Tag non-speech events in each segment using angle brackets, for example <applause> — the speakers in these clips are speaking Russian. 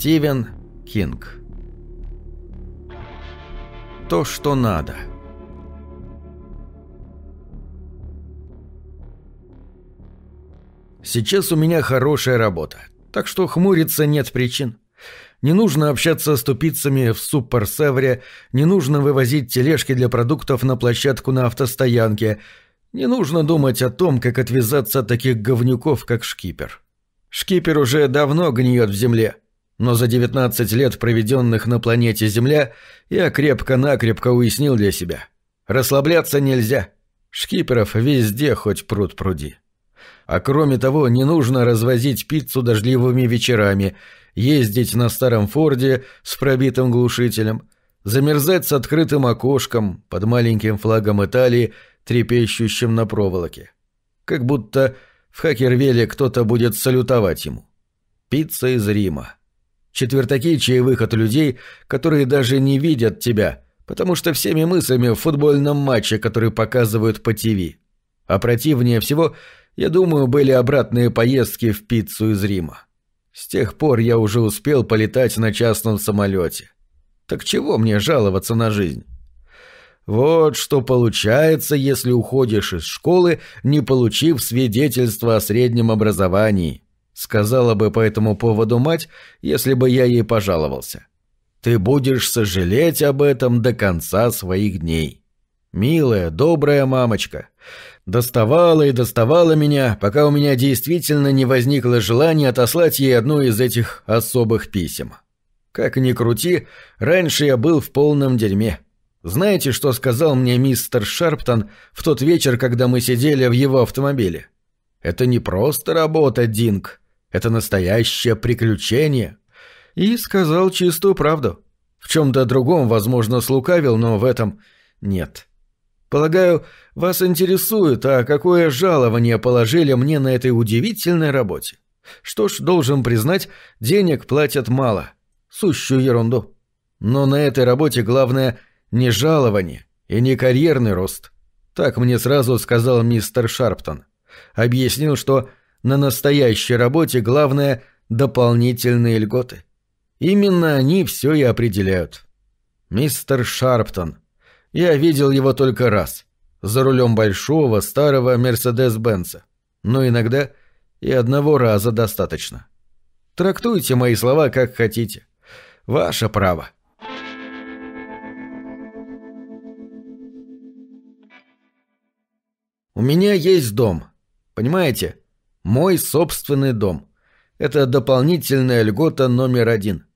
Стивен Кинг. То, что надо. Сейчас у меня хорошая работа, так что хмуриться нет причин. Не нужно общаться с тупицами в Супер-Севре, не нужно вывозить тележки для продуктов на площадку на автостоянке, не нужно думать о том, как отвязаться от таких говнюков, как шкипер. Шкипер уже давно гниет в земле, но за 19 лет, проведенных на планете Земля, я крепко-накрепко уяснил для себя. Расслабляться нельзя. Шкиперов везде хоть пруд пруди. А кроме того, не нужно развозить пиццу дождливыми вечерами, ездить на старом Форде с пробитым глушителем, замерзать с открытым окошком под маленьким флагом Италии, трепещущим на проволоке. Как будто в Хакервеле кто-то будет салютовать ему. Пицца из Рима. Четвертаки чаевых от людей, которые даже не видят тебя, потому что всеми мыслями в футбольном матче, который показывают по ТВ. А противнее всего, я думаю, были обратные поездки в пиццу из Рима. С тех пор я уже успел полетать на частном самолете. Так чего мне жаловаться на жизнь? Вот что получается, если уходишь из школы, не получив свидетельство о среднем образовании, сказала бы по этому поводу мать, если бы я ей пожаловался. Ты будешь сожалеть об этом до конца своих дней. Милая, добрая мамочка, доставала и доставала меня, пока у меня действительно не возникло желания отослать ей одно из этих особых писем. Как ни крути, раньше я был в полном дерьме. Знаете, что сказал мне мистер Шарптон в тот вечер, когда мы сидели в его автомобиле? Это не просто работа, Динг. Это настоящее приключение. И сказал чистую правду. В чем-то другом, возможно, слукавил, но в этом нет. Полагаю, вас интересует, а какое жалование положили мне на этой удивительной работе. Что ж, должен признать, денег платят мало. Сущую ерунду. Но на этой работе главное – не жалование и не карьерный рост. Так мне сразу сказал мистер Шарптон. Объяснил, что на настоящей работе главное – дополнительные льготы. Именно они все и определяют. Мистер Шарптон. Я видел его только раз. За рулем большого, старого Мерседес-Бенца. Но иногда и одного раза достаточно. Трактуйте мои слова как хотите. Ваше право. — У меня есть дом. Понимаете? Мой собственный дом. Это дополнительная льгота номер один.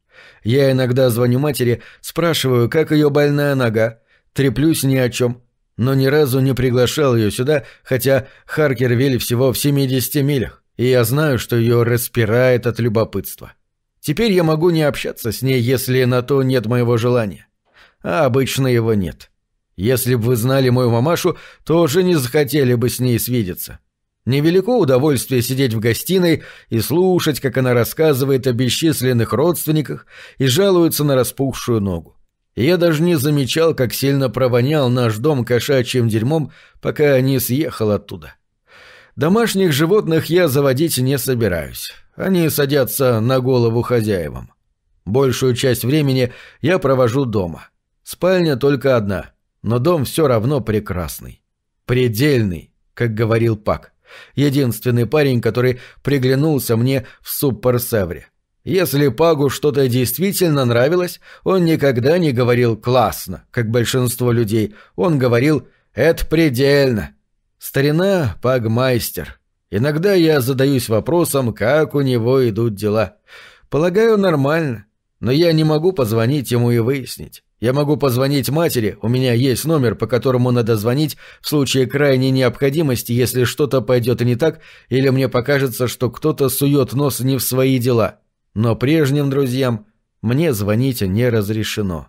Я иногда звоню матери, спрашиваю, как ее больная нога, треплюсь ни о чем, но ни разу не приглашал ее сюда, хотя Харкервиль всего в 70 милях, и я знаю, что ее распирает от любопытства. Теперь я могу не общаться с ней, если на то нет моего желания. А обычно его нет. — если бы вы знали мою мамашу, то уже не захотели бы с ней свидеться. Невелико удовольствие сидеть в гостиной и слушать, как она рассказывает о бесчисленных родственниках и жалуется на распухшую ногу. И я даже не замечал, как сильно провонял наш дом кошачьим дерьмом, пока не съехал оттуда. Домашних животных я заводить не собираюсь. Они садятся на голову хозяевам. Большую часть времени я провожу дома. Спальня только одна — но дом все равно прекрасный. Предельный, как говорил Пак. Единственный парень, который приглянулся мне в Супер-Севре. Если Пагу что-то действительно нравилось, он никогда не говорил «классно», как большинство людей. Он говорил «это предельно». Старина Пагмайстер. Иногда я задаюсь вопросом, как у него идут дела. Полагаю, нормально, но я не могу позвонить ему и выяснить. Я могу позвонить матери, у меня есть номер, по которому надо звонить в случае крайней необходимости, если что-то пойдет не так, или мне покажется, что кто-то сует нос не в свои дела. Но прежним друзьям мне звонить не разрешено.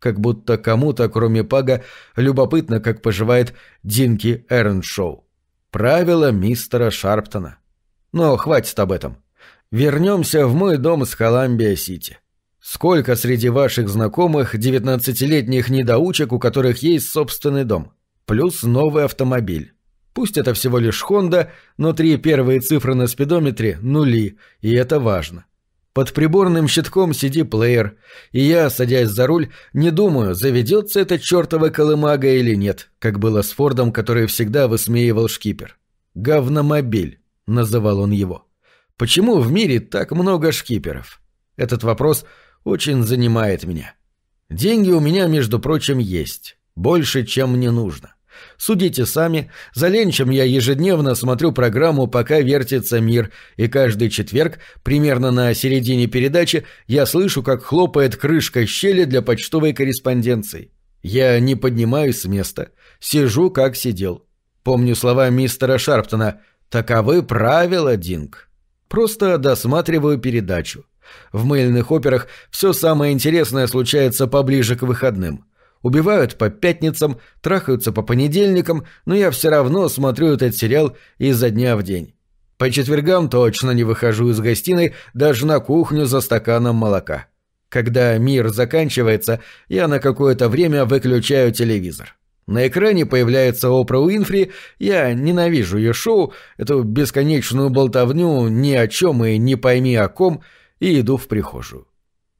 Как будто кому-то, кроме Пага, любопытно, как поживает Динки Эрншоу. Правило мистера Шарптона. Но хватит об этом. Вернемся в мой дом с Коламбия-Сити. Сколько среди ваших знакомых девятнадцатилетних недоучек, у которых есть собственный дом? Плюс новый автомобиль. Пусть это всего лишь Honda, но три первые цифры на спидометре – нули, и это важно. Под приборным щитком CD-плеер, и я, садясь за руль, не думаю, заведется эта чертова колымага или нет, как было с Фордом, который всегда высмеивал шкипер. «Говномобиль», — называл он его. Почему в мире так много шкиперов? Этот вопрос очень занимает меня. Деньги у меня, между прочим, есть. Больше, чем мне нужно. Судите сами, за ленчем я ежедневно смотрю программу «Пока вертится мир», и каждый четверг, примерно на середине передачи, я слышу, как хлопает крышка щели для почтовой корреспонденции. Я не поднимаюсь с места, сижу, как сидел. Помню слова мистера Шарптона «Таковы правила, Динг». Просто досматриваю передачу. В мыльных операх все самое интересное случается поближе к выходным – Убивают по пятницам, трахаются по понедельникам, но я все равно смотрю этот сериал изо дня в день. По четвергам точно не выхожу из гостиной даже на кухню за стаканом молока. Когда мир заканчивается, я на какое-то время выключаю телевизор. На экране появляется Опра Уинфри, я ненавижу ее шоу, эту бесконечную болтовню ни о чем и не пойми о ком, и иду в прихожую.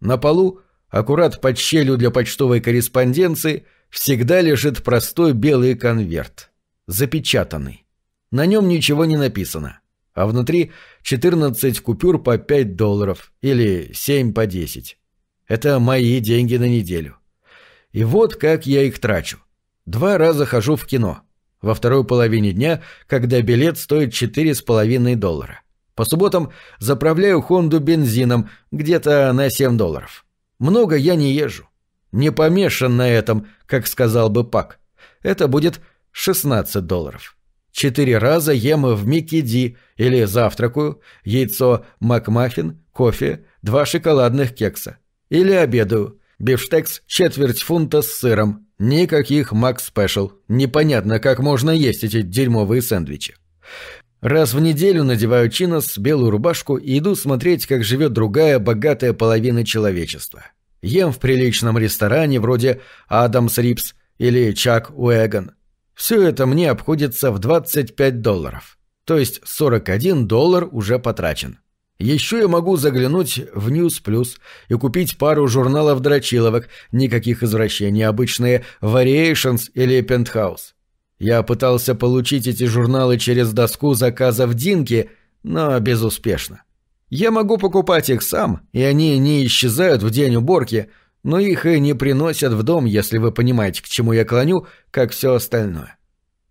На полу аккурат под щелью для почтовой корреспонденции, всегда лежит простой белый конверт. Запечатанный. На нем ничего не написано. А внутри 14 купюр по 5 долларов или 7 по 10. Это мои деньги на неделю. И вот как я их трачу. Два раза хожу в кино. Во второй половине дня, когда билет стоит 4,5 доллара. По субботам заправляю Хонду бензином где-то на 7 долларов. Много я не езжу. Не помешан на этом, как сказал бы Пак. Это будет 16 долларов. Четыре раза ем в Микки Ди или завтракаю, яйцо Макмаффин, кофе, два шоколадных кекса. Или обедаю, бифштекс четверть фунта с сыром, никаких Мак Спешл. Непонятно, как можно есть эти дерьмовые сэндвичи. Раз в неделю надеваю чинос, белую рубашку и иду смотреть, как живет другая богатая половина человечества. Ем в приличном ресторане вроде «Адамс Рипс» или «Чак Уэгон». Все это мне обходится в 25 долларов. То есть 41 доллар уже потрачен. Еще я могу заглянуть в News Plus и купить пару журналов-дрочиловок, никаких извращений, обычные Variations или Penthouse. Я пытался получить эти журналы через доску заказа в Динке, но безуспешно. Я могу покупать их сам, и они не исчезают в день уборки, но их и не приносят в дом, если вы понимаете, к чему я клоню, как все остальное.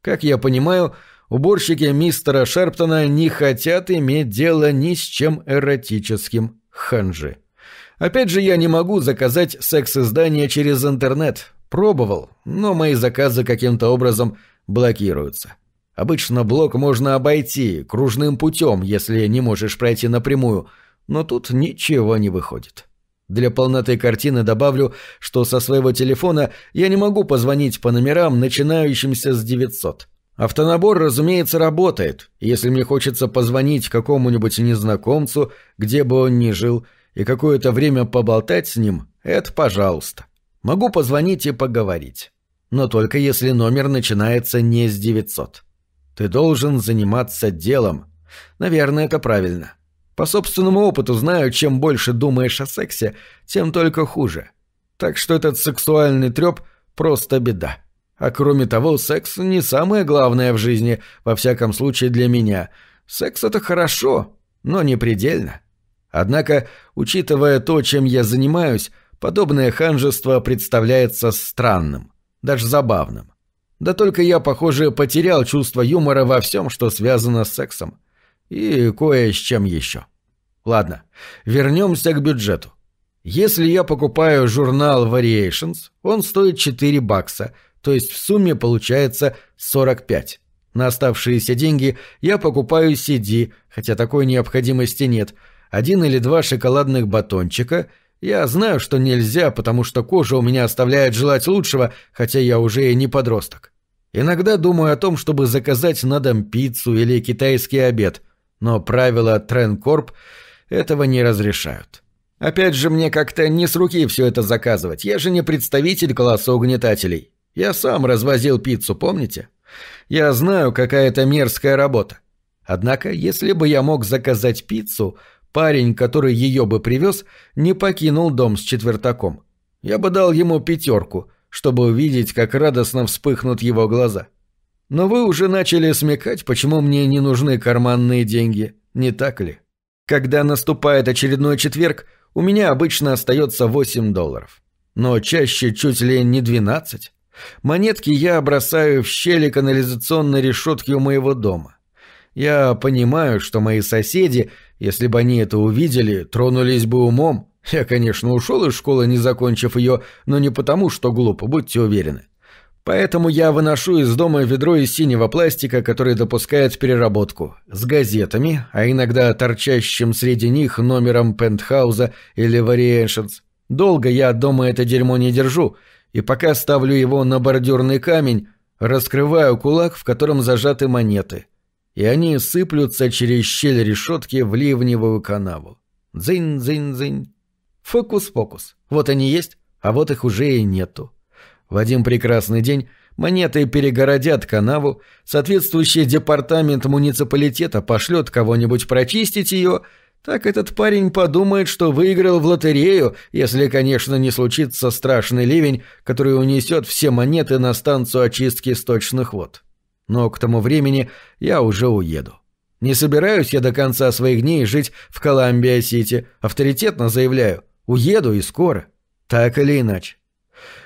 Как я понимаю, уборщики мистера Шерптона не хотят иметь дело ни с чем эротическим, ханжи. Опять же, я не могу заказать секс-издание через интернет. Пробовал, но мои заказы каким-то образом блокируются. Обычно блок можно обойти кружным путем, если не можешь пройти напрямую, но тут ничего не выходит. Для полноты картины добавлю, что со своего телефона я не могу позвонить по номерам, начинающимся с 900. Автонабор, разумеется, работает. Если мне хочется позвонить какому-нибудь незнакомцу, где бы он ни жил, и какое-то время поболтать с ним, это пожалуйста. Могу позвонить и поговорить но только если номер начинается не с 900. Ты должен заниматься делом. Наверное, это правильно. По собственному опыту знаю, чем больше думаешь о сексе, тем только хуже. Так что этот сексуальный трёп — просто беда. А кроме того, секс не самое главное в жизни, во всяком случае для меня. Секс — это хорошо, но не предельно. Однако, учитывая то, чем я занимаюсь, подобное ханжество представляется странным даже забавным. Да только я, похоже, потерял чувство юмора во всем, что связано с сексом. И кое с чем еще. Ладно, вернемся к бюджету. Если я покупаю журнал Variations, он стоит 4 бакса, то есть в сумме получается 45. На оставшиеся деньги я покупаю CD, хотя такой необходимости нет, один или два шоколадных батончика – я знаю, что нельзя, потому что кожа у меня оставляет желать лучшего, хотя я уже и не подросток. Иногда думаю о том, чтобы заказать на дом пиццу или китайский обед, но правила Тренкорп этого не разрешают. Опять же, мне как-то не с руки все это заказывать. Я же не представитель класса угнетателей. Я сам развозил пиццу, помните? Я знаю, какая это мерзкая работа. Однако, если бы я мог заказать пиццу, парень, который ее бы привез, не покинул дом с четвертаком. Я бы дал ему пятерку, чтобы увидеть, как радостно вспыхнут его глаза. Но вы уже начали смекать, почему мне не нужны карманные деньги, не так ли? Когда наступает очередной четверг, у меня обычно остается 8 долларов. Но чаще чуть ли не 12. Монетки я бросаю в щели канализационной решетки у моего дома. Я понимаю, что мои соседи, если бы они это увидели, тронулись бы умом. Я, конечно, ушел из школы, не закончив ее, но не потому, что глупо, будьте уверены. Поэтому я выношу из дома ведро из синего пластика, который допускает переработку, с газетами, а иногда торчащим среди них номером пентхауза или Variations. Долго я дома это дерьмо не держу, и пока ставлю его на бордюрный камень, раскрываю кулак, в котором зажаты монеты. И они сыплются через щель решетки в ливневую канаву. Дзынь-дзынь-дзынь. Фокус-фокус. Вот они есть, а вот их уже и нету. В один прекрасный день монеты перегородят канаву, соответствующий департамент муниципалитета пошлет кого-нибудь прочистить ее, так этот парень подумает, что выиграл в лотерею, если, конечно, не случится страшный ливень, который унесет все монеты на станцию очистки сточных вод. Но к тому времени я уже уеду. Не собираюсь я до конца своих дней жить в Коламбия-Сити, авторитетно заявляю, уеду и скоро, так или иначе.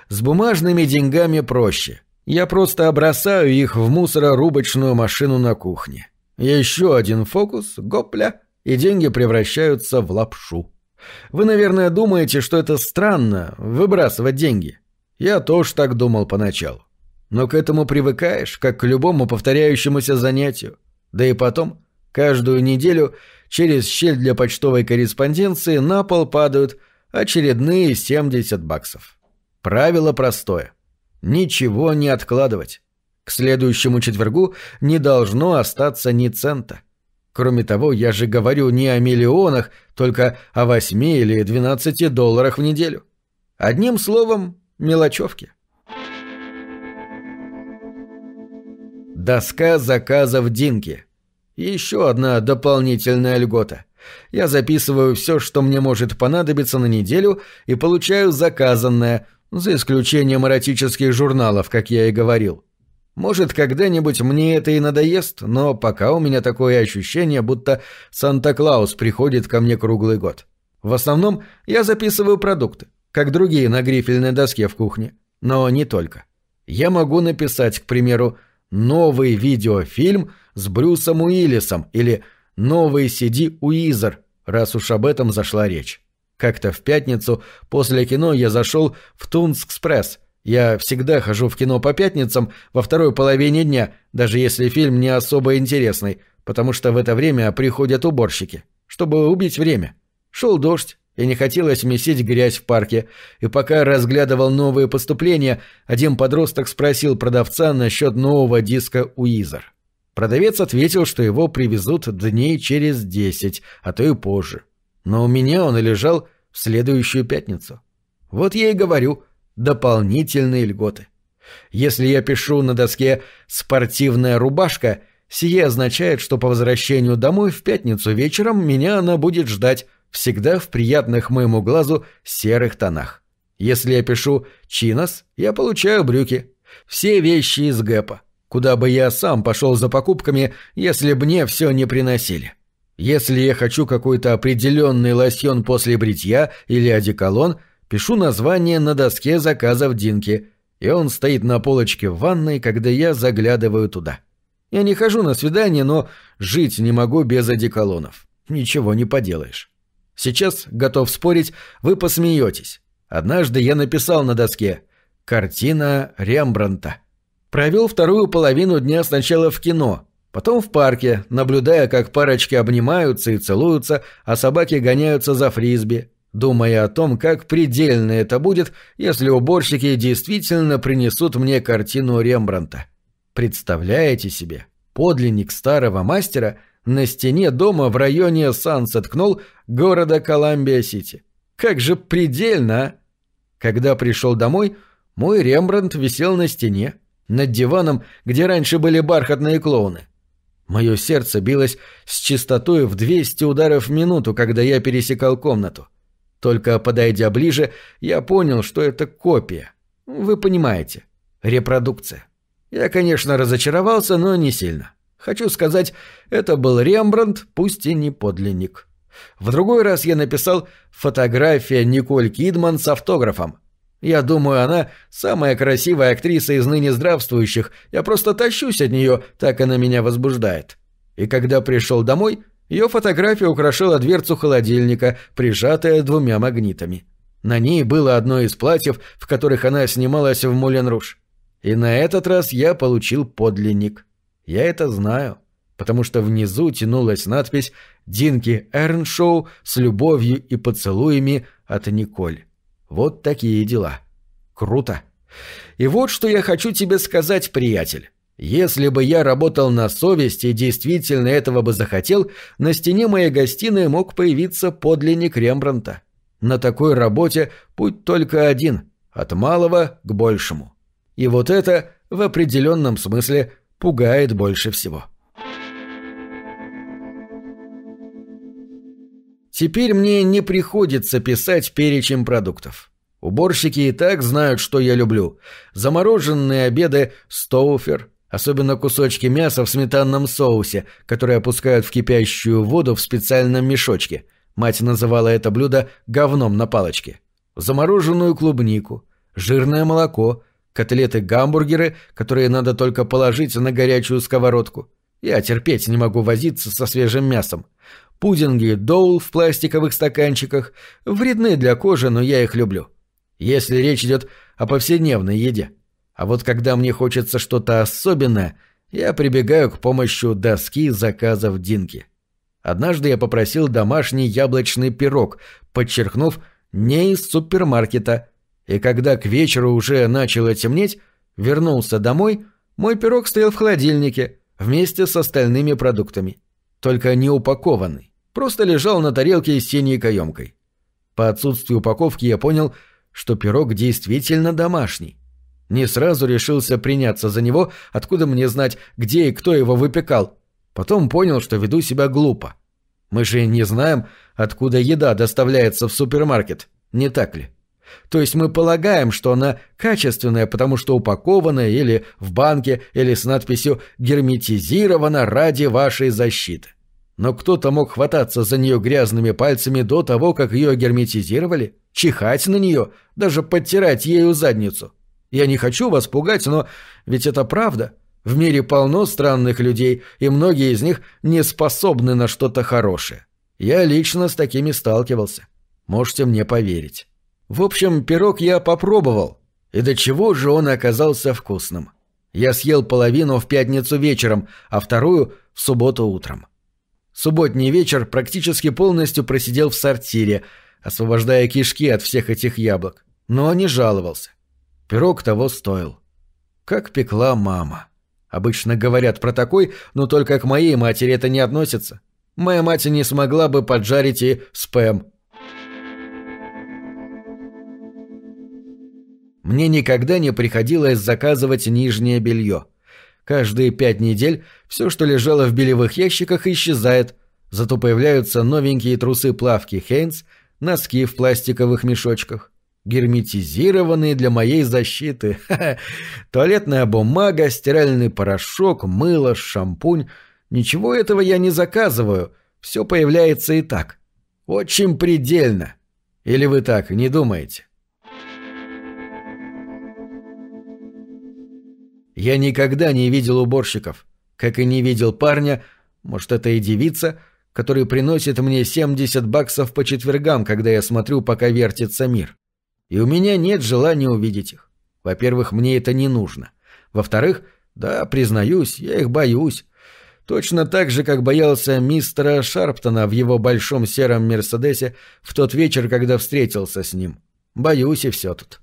С бумажными деньгами проще. Я просто бросаю их в мусорорубочную машину на кухне. Еще один фокус, гопля, и деньги превращаются в лапшу. Вы, наверное, думаете, что это странно — выбрасывать деньги. Я тоже так думал поначалу. Но к этому привыкаешь, как к любому повторяющемуся занятию. Да и потом, каждую неделю через щель для почтовой корреспонденции на пол падают очередные 70 баксов. Правило простое. Ничего не откладывать. К следующему четвергу не должно остаться ни цента. Кроме того, я же говорю не о миллионах, только о восьми или двенадцати долларах в неделю. Одним словом, мелочевки. Доска заказов Динки. Еще одна дополнительная льгота. Я записываю все, что мне может понадобиться на неделю, и получаю заказанное – за исключением эротических журналов, как я и говорил. Может, когда-нибудь мне это и надоест, но пока у меня такое ощущение, будто Санта-Клаус приходит ко мне круглый год. В основном я записываю продукты, как другие на грифельной доске в кухне. Но не только. Я могу написать, к примеру, новый видеофильм с Брюсом Уиллисом или новый CD Уизер, раз уж об этом зашла речь. Как-то в пятницу после кино я зашел в Тунс-экспресс. Я всегда хожу в кино по пятницам во второй половине дня, даже если фильм не особо интересный, потому что в это время приходят уборщики, чтобы убить время. Шел дождь, и не хотелось месить грязь в парке, и пока разглядывал новые поступления, один подросток спросил продавца насчет нового диска Уизер. Продавец ответил, что его привезут дней через десять, а то и позже но у меня он и лежал в следующую пятницу. Вот я и говорю, дополнительные льготы. Если я пишу на доске «спортивная рубашка», сие означает, что по возвращению домой в пятницу вечером меня она будет ждать, всегда в приятных моему глазу серых тонах. Если я пишу «чинос», я получаю брюки. Все вещи из гэпа, куда бы я сам пошел за покупками, если б мне все не приносили. Если я хочу какой-то определенный лосьон после бритья или одеколон, пишу название на доске заказов Динки, и он стоит на полочке в ванной, когда я заглядываю туда. Я не хожу на свидание, но жить не могу без одеколонов. Ничего не поделаешь. Сейчас, готов спорить, вы посмеетесь. Однажды я написал на доске «Картина Рембранта». Провел вторую половину дня сначала в кино, Потом в парке, наблюдая, как парочки обнимаются и целуются, а собаки гоняются за фрисби, думая о том, как предельно это будет, если уборщики действительно принесут мне картину Рембранта. Представляете себе, подлинник старого мастера на стене дома в районе Сансет-Кнолл города Коламбия-Сити. Как же предельно, а? Когда пришел домой, мой Рембрандт висел на стене, над диваном, где раньше были бархатные клоуны. Мое сердце билось с частотой в 200 ударов в минуту, когда я пересекал комнату. Только подойдя ближе, я понял, что это копия. Вы понимаете. Репродукция. Я, конечно, разочаровался, но не сильно. Хочу сказать, это был Рембрандт, пусть и не подлинник. В другой раз я написал «Фотография Николь Кидман с автографом». Я думаю, она самая красивая актриса из ныне здравствующих. Я просто тащусь от нее, так она меня возбуждает. И когда пришел домой, ее фотография украшала дверцу холодильника, прижатая двумя магнитами. На ней было одно из платьев, в которых она снималась в Мулен-Руш. И на этот раз я получил подлинник. Я это знаю, потому что внизу тянулась надпись «Динки Эрншоу с любовью и поцелуями от Николь». Вот такие дела. Круто. И вот что я хочу тебе сказать, приятель. Если бы я работал на совесть и действительно этого бы захотел, на стене моей гостиной мог появиться подлинник Рембранта. На такой работе путь только один – от малого к большему. И вот это, в определенном смысле, пугает больше всего. Теперь мне не приходится писать перечень продуктов. Уборщики и так знают, что я люблю. Замороженные обеды стоуфер, особенно кусочки мяса в сметанном соусе, которые опускают в кипящую воду в специальном мешочке. Мать называла это блюдо говном на палочке. Замороженную клубнику, жирное молоко, котлеты-гамбургеры, которые надо только положить на горячую сковородку. Я терпеть не могу возиться со свежим мясом. Пудинги доул в пластиковых стаканчиках вредны для кожи, но я их люблю. Если речь идет о повседневной еде. А вот когда мне хочется что-то особенное, я прибегаю к помощи доски заказов Динки. Однажды я попросил домашний яблочный пирог, подчеркнув «не из супермаркета», и когда к вечеру уже начало темнеть, вернулся домой, мой пирог стоял в холодильнике вместе с остальными продуктами, только не упакованный просто лежал на тарелке с синей каемкой. По отсутствию упаковки я понял, что пирог действительно домашний. Не сразу решился приняться за него, откуда мне знать, где и кто его выпекал. Потом понял, что веду себя глупо. Мы же не знаем, откуда еда доставляется в супермаркет, не так ли? То есть мы полагаем, что она качественная, потому что упакована или в банке, или с надписью «герметизирована ради вашей защиты» но кто-то мог хвататься за нее грязными пальцами до того, как ее герметизировали, чихать на нее, даже подтирать ею задницу. Я не хочу вас пугать, но ведь это правда. В мире полно странных людей, и многие из них не способны на что-то хорошее. Я лично с такими сталкивался. Можете мне поверить. В общем, пирог я попробовал. И до чего же он оказался вкусным. Я съел половину в пятницу вечером, а вторую — в субботу утром. Субботний вечер практически полностью просидел в сортире, освобождая кишки от всех этих яблок. Но не жаловался. Пирог того стоил. Как пекла мама. Обычно говорят про такой, но только к моей матери это не относится. Моя мать не смогла бы поджарить и спэм. Мне никогда не приходилось заказывать нижнее белье. Каждые пять недель все, что лежало в белевых ящиках, исчезает, зато появляются новенькие трусы-плавки Хейнс, носки в пластиковых мешочках, герметизированные для моей защиты, <laughs> туалетная бумага, стиральный порошок, мыло, шампунь. Ничего этого я не заказываю, все появляется и так. Очень предельно. Или вы так не думаете? Я никогда не видел уборщиков, как и не видел парня, может, это и девица, который приносит мне 70 баксов по четвергам, когда я смотрю, пока вертится мир. И у меня нет желания увидеть их. Во-первых, мне это не нужно. Во-вторых, да, признаюсь, я их боюсь. Точно так же, как боялся мистера Шарптона в его большом сером Мерседесе в тот вечер, когда встретился с ним. Боюсь и все тут.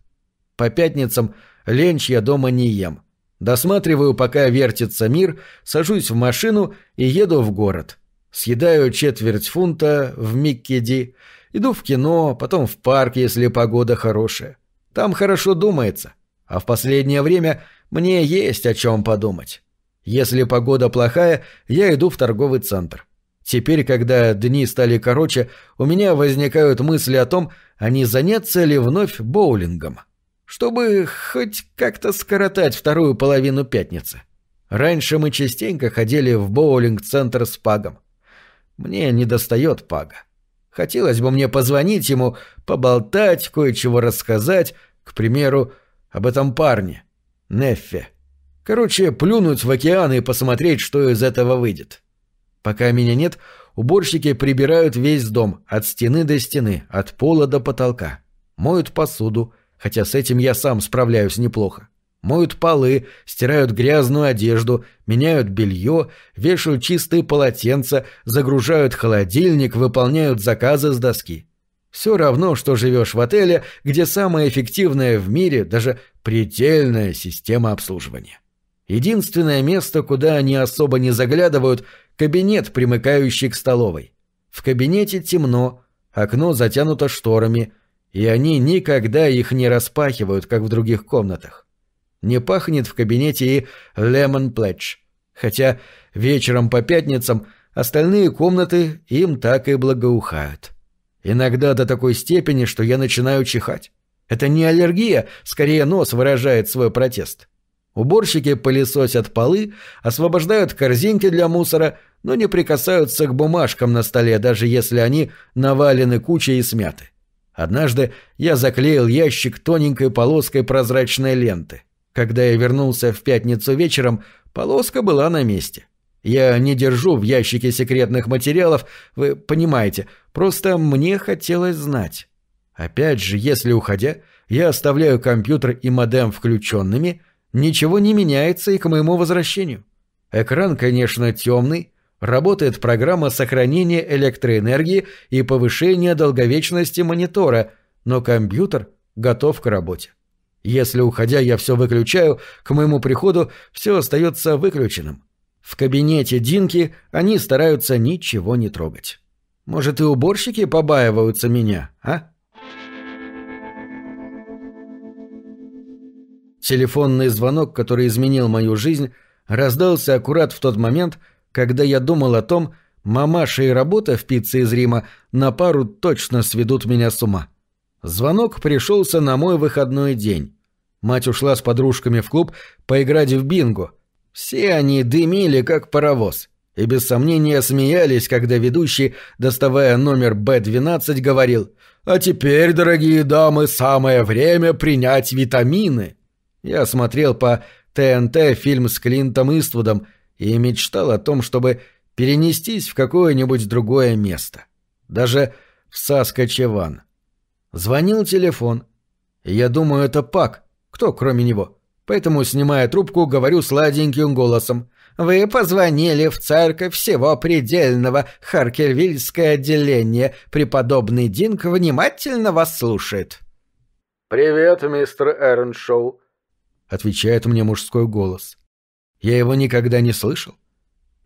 По пятницам ленч я дома не ем. Досматриваю, пока вертится мир, сажусь в машину и еду в город. Съедаю четверть фунта в Миккеди, иду в кино, потом в парк, если погода хорошая. Там хорошо думается, а в последнее время мне есть о чем подумать. Если погода плохая, я иду в торговый центр. Теперь, когда дни стали короче, у меня возникают мысли о том, а не заняться ли вновь боулингом. Чтобы хоть как-то скоротать вторую половину пятницы. Раньше мы частенько ходили в боулинг-центр с Пагом. Мне не достает Пага. Хотелось бы мне позвонить ему, поболтать, кое-чего рассказать, к примеру, об этом парне, Неффе. Короче, плюнуть в океан и посмотреть, что из этого выйдет. Пока меня нет, уборщики прибирают весь дом, от стены до стены, от пола до потолка. Моют посуду, хотя с этим я сам справляюсь неплохо. Моют полы, стирают грязную одежду, меняют белье, вешают чистые полотенца, загружают холодильник, выполняют заказы с доски. Все равно, что живешь в отеле, где самая эффективная в мире, даже предельная система обслуживания. Единственное место, куда они особо не заглядывают – кабинет, примыкающий к столовой. В кабинете темно, окно затянуто шторами, и они никогда их не распахивают, как в других комнатах. Не пахнет в кабинете и Лемон Пледж. Хотя вечером по пятницам остальные комнаты им так и благоухают. Иногда до такой степени, что я начинаю чихать. Это не аллергия, скорее нос выражает свой протест. Уборщики пылесосят полы, освобождают корзинки для мусора, но не прикасаются к бумажкам на столе, даже если они навалены кучей и смяты. Однажды я заклеил ящик тоненькой полоской прозрачной ленты. Когда я вернулся в пятницу вечером, полоска была на месте. Я не держу в ящике секретных материалов, вы понимаете, просто мне хотелось знать. Опять же, если уходя, я оставляю компьютер и модем включенными, ничего не меняется и к моему возвращению. Экран, конечно, темный, работает программа сохранения электроэнергии и повышения долговечности монитора, но компьютер готов к работе. Если, уходя, я все выключаю, к моему приходу все остается выключенным. В кабинете Динки они стараются ничего не трогать. Может, и уборщики побаиваются меня, а? Телефонный звонок, который изменил мою жизнь, раздался аккурат в тот момент, когда я думал о том, мамаша и работа в пицце из Рима на пару точно сведут меня с ума. Звонок пришелся на мой выходной день. Мать ушла с подружками в клуб поиграть в бинго. Все они дымили, как паровоз. И без сомнения смеялись, когда ведущий, доставая номер Б-12, говорил «А теперь, дорогие дамы, самое время принять витамины». Я смотрел по ТНТ фильм с Клинтом Иствудом и мечтал о том, чтобы перенестись в какое-нибудь другое место. Даже в Саскачеван. Звонил телефон. я думаю, это Пак, кто, кроме него? Поэтому, снимая трубку, говорю сладеньким голосом. «Вы позвонили в церковь всего предельного, Харкервильское отделение. Преподобный Динк внимательно вас слушает». «Привет, мистер Эрншоу», — отвечает мне мужской голос. Я его никогда не слышал.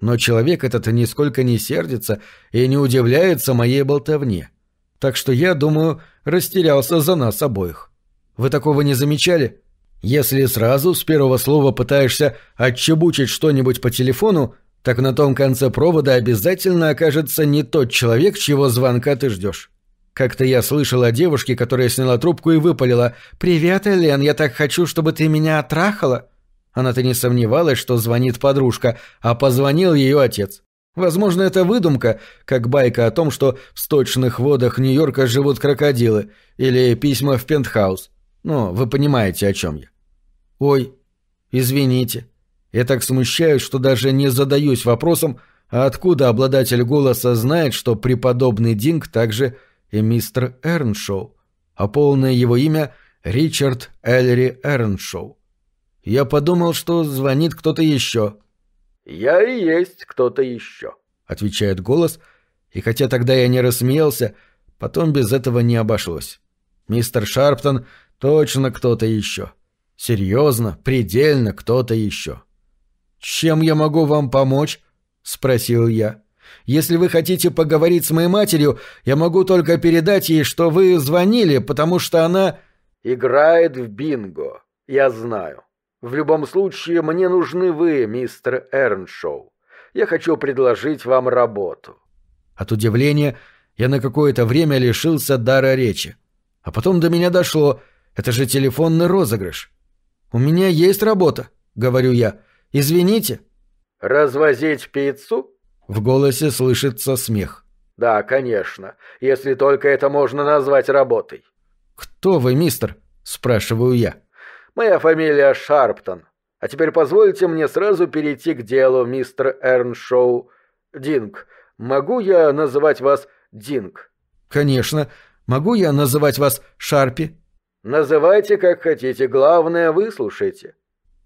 Но человек этот нисколько не сердится и не удивляется моей болтовне. Так что я, думаю, растерялся за нас обоих. Вы такого не замечали? Если сразу с первого слова пытаешься отчебучить что-нибудь по телефону, так на том конце провода обязательно окажется не тот человек, чьего звонка ты ждешь. Как-то я слышал о девушке, которая сняла трубку и выпалила «Привет, Элен, я так хочу, чтобы ты меня отрахала». Она-то не сомневалась, что звонит подружка, а позвонил ее отец. Возможно, это выдумка, как байка о том, что в сточных водах Нью-Йорка живут крокодилы, или письма в пентхаус. Ну, вы понимаете, о чем я. Ой, извините. Я так смущаюсь, что даже не задаюсь вопросом, а откуда обладатель голоса знает, что преподобный Динг также и мистер Эрншоу, а полное его имя Ричард Эллери Эрншоу. Я подумал, что звонит кто-то еще. «Я и есть кто-то еще», — отвечает голос, и хотя тогда я не рассмеялся, потом без этого не обошлось. Мистер Шарптон Точно кто-то еще. Серьезно, предельно кто-то еще. «Чем я могу вам помочь?» — спросил я. «Если вы хотите поговорить с моей матерью, я могу только передать ей, что вы звонили, потому что она...» «Играет в бинго, я знаю». В любом случае, мне нужны вы, мистер Эрншоу. Я хочу предложить вам работу». От удивления я на какое-то время лишился дара речи. А потом до меня дошло. Это же телефонный розыгрыш. «У меня есть работа», — говорю я. «Извините». «Развозить пиццу?» В голосе слышится смех. «Да, конечно, если только это можно назвать работой». «Кто вы, мистер?» — спрашиваю я. «Моя фамилия Шарптон. А теперь позвольте мне сразу перейти к делу, мистер Эрншоу. Динг, могу я называть вас Динг?» «Конечно. Могу я называть вас Шарпи?» «Называйте как хотите, главное, выслушайте».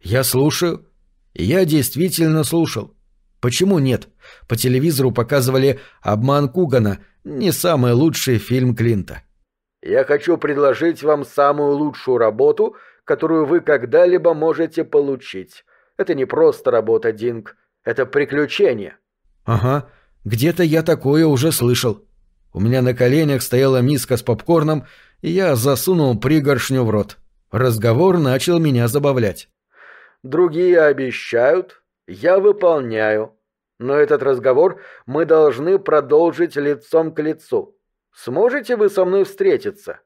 «Я слушаю. Я действительно слушал. Почему нет? По телевизору показывали «Обман Кугана», не самый лучший фильм Клинта. Я хочу предложить вам самую лучшую работу, которую вы когда-либо можете получить. Это не просто работа, Динг. Это приключение. Ага, где-то я такое уже слышал. У меня на коленях стояла миска с попкорном, и я засунул пригоршню в рот. Разговор начал меня забавлять. Другие обещают, я выполняю. Но этот разговор мы должны продолжить лицом к лицу. Сможете вы со мной встретиться?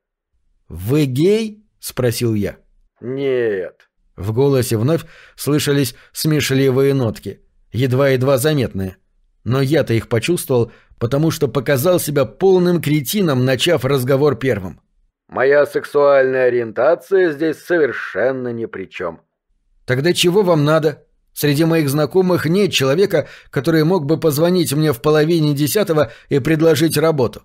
Вы гей? спросил я. Нет. В голосе вновь слышались смешливые нотки, едва-едва заметные. Но я-то их почувствовал, потому что показал себя полным кретином, начав разговор первым. Моя сексуальная ориентация здесь совершенно ни при чем. Тогда чего вам надо? Среди моих знакомых нет человека, который мог бы позвонить мне в половине десятого и предложить работу.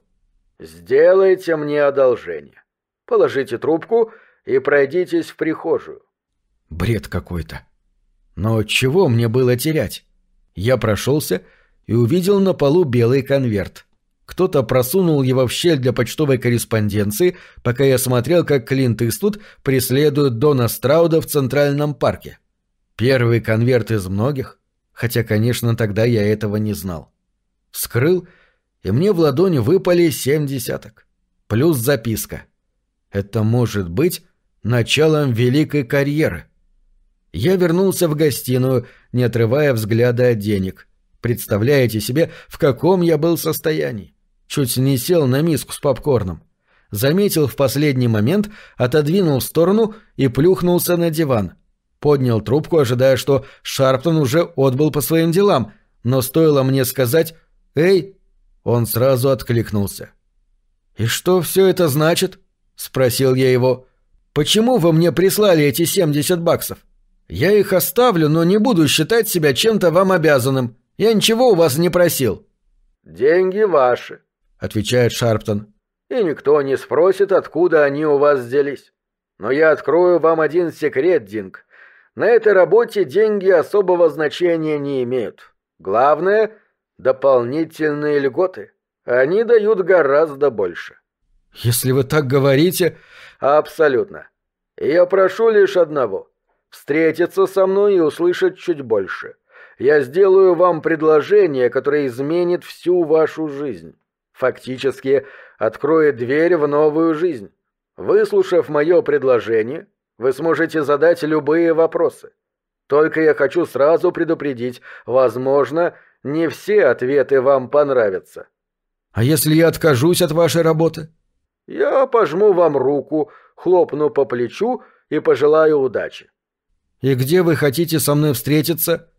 Сделайте мне одолжение. Положите трубку и пройдитесь в прихожую. Бред какой-то. Но чего мне было терять? Я прошелся и увидел на полу белый конверт. Кто-то просунул его в щель для почтовой корреспонденции, пока я смотрел, как Клинт Иствуд преследует Дона Страуда в Центральном парке. Первый конверт из многих, хотя, конечно, тогда я этого не знал. Вскрыл, и мне в ладони выпали семь десяток. Плюс записка. Это может быть началом великой карьеры. Я вернулся в гостиную, не отрывая взгляда от денег — Представляете себе, в каком я был состоянии? Чуть не сел на миску с попкорном. Заметил в последний момент, отодвинул в сторону и плюхнулся на диван. Поднял трубку, ожидая, что Шарптон уже отбыл по своим делам, но стоило мне сказать «Эй!» Он сразу откликнулся. «И что все это значит?» — спросил я его. «Почему вы мне прислали эти 70 баксов? Я их оставлю, но не буду считать себя чем-то вам обязанным. Я ничего у вас не просил». «Деньги ваши», — отвечает Шарптон. «И никто не спросит, откуда они у вас взялись. Но я открою вам один секрет, Динг. На этой работе деньги особого значения не имеют. Главное — дополнительные льготы. Они дают гораздо больше». «Если вы так говорите...» «Абсолютно. Я прошу лишь одного — встретиться со мной и услышать чуть больше я сделаю вам предложение, которое изменит всю вашу жизнь. Фактически откроет дверь в новую жизнь. Выслушав мое предложение, вы сможете задать любые вопросы. Только я хочу сразу предупредить, возможно, не все ответы вам понравятся. А если я откажусь от вашей работы? Я пожму вам руку, хлопну по плечу и пожелаю удачи. И где вы хотите со мной встретиться?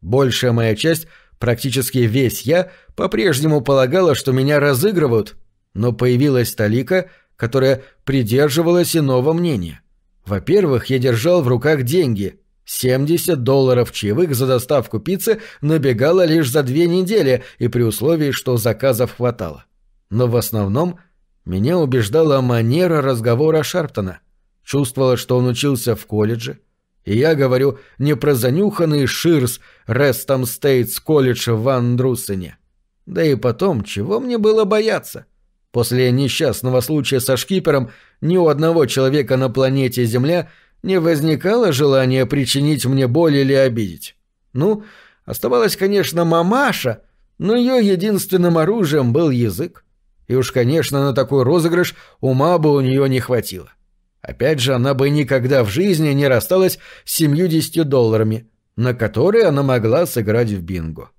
Большая моя часть, практически весь я, по-прежнему полагала, что меня разыгрывают, но появилась Талика, которая придерживалась иного мнения. Во-первых, я держал в руках деньги. 70 долларов чаевых за доставку пиццы набегало лишь за две недели и при условии, что заказов хватало. Но в основном меня убеждала манера разговора Шарптона. Чувствовала, что он учился в колледже, и я говорю не про занюханный Ширс Рестом Стейтс колледж в Ван Друссене. Да и потом, чего мне было бояться? После несчастного случая со шкипером ни у одного человека на планете Земля не возникало желания причинить мне боль или обидеть. Ну, оставалась, конечно, мамаша, но ее единственным оружием был язык. И уж, конечно, на такой розыгрыш ума бы у нее не хватило. Опять же, она бы никогда в жизни не рассталась с 70 долларами, на которые она могла сыграть в бинго.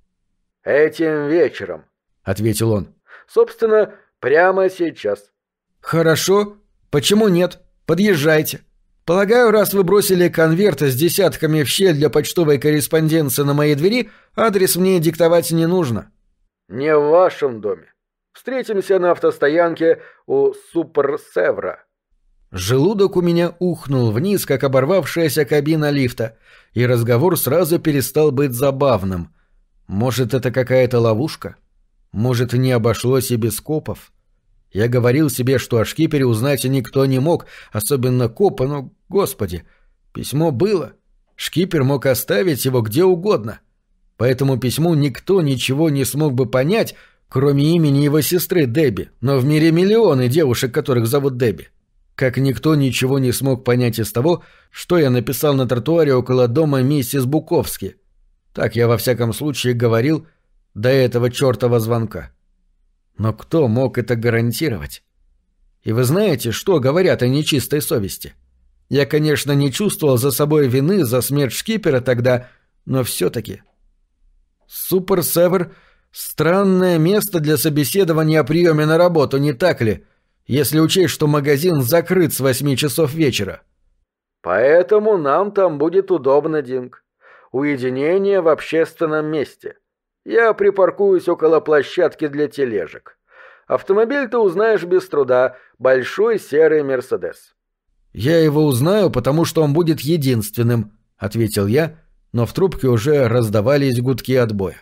«Этим вечером», — ответил он. «Собственно, прямо сейчас». «Хорошо. Почему нет? Подъезжайте. Полагаю, раз вы бросили конверт с десятками в щель для почтовой корреспонденции на моей двери, адрес мне диктовать не нужно». «Не в вашем доме. Встретимся на автостоянке у Суперсевра». Желудок у меня ухнул вниз, как оборвавшаяся кабина лифта, и разговор сразу перестал быть забавным. Может, это какая-то ловушка? Может, не обошлось и без копов? Я говорил себе, что о шкипере узнать никто не мог, особенно копа, но, господи, письмо было. Шкипер мог оставить его где угодно. По этому письму никто ничего не смог бы понять, кроме имени его сестры Дебби, но в мире миллионы девушек, которых зовут Дебби. Как никто ничего не смог понять из того, что я написал на тротуаре около дома миссис Буковски. Так я во всяком случае говорил до этого чертова звонка. Но кто мог это гарантировать? И вы знаете, что говорят о нечистой совести? Я, конечно, не чувствовал за собой вины за смерть шкипера тогда, но все-таки. Суперсевер — странное место для собеседования о приеме на работу, не так ли? Если учесть, что магазин закрыт с восьми часов вечера. Поэтому нам там будет удобно, Динг. Уединение в общественном месте. Я припаркуюсь около площадки для тележек. Автомобиль ты узнаешь без труда. Большой серый Мерседес. Я его узнаю, потому что он будет единственным, ответил я, но в трубке уже раздавались гудки отбоя.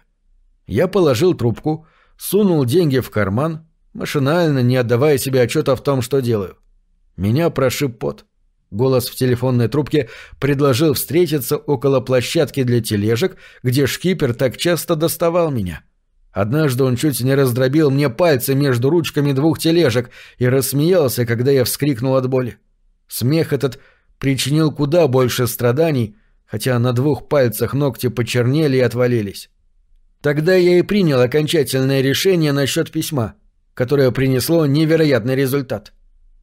Я положил трубку, сунул деньги в карман, машинально не отдавая себе отчета в том, что делаю. Меня прошиб пот. Голос в телефонной трубке предложил встретиться около площадки для тележек, где шкипер так часто доставал меня. Однажды он чуть не раздробил мне пальцы между ручками двух тележек и рассмеялся, когда я вскрикнул от боли. Смех этот причинил куда больше страданий, хотя на двух пальцах ногти почернели и отвалились. Тогда я и принял окончательное решение насчет письма, которое принесло невероятный результат.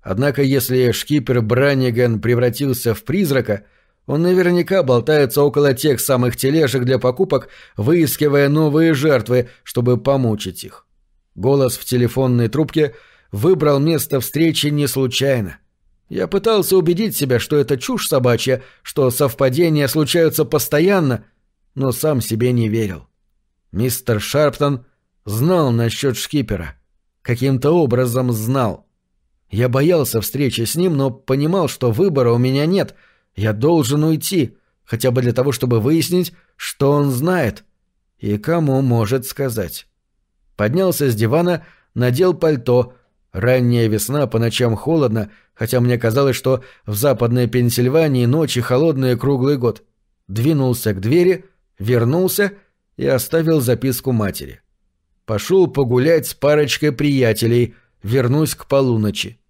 Однако если шкипер Бранниген превратился в призрака, он наверняка болтается около тех самых тележек для покупок, выискивая новые жертвы, чтобы помучить их. Голос в телефонной трубке выбрал место встречи не случайно. Я пытался убедить себя, что это чушь собачья, что совпадения случаются постоянно, но сам себе не верил. Мистер Шарптон знал насчет шкипера. Каким-то образом знал. Я боялся встречи с ним, но понимал, что выбора у меня нет. Я должен уйти, хотя бы для того, чтобы выяснить, что он знает и кому может сказать. Поднялся с дивана, надел пальто. Ранняя весна, по ночам холодно, хотя мне казалось, что в западной Пенсильвании ночи холодные круглый год. Двинулся к двери, вернулся и оставил записку матери. Пошел погулять с парочкой приятелей — вернусь к полуночи.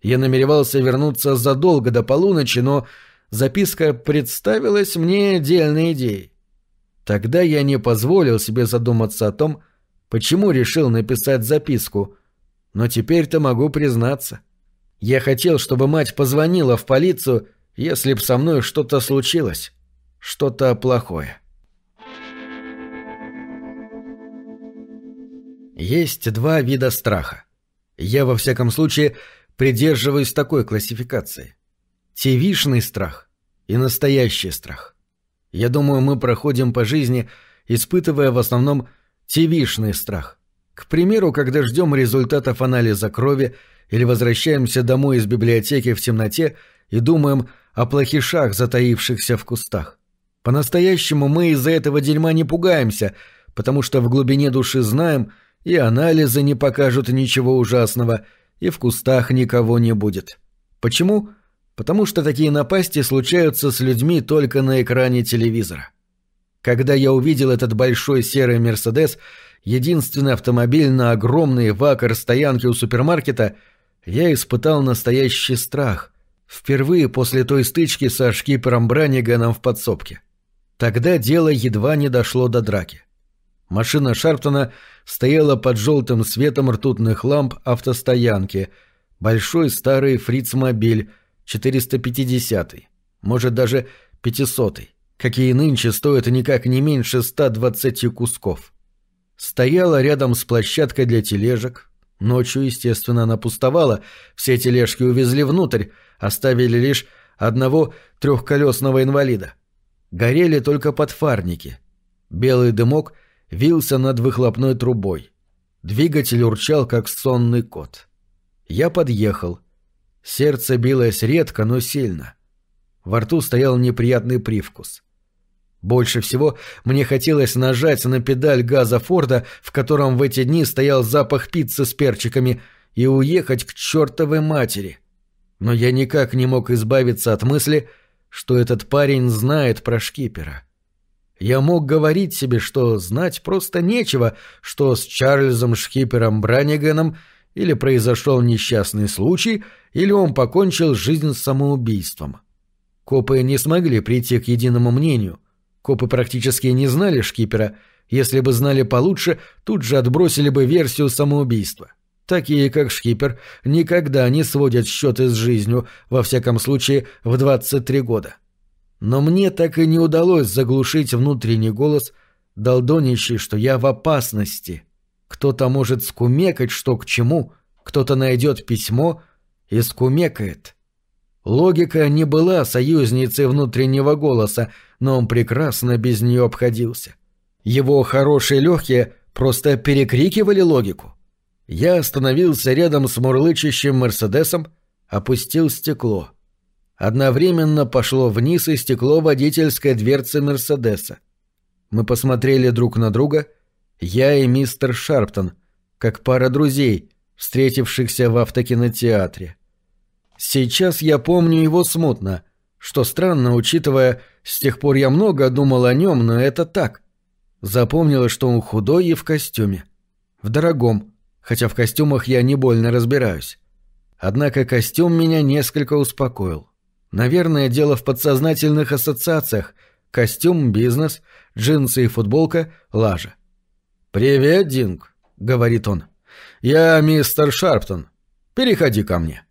Я намеревался вернуться задолго до полуночи, но записка представилась мне дельной идеей. Тогда я не позволил себе задуматься о том, почему решил написать записку, но теперь-то могу признаться. Я хотел, чтобы мать позвонила в полицию, если б со мной что-то случилось, что-то плохое. Есть два вида страха. Я, во всяком случае, придерживаюсь такой классификации. Тевишный страх и настоящий страх. Я думаю, мы проходим по жизни, испытывая в основном тевишный страх. К примеру, когда ждем результатов анализа крови или возвращаемся домой из библиотеки в темноте и думаем о плохишах, затаившихся в кустах. По-настоящему мы из-за этого дерьма не пугаемся, потому что в глубине души знаем – и анализы не покажут ничего ужасного, и в кустах никого не будет. Почему? Потому что такие напасти случаются с людьми только на экране телевизора. Когда я увидел этот большой серый «Мерседес», единственный автомобиль на огромной вакар-стоянке у супермаркета, я испытал настоящий страх. Впервые после той стычки со шкипером Браниганом в подсобке. Тогда дело едва не дошло до драки. Машина Шарптона стояла под желтым светом ртутных ламп автостоянки. Большой старый фрицмобиль, 450-й, может даже 500-й, какие нынче стоят никак не меньше 120 кусков. Стояла рядом с площадкой для тележек. Ночью, естественно, она пустовала, все тележки увезли внутрь, оставили лишь одного трехколесного инвалида. Горели только подфарники. Белый дымок вился над выхлопной трубой. Двигатель урчал, как сонный кот. Я подъехал. Сердце билось редко, но сильно. Во рту стоял неприятный привкус. Больше всего мне хотелось нажать на педаль газа Форда, в котором в эти дни стоял запах пиццы с перчиками, и уехать к чертовой матери. Но я никак не мог избавиться от мысли, что этот парень знает про шкипера. Я мог говорить себе, что знать просто нечего, что с Чарльзом Шкипером Браниганом или произошел несчастный случай, или он покончил жизнь самоубийством. Копы не смогли прийти к единому мнению. Копы практически не знали Шкипера. Если бы знали получше, тут же отбросили бы версию самоубийства. Такие, как Шкипер, никогда не сводят счеты с жизнью, во всяком случае, в 23 года. — но мне так и не удалось заглушить внутренний голос, долдонящий, что я в опасности. Кто-то может скумекать, что к чему, кто-то найдет письмо и скумекает. Логика не была союзницей внутреннего голоса, но он прекрасно без нее обходился. Его хорошие легкие просто перекрикивали логику. Я остановился рядом с мурлычащим Мерседесом, опустил стекло — Одновременно пошло вниз и стекло водительской дверцы Мерседеса. Мы посмотрели друг на друга, я и мистер Шарптон, как пара друзей, встретившихся в автокинотеатре. Сейчас я помню его смутно, что странно, учитывая, с тех пор я много думал о нем, но это так. Запомнилось, что он худой и в костюме. В дорогом, хотя в костюмах я не больно разбираюсь. Однако костюм меня несколько успокоил. Наверное, дело в подсознательных ассоциациях. Костюм, бизнес, джинсы и футболка, лажа. «Привет, Динг», — говорит он. «Я мистер Шарптон. Переходи ко мне».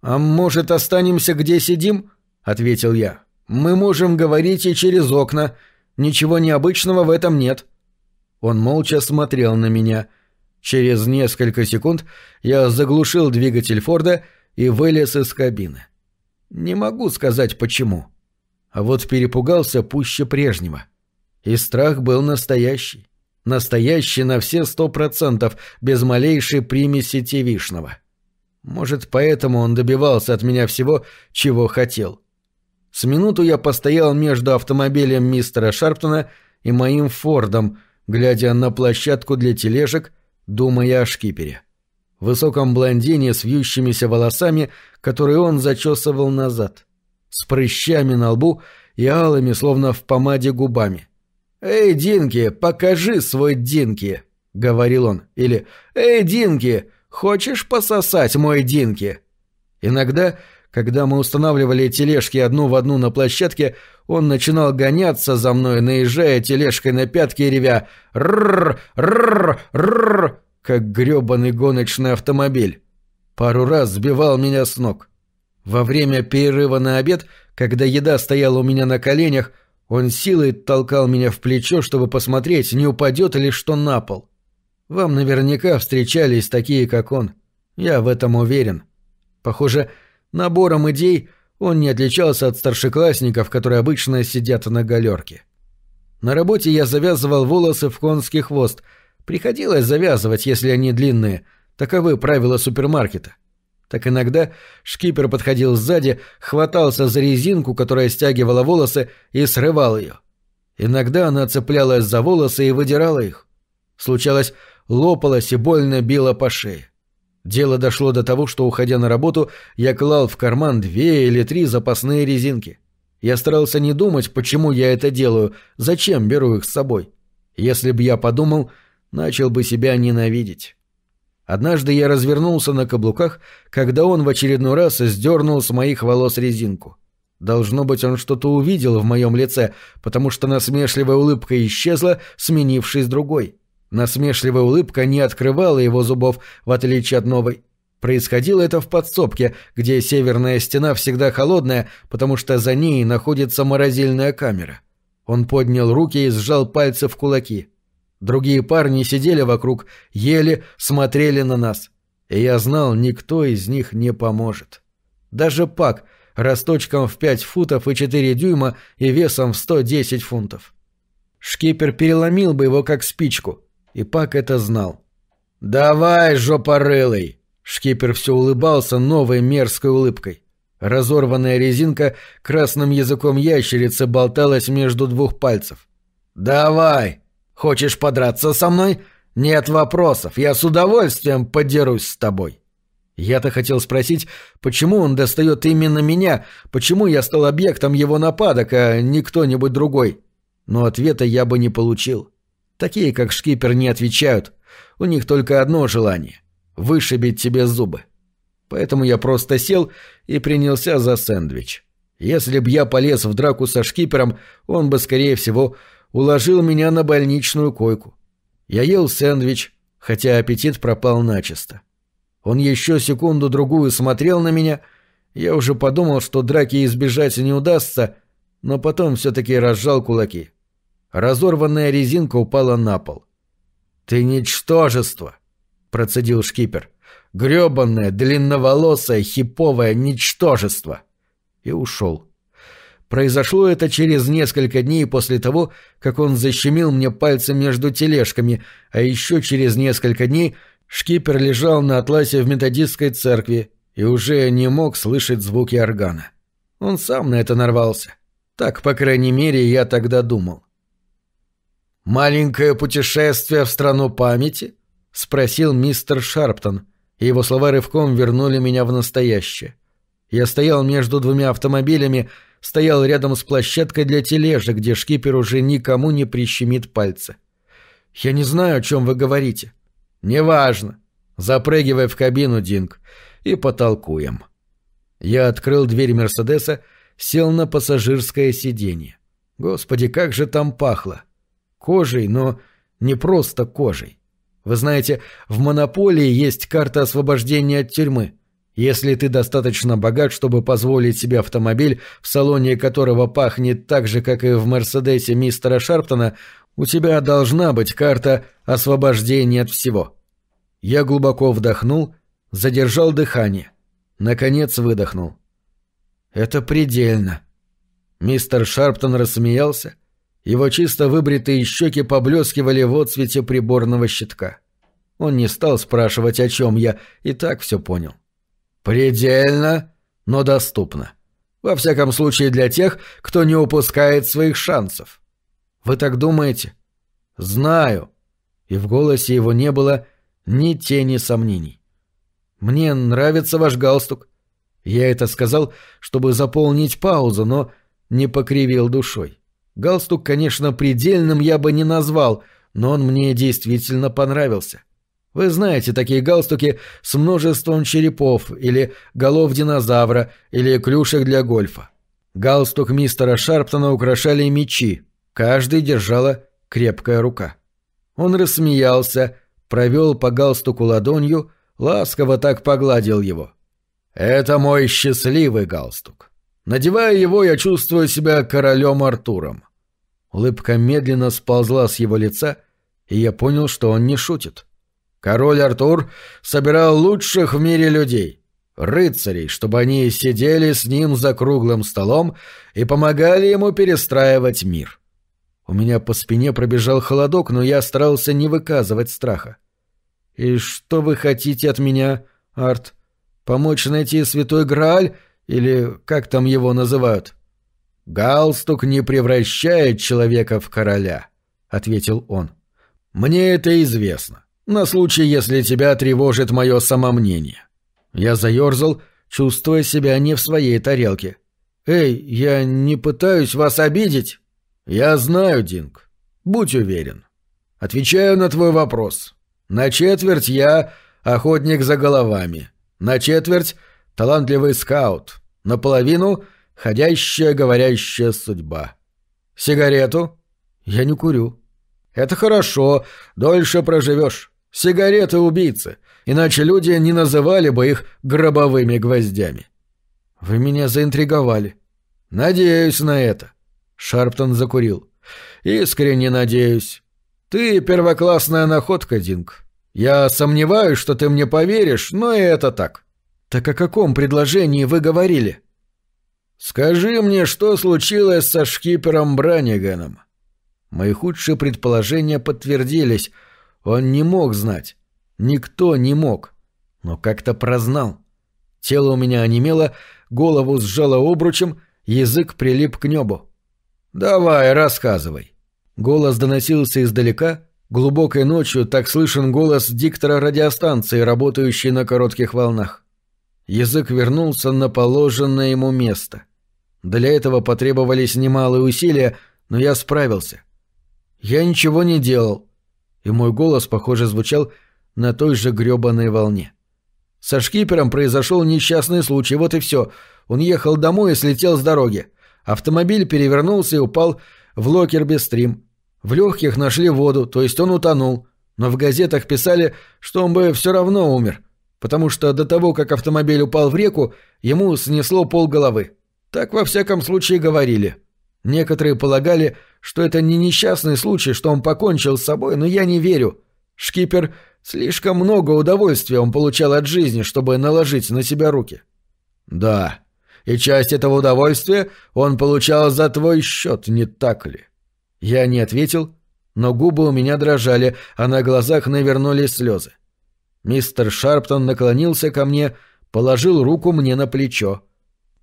«А может, останемся где сидим?» — ответил я. «Мы можем говорить и через окна. Ничего необычного в этом нет». Он молча смотрел на меня. Через несколько секунд я заглушил двигатель Форда и вылез из кабины. — не могу сказать почему. А вот перепугался пуще прежнего. И страх был настоящий. Настоящий на все сто процентов, без малейшей примеси тевишного. Может, поэтому он добивался от меня всего, чего хотел. С минуту я постоял между автомобилем мистера Шарптона и моим Фордом, глядя на площадку для тележек, думая о шкипере высоком блондине с вьющимися волосами, которые он зачесывал назад, с прыщами на лбу и алыми, словно в помаде губами. «Эй, Динки, покажи свой Динки!» — говорил он. Или «Эй, Динки, хочешь пососать мой Динки?» Иногда, когда мы устанавливали тележки одну в одну на площадке, он начинал гоняться за мной, наезжая тележкой на пятки и ревя «Рррр! Рррр! Рррр!» Как грёбаный гоночный автомобиль. Пару раз сбивал меня с ног. Во время перерыва на обед, когда еда стояла у меня на коленях, он силой толкал меня в плечо, чтобы посмотреть, не упадет ли что на пол. Вам наверняка встречались такие, как он. Я в этом уверен. Похоже, набором идей он не отличался от старшеклассников, которые обычно сидят на галерке. На работе я завязывал волосы в конский хвост — Приходилось завязывать, если они длинные. Таковы правила супермаркета. Так иногда шкипер подходил сзади, хватался за резинку, которая стягивала волосы, и срывал ее. Иногда она цеплялась за волосы и выдирала их. Случалось, лопалась и больно била по шее. Дело дошло до того, что, уходя на работу, я клал в карман две или три запасные резинки. Я старался не думать, почему я это делаю, зачем беру их с собой. Если бы я подумал, начал бы себя ненавидеть. Однажды я развернулся на каблуках, когда он в очередной раз сдернул с моих волос резинку. Должно быть, он что-то увидел в моем лице, потому что насмешливая улыбка исчезла, сменившись другой. Насмешливая улыбка не открывала его зубов, в отличие от новой. Происходило это в подсобке, где северная стена всегда холодная, потому что за ней находится морозильная камера. Он поднял руки и сжал пальцы в кулаки. Другие парни сидели вокруг, ели, смотрели на нас. И я знал, никто из них не поможет. Даже Пак, росточком в 5 футов и 4 дюйма и весом в 110 фунтов. Шкипер переломил бы его как спичку, и Пак это знал. «Давай, жопорылый!» Шкипер все улыбался новой мерзкой улыбкой. Разорванная резинка красным языком ящерицы болталась между двух пальцев. «Давай! Хочешь подраться со мной? Нет вопросов, я с удовольствием подерусь с тобой!» Я-то хотел спросить, почему он достает именно меня, почему я стал объектом его нападок, а не кто-нибудь другой. Но ответа я бы не получил. Такие, как шкипер, не отвечают. У них только одно желание — вышибить тебе зубы. Поэтому я просто сел и принялся за сэндвич. Если б я полез в драку со шкипером, он бы, скорее всего, уложил меня на больничную койку. Я ел сэндвич, хотя аппетит пропал начисто. Он еще секунду-другую смотрел на меня. Я уже подумал, что драки избежать не удастся, но потом все-таки разжал кулаки. Разорванная резинка упала на пол. «Ты ничтожество!» — процедил шкипер. «Гребанное, длинноволосое, хиповое ничтожество!» И ушел. Произошло это через несколько дней после того, как он защемил мне пальцы между тележками, а еще через несколько дней Шкипер лежал на атласе в методистской церкви и уже не мог слышать звуки органа. Он сам на это нарвался. Так, по крайней мере, я тогда думал. «Маленькое путешествие в страну памяти?» — спросил мистер Шарптон, и его слова рывком вернули меня в настоящее. Я стоял между двумя автомобилями, стоял рядом с площадкой для тележек, где шкипер уже никому не прищемит пальцы. «Я не знаю, о чем вы говорите», «Неважно. Запрыгивай в кабину, Динг, и потолкуем». Я открыл дверь Мерседеса, сел на пассажирское сиденье. Господи, как же там пахло! Кожей, но не просто кожей. Вы знаете, в монополии есть карта освобождения от тюрьмы. Если ты достаточно богат, чтобы позволить себе автомобиль, в салоне которого пахнет так же, как и в Мерседесе мистера Шарптона, у тебя должна быть карта освобождения от всего. Я глубоко вдохнул, задержал дыхание. Наконец выдохнул. «Это предельно». Мистер Шарптон рассмеялся. Его чисто выбритые щеки поблескивали в отсвете приборного щитка. Он не стал спрашивать, о чем я, и так все понял. «Предельно, но доступно. Во всяком случае для тех, кто не упускает своих шансов». «Вы так думаете?» «Знаю». И в голосе его не было ни тени сомнений. «Мне нравится ваш галстук». Я это сказал, чтобы заполнить паузу, но не покривил душой. Галстук, конечно, предельным я бы не назвал, но он мне действительно понравился. Вы знаете такие галстуки с множеством черепов, или голов динозавра, или клюшек для гольфа. Галстук мистера Шарптона украшали мечи, каждый держала крепкая рука. Он рассмеялся, провел по галстуку ладонью, ласково так погладил его. «Это мой счастливый галстук. Надевая его, я чувствую себя королем Артуром». Улыбка медленно сползла с его лица, и я понял, что он не шутит. Король Артур собирал лучших в мире людей, рыцарей, чтобы они сидели с ним за круглым столом и помогали ему перестраивать мир. У меня по спине пробежал холодок, но я старался не выказывать страха. «И что вы хотите от меня, Арт? Помочь найти святой Грааль? Или как там его называют?» «Галстук не превращает человека в короля», — ответил он. «Мне это известно. На случай, если тебя тревожит мое самомнение». Я заерзал, чувствуя себя не в своей тарелке. «Эй, я не пытаюсь вас обидеть». «Я знаю, Динг. Будь уверен. Отвечаю на твой вопрос. На четверть я охотник за головами. На четверть талантливый скаут. Наполовину ходящая говорящая судьба. Сигарету? Я не курю. Это хорошо, дольше проживешь. Сигареты убийцы. иначе люди не называли бы их гробовыми гвоздями. Вы меня заинтриговали. Надеюсь на это. Шарптон закурил. Искренне надеюсь. Ты первоклассная находка, Динг. Я сомневаюсь, что ты мне поверишь, но и это так. Так о каком предложении вы говорили? Скажи мне, что случилось со шкипером Браниганом? Мои худшие предположения подтвердились. Он не мог знать. Никто не мог. Но как-то прознал. Тело у меня онемело, голову сжало обручем, язык прилип к небу. «Давай, рассказывай». Голос доносился издалека, глубокой ночью так слышен голос диктора радиостанции, работающей на коротких волнах. Язык вернулся на положенное ему место. Для этого потребовались немалые усилия, но я справился. Я ничего не делал, и мой голос, похоже, звучал на той же грёбаной волне. Со шкипером произошел несчастный случай, вот и все. Он ехал домой и слетел с дороги. Автомобиль перевернулся и упал в Локерби-стрим. В легких нашли воду, то есть он утонул. Но в газетах писали, что он бы все равно умер, потому что до того, как автомобиль упал в реку, ему снесло полголовы. Так во всяком случае говорили. Некоторые полагали, что это не несчастный случай, что он покончил с собой, но я не верю. Шкипер слишком много удовольствия он получал от жизни, чтобы наложить на себя руки. Да, и часть этого удовольствия он получал за твой счет, не так ли? Я не ответил, но губы у меня дрожали, а на глазах навернулись слезы. Мистер Шарптон наклонился ко мне, положил руку мне на плечо.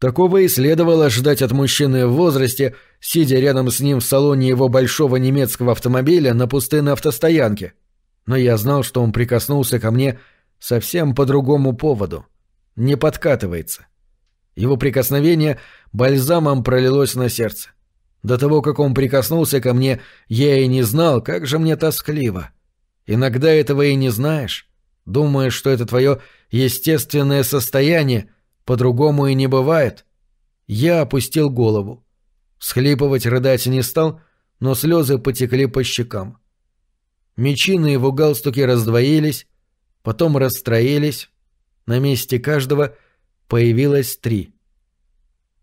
Такого и следовало ждать от мужчины в возрасте, сидя рядом с ним в салоне его большого немецкого автомобиля на пустынной автостоянке. Но я знал, что он прикоснулся ко мне совсем по другому поводу. Не подкатывается. Его прикосновение бальзамом пролилось на сердце. До того, как он прикоснулся ко мне, я и не знал, как же мне тоскливо. Иногда этого и не знаешь. Думаешь, что это твое естественное состояние, по-другому и не бывает. Я опустил голову. Схлипывать, рыдать не стал, но слезы потекли по щекам. Мечи на его галстуке раздвоились, потом расстроились. На месте каждого появилось три.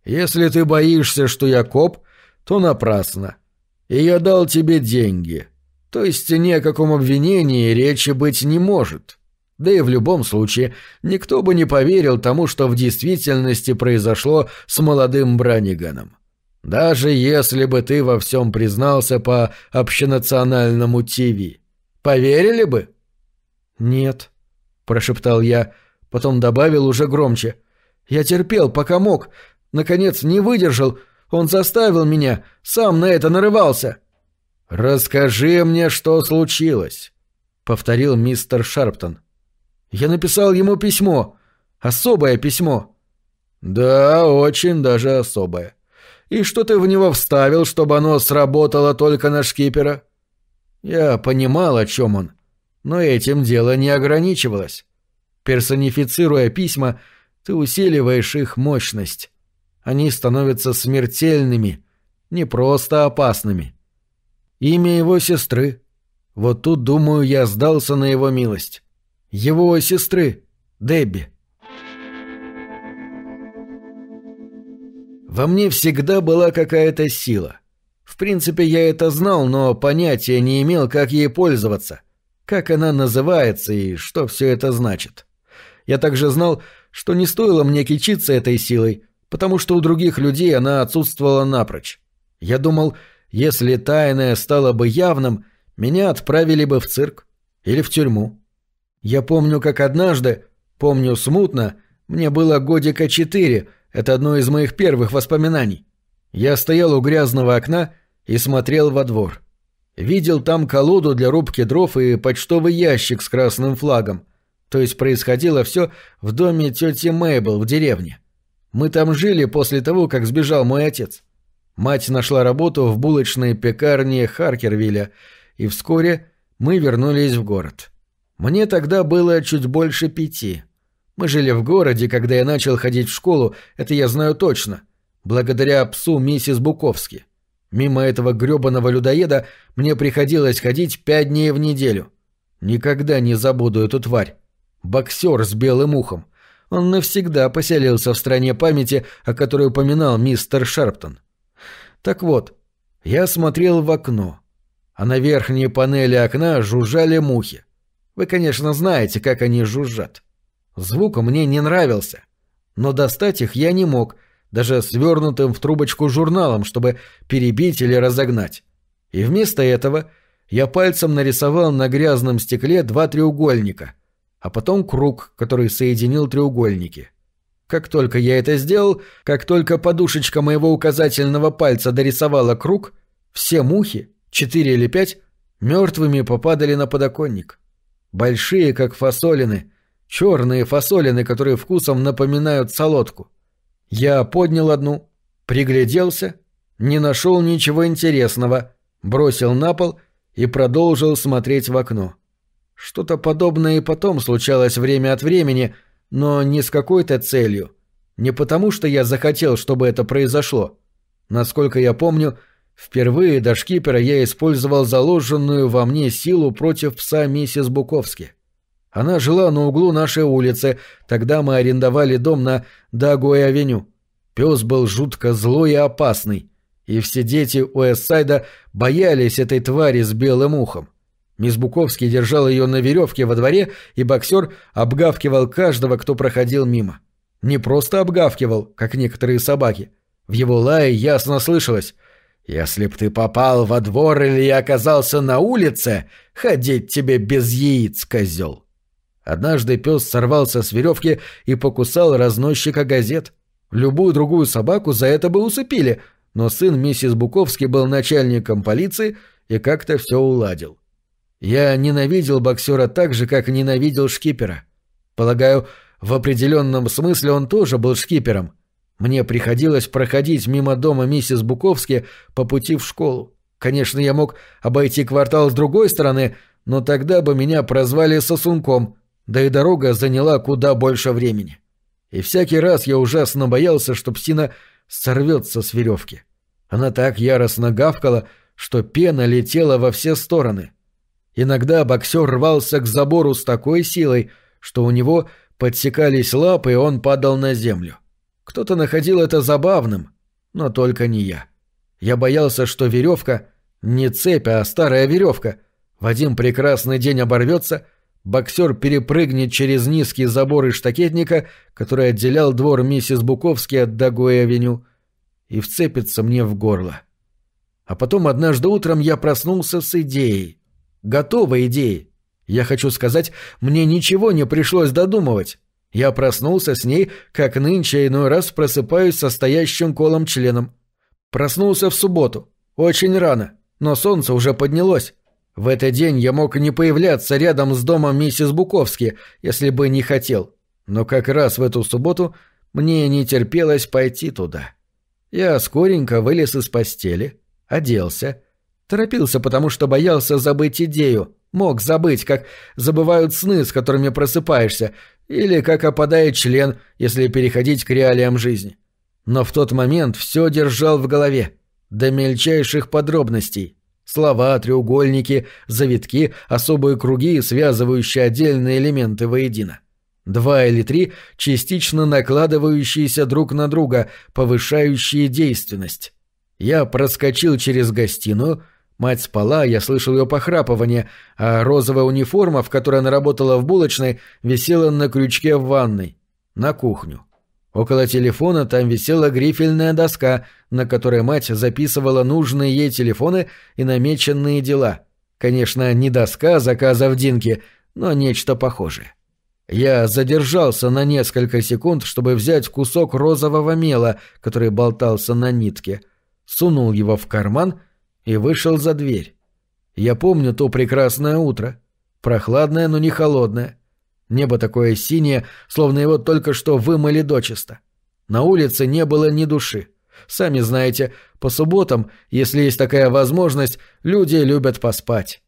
«Если ты боишься, что я коп, то напрасно. И я дал тебе деньги. То есть ни о каком обвинении речи быть не может. Да и в любом случае, никто бы не поверил тому, что в действительности произошло с молодым Браниганом. Даже если бы ты во всем признался по общенациональному ТВ. Поверили бы? Нет, прошептал я, потом добавил уже громче. Я терпел, пока мог. Наконец, не выдержал. Он заставил меня, сам на это нарывался. «Расскажи мне, что случилось», — повторил мистер Шарптон. Я написал ему письмо. Особое письмо. Да, очень даже особое. И что ты в него вставил, чтобы оно сработало только на шкипера? Я понимал, о чем он. Но этим дело не ограничивалось. Персонифицируя письма, ты усиливаешь их мощность. Они становятся смертельными, не просто опасными. Имя его сестры. Вот тут, думаю, я сдался на его милость его сестры, Дебби. Во мне всегда была какая-то сила. В принципе, я это знал, но понятия не имел, как ей пользоваться, как она называется и что все это значит. Я также знал, что не стоило мне кичиться этой силой, потому что у других людей она отсутствовала напрочь. Я думал, если тайное стало бы явным, меня отправили бы в цирк или в тюрьму. Я помню, как однажды, помню смутно, мне было годика четыре, это одно из моих первых воспоминаний. Я стоял у грязного окна и смотрел во двор. Видел там колоду для рубки дров и почтовый ящик с красным флагом. То есть происходило все в доме тети Мейбл в деревне. Мы там жили после того, как сбежал мой отец. Мать нашла работу в булочной пекарне Харкервилля, и вскоре мы вернулись в город. Мне тогда было чуть больше пяти. Мы жили в городе, когда я начал ходить в школу, это я знаю точно. Благодаря псу миссис Буковски. Мимо этого грёбаного людоеда мне приходилось ходить пять дней в неделю. Никогда не забуду эту тварь. Боксер с белым ухом. Он навсегда поселился в стране памяти, о которой упоминал мистер Шарптон. Так вот, я смотрел в окно, а на верхней панели окна жужжали мухи. Вы, конечно, знаете, как они жужжат. Звук мне не нравился, но достать их я не мог, даже свернутым в трубочку журналом, чтобы перебить или разогнать. И вместо этого я пальцем нарисовал на грязном стекле два треугольника, а потом круг, который соединил треугольники. Как только я это сделал, как только подушечка моего указательного пальца дорисовала круг, все мухи, четыре или пять, мертвыми попадали на подоконник. Большие, как фасолины, черные фасолины, которые вкусом напоминают солодку. Я поднял одну, пригляделся, не нашел ничего интересного, бросил на пол и продолжил смотреть в окно. Что-то подобное и потом случалось время от времени, но не с какой-то целью. Не потому, что я захотел, чтобы это произошло. Насколько я помню, впервые до шкипера я использовал заложенную во мне силу против пса миссис Буковски. Она жила на углу нашей улицы, тогда мы арендовали дом на Дагуэй-авеню. Пес был жутко злой и опасный, и все дети Уэссайда боялись этой твари с белым ухом. Мисс Буковский держал ее на веревке во дворе, и боксер обгавкивал каждого, кто проходил мимо. Не просто обгавкивал, как некоторые собаки. В его лае ясно слышалось «Если б ты попал во двор или оказался на улице, ходить тебе без яиц, козел». Однажды пес сорвался с веревки и покусал разносчика газет. Любую другую собаку за это бы усыпили, но сын миссис Буковский был начальником полиции и как-то все уладил. Я ненавидел боксера так же, как ненавидел шкипера. Полагаю, в определенном смысле он тоже был шкипером. Мне приходилось проходить мимо дома миссис Буковски по пути в школу. Конечно, я мог обойти квартал с другой стороны, но тогда бы меня прозвали сосунком, да и дорога заняла куда больше времени. И всякий раз я ужасно боялся, что псина сорвется с веревки. Она так яростно гавкала, что пена летела во все стороны. Иногда боксер рвался к забору с такой силой, что у него подсекались лапы, и он падал на землю. Кто-то находил это забавным, но только не я. Я боялся, что веревка — не цепь, а старая веревка — в один прекрасный день оборвется — Боксер перепрыгнет через низкий забор из штакетника, который отделял двор миссис Буковски от Дагуэ-авеню, и вцепится мне в горло. А потом однажды утром я проснулся с идеей. Готовой идеей. Я хочу сказать, мне ничего не пришлось додумывать. Я проснулся с ней, как нынче иной раз просыпаюсь со стоящим колом членом. Проснулся в субботу. Очень рано, но солнце уже поднялось. В этот день я мог не появляться рядом с домом миссис Буковски, если бы не хотел. Но как раз в эту субботу мне не терпелось пойти туда. Я скоренько вылез из постели, оделся. Торопился, потому что боялся забыть идею. Мог забыть, как забывают сны, с которыми просыпаешься, или как опадает член, если переходить к реалиям жизни. Но в тот момент все держал в голове, до мельчайших подробностей. Слова, треугольники, завитки, особые круги, связывающие отдельные элементы воедино. Два или три, частично накладывающиеся друг на друга, повышающие действенность. Я проскочил через гостиную, мать спала, я слышал ее похрапывание, а розовая униформа, в которой она работала в булочной, висела на крючке в ванной. На кухню. Около телефона там висела грифельная доска, на которой мать записывала нужные ей телефоны и намеченные дела. Конечно, не доска заказа в Динке, но нечто похожее. Я задержался на несколько секунд, чтобы взять кусок розового мела, который болтался на нитке, сунул его в карман и вышел за дверь. Я помню то прекрасное утро. Прохладное, но не холодное. Небо такое синее, словно его только что вымыли дочисто. На улице не было ни души. Сами знаете, по субботам, если есть такая возможность, люди любят поспать.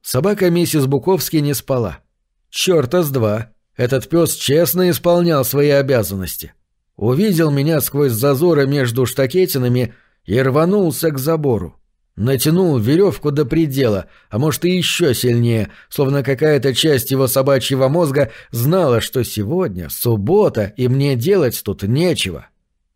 Собака миссис Буковски не спала. Чёрта с два. Этот пес честно исполнял свои обязанности. Увидел меня сквозь зазоры между штакетинами и рванулся к забору. Натянул веревку до предела, а может и еще сильнее, словно какая-то часть его собачьего мозга знала, что сегодня суббота, и мне делать тут нечего.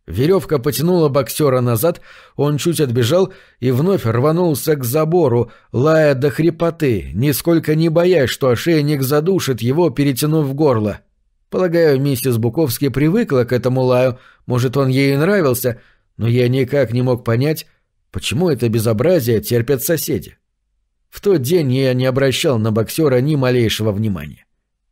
Веревка потянула боксера назад, он чуть отбежал и вновь рванулся к забору, лая до хрипоты, нисколько не боясь, что ошейник задушит его, перетянув горло. Полагаю, миссис Буковский привыкла к этому лаю, может, он ей нравился, но я никак не мог понять, почему это безобразие терпят соседи. В тот день я не обращал на боксера ни малейшего внимания.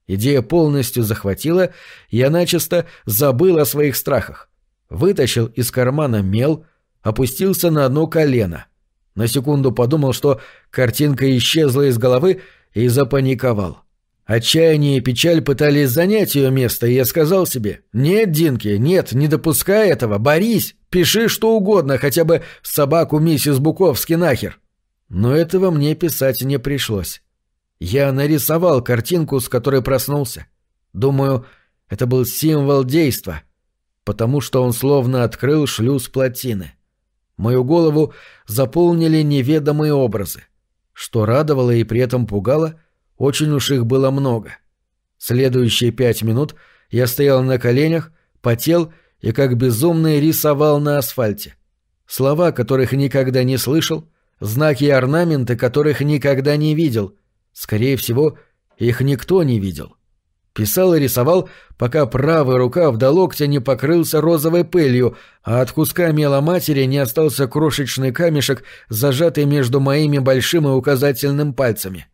Идея полностью захватила, я начисто забыл о своих страхах вытащил из кармана мел, опустился на одно колено. На секунду подумал, что картинка исчезла из головы и запаниковал. Отчаяние и печаль пытались занять ее место, и я сказал себе «Нет, Динки, нет, не допускай этого, борись, пиши что угодно, хотя бы собаку миссис Буковски нахер». Но этого мне писать не пришлось. Я нарисовал картинку, с которой проснулся. Думаю, это был символ действа — потому что он словно открыл шлюз плотины. Мою голову заполнили неведомые образы. Что радовало и при этом пугало, очень уж их было много. Следующие пять минут я стоял на коленях, потел и как безумный рисовал на асфальте. Слова, которых никогда не слышал, знаки и орнаменты, которых никогда не видел. Скорее всего, их никто не видел. — Писал и рисовал, пока правая рука до локтя не покрылся розовой пылью, а от куска мела матери не остался крошечный камешек, зажатый между моими большим и указательным пальцами.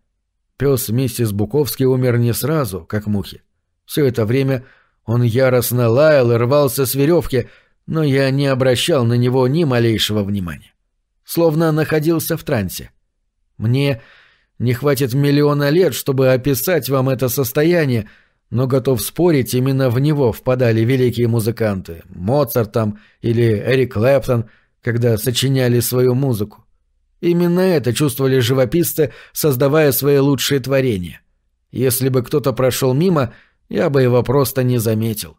Пес миссис Буковский умер не сразу, как мухи. Все это время он яростно лаял и рвался с веревки, но я не обращал на него ни малейшего внимания. Словно находился в трансе. Мне не хватит миллиона лет, чтобы описать вам это состояние, но готов спорить, именно в него впадали великие музыканты, Моцарт там или Эрик Клэптон, когда сочиняли свою музыку. Именно это чувствовали живописцы, создавая свои лучшие творения. Если бы кто-то прошел мимо, я бы его просто не заметил.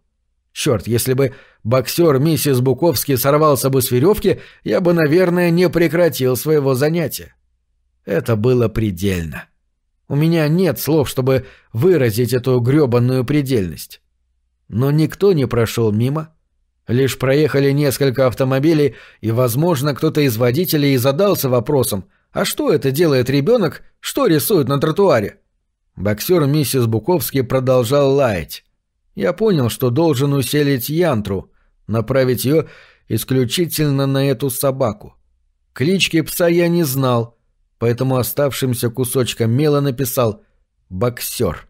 Черт, если бы боксер миссис Буковский сорвался бы с веревки, я бы, наверное, не прекратил своего занятия. Это было предельно. У меня нет слов, чтобы выразить эту грёбаную предельность. Но никто не прошел мимо. Лишь проехали несколько автомобилей, и, возможно, кто-то из водителей задался вопросом, а что это делает ребенок, что рисует на тротуаре? Боксер миссис Буковский продолжал лаять. Я понял, что должен уселить Янтру, направить ее исключительно на эту собаку. Клички пса я не знал — поэтому оставшимся кусочком мела написал «боксер».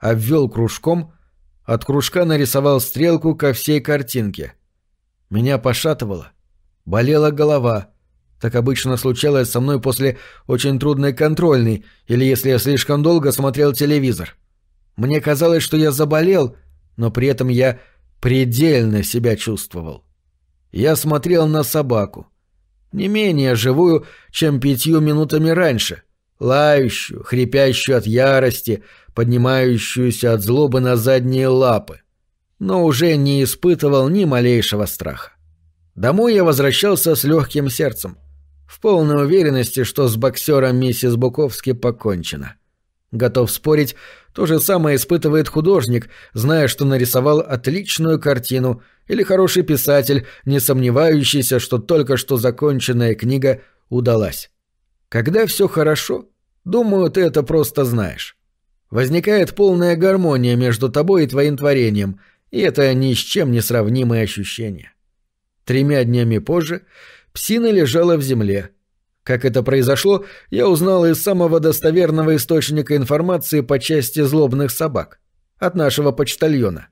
Обвел кружком, от кружка нарисовал стрелку ко всей картинке. Меня пошатывало, болела голова. Так обычно случалось со мной после очень трудной контрольной или если я слишком долго смотрел телевизор. Мне казалось, что я заболел, но при этом я предельно себя чувствовал. Я смотрел на собаку не менее живую, чем пятью минутами раньше, лающую, хрипящую от ярости, поднимающуюся от злобы на задние лапы, но уже не испытывал ни малейшего страха. Домой я возвращался с легким сердцем, в полной уверенности, что с боксером миссис Буковски покончено. Готов спорить, то же самое испытывает художник, зная, что нарисовал отличную картину, или хороший писатель, не сомневающийся, что только что законченная книга удалась. Когда все хорошо, думаю, ты это просто знаешь. Возникает полная гармония между тобой и твоим творением, и это ни с чем не сравнимое ощущение. Тремя днями позже псина лежала в земле — как это произошло, я узнал из самого достоверного источника информации по части злобных собак. От нашего почтальона.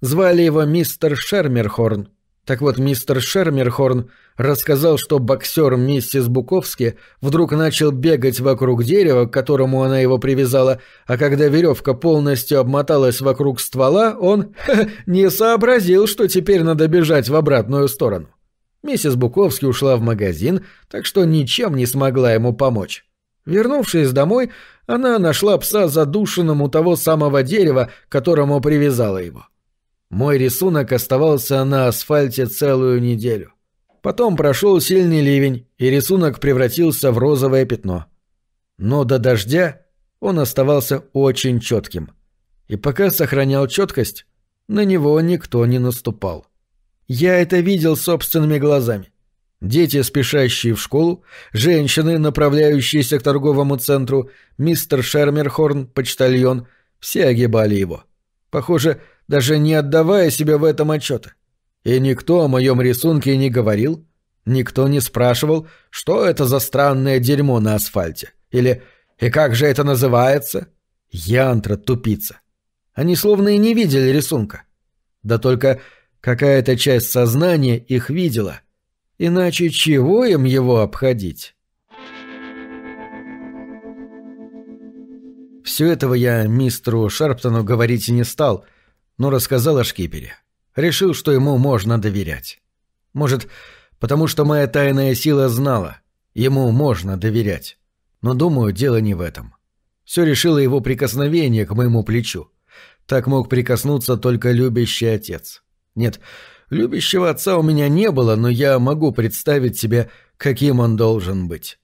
Звали его мистер Шермерхорн. Так вот, мистер Шермерхорн рассказал, что боксер миссис Буковски вдруг начал бегать вокруг дерева, к которому она его привязала, а когда веревка полностью обмоталась вокруг ствола, он <laughs> не сообразил, что теперь надо бежать в обратную сторону. Миссис Буковский ушла в магазин, так что ничем не смогла ему помочь. Вернувшись домой, она нашла пса задушенным у того самого дерева, к которому привязала его. Мой рисунок оставался на асфальте целую неделю. Потом прошел сильный ливень, и рисунок превратился в розовое пятно. Но до дождя он оставался очень четким. И пока сохранял четкость, на него никто не наступал. Я это видел собственными глазами. Дети, спешащие в школу, женщины, направляющиеся к торговому центру, мистер Шермерхорн, почтальон, все огибали его. Похоже, даже не отдавая себе в этом отчета. И никто о моем рисунке не говорил, никто не спрашивал, что это за странное дерьмо на асфальте. Или «И как же это называется?» Янтра, тупица. Они словно и не видели рисунка. Да только какая-то часть сознания их видела — Иначе чего им его обходить? Все этого я мистеру Шарптону говорить не стал, но рассказал о шкипере. Решил, что ему можно доверять. Может, потому что моя тайная сила знала, ему можно доверять. Но, думаю, дело не в этом. Все решило его прикосновение к моему плечу. Так мог прикоснуться только любящий отец. Нет, Любящего отца у меня не было, но я могу представить себе, каким он должен быть.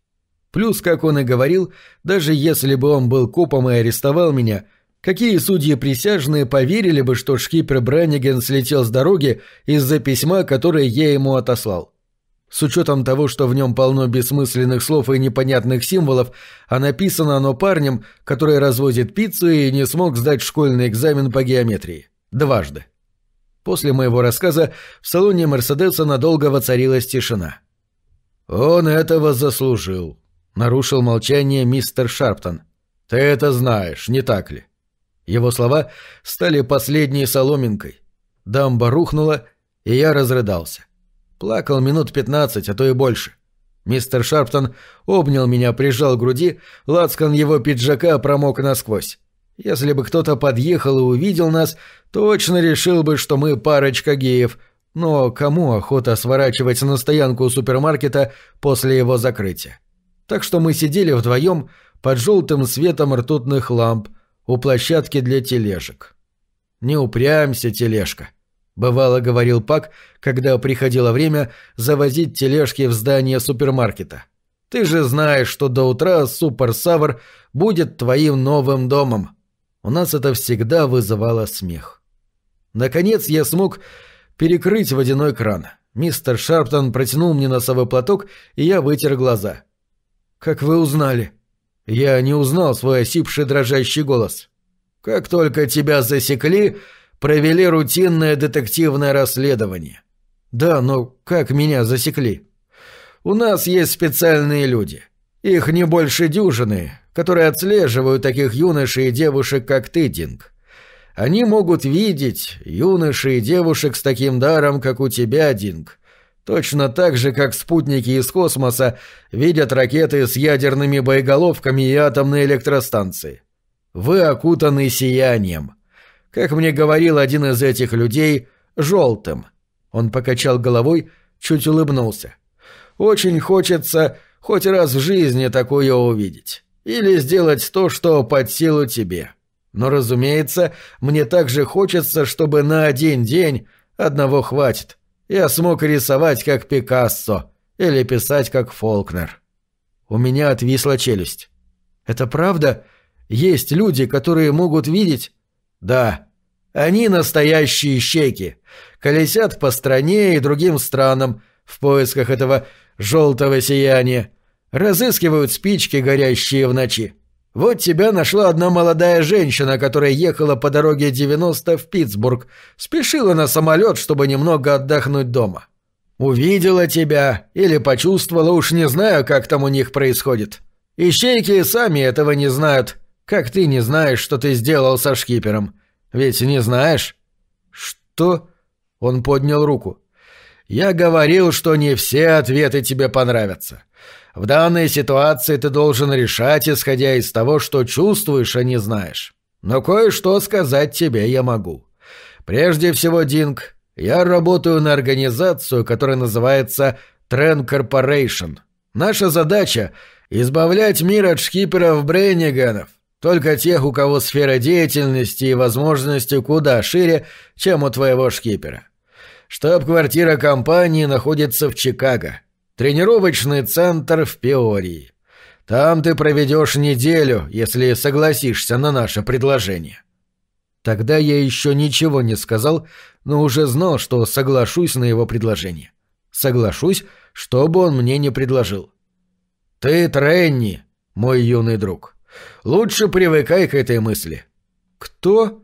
Плюс, как он и говорил, даже если бы он был копом и арестовал меня, какие судьи присяжные поверили бы, что шкипер Бранниген слетел с дороги из-за письма, которое я ему отослал? С учетом того, что в нем полно бессмысленных слов и непонятных символов, а написано оно парнем, который развозит пиццу и не смог сдать школьный экзамен по геометрии. Дважды. После моего рассказа в салоне Мерседеса надолго воцарилась тишина. «Он этого заслужил», — нарушил молчание мистер Шарптон. «Ты это знаешь, не так ли?» Его слова стали последней соломинкой. Дамба рухнула, и я разрыдался. Плакал минут пятнадцать, а то и больше. Мистер Шарптон обнял меня, прижал к груди, лацкан его пиджака промок насквозь. Если бы кто-то подъехал и увидел нас, точно решил бы, что мы парочка геев, но кому охота сворачивать на стоянку супермаркета после его закрытия? Так что мы сидели вдвоем под желтым светом ртутных ламп у площадки для тележек. «Не упрямься, тележка», — бывало говорил Пак, когда приходило время завозить тележки в здание супермаркета. «Ты же знаешь, что до утра Супер Савр будет твоим новым домом». У нас это всегда вызывало смех. Наконец я смог перекрыть водяной кран. Мистер Шарптон протянул мне носовой платок, и я вытер глаза. «Как вы узнали?» Я не узнал свой осипший дрожащий голос. «Как только тебя засекли, провели рутинное детективное расследование». «Да, но как меня засекли?» «У нас есть специальные люди. Их не больше дюжины, которые отслеживают таких юношей и девушек, как ты, Динг. Они могут видеть юношей и девушек с таким даром, как у тебя, Динг. Точно так же, как спутники из космоса видят ракеты с ядерными боеголовками и атомные электростанции. Вы окутаны сиянием. Как мне говорил один из этих людей, желтым. Он покачал головой, чуть улыбнулся. Очень хочется хоть раз в жизни такое увидеть. Или сделать то, что под силу тебе. Но, разумеется, мне также хочется, чтобы на один день одного хватит. Я смог рисовать как Пикассо или писать как Фолкнер. У меня отвисла челюсть. Это правда? Есть люди, которые могут видеть? Да. Они настоящие щеки. Колесят по стране и другим странам в поисках этого желтого сияния разыскивают спички, горящие в ночи. Вот тебя нашла одна молодая женщина, которая ехала по дороге 90 в Питтсбург, спешила на самолет, чтобы немного отдохнуть дома. Увидела тебя или почувствовала, уж не знаю, как там у них происходит. Ищейки сами этого не знают, как ты не знаешь, что ты сделал со шкипером. Ведь не знаешь? Что? Он поднял руку. Я говорил, что не все ответы тебе понравятся. В данной ситуации ты должен решать, исходя из того, что чувствуешь, а не знаешь. Но кое-что сказать тебе я могу. Прежде всего, Динг, я работаю на организацию, которая называется Trend Corporation. Наша задача — избавлять мир от шкиперов Брейниганов, только тех, у кого сфера деятельности и возможности куда шире, чем у твоего шкипера. Штаб-квартира компании находится в Чикаго. Тренировочный центр в Пиории. Там ты проведешь неделю, если согласишься на наше предложение. Тогда я еще ничего не сказал, но уже знал, что соглашусь на его предложение. Соглашусь, что бы он мне не предложил. Ты, Тренни, мой юный друг, лучше привыкай к этой мысли. Кто?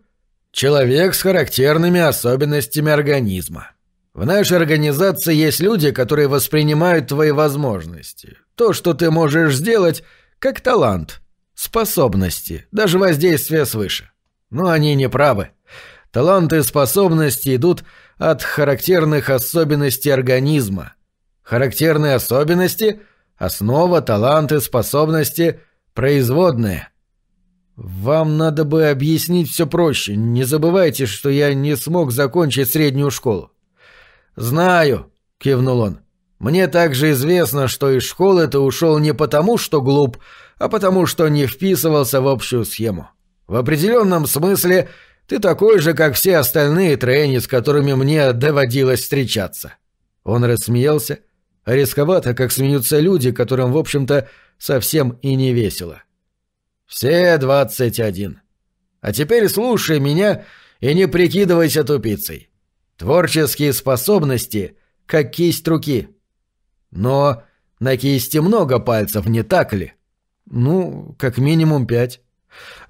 Человек с характерными особенностями организма. В нашей организации есть люди, которые воспринимают твои возможности. То, что ты можешь сделать, как талант, способности, даже воздействие свыше. Но они не правы. Таланты и способности идут от характерных особенностей организма. Характерные особенности – основа, таланты, способности – производные. Вам надо бы объяснить все проще. Не забывайте, что я не смог закончить среднюю школу. «Знаю», — кивнул он. «Мне также известно, что из школы ты ушел не потому, что глуп, а потому, что не вписывался в общую схему. В определенном смысле ты такой же, как все остальные трени, с которыми мне доводилось встречаться». Он рассмеялся, а рисковато, как смеются люди, которым, в общем-то, совсем и не весело. «Все двадцать один. А теперь слушай меня и не прикидывайся тупицей. Творческие способности, как кисть руки. Но на кисти много пальцев, не так ли? Ну, как минимум пять.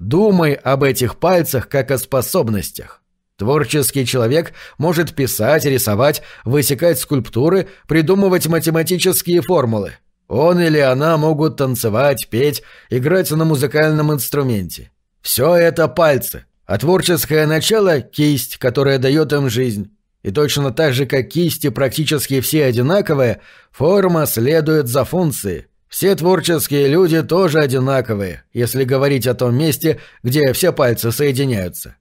Думай об этих пальцах, как о способностях. Творческий человек может писать, рисовать, высекать скульптуры, придумывать математические формулы. Он или она могут танцевать, петь, играть на музыкальном инструменте. Все это пальцы, а творческое начало – кисть, которая дает им жизнь. И точно так же, как кисти практически все одинаковые, форма следует за функцией. Все творческие люди тоже одинаковые, если говорить о том месте, где все пальцы соединяются.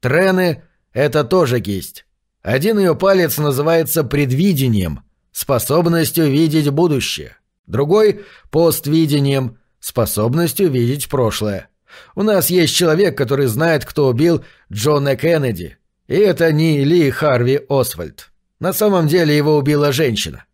Трены — это тоже кисть. Один ее палец называется предвидением, способностью видеть будущее. Другой — поствидением, способностью видеть прошлое. У нас есть человек, который знает, кто убил Джона Кеннеди, и это не Ли Харви Освальд. На самом деле его убила женщина.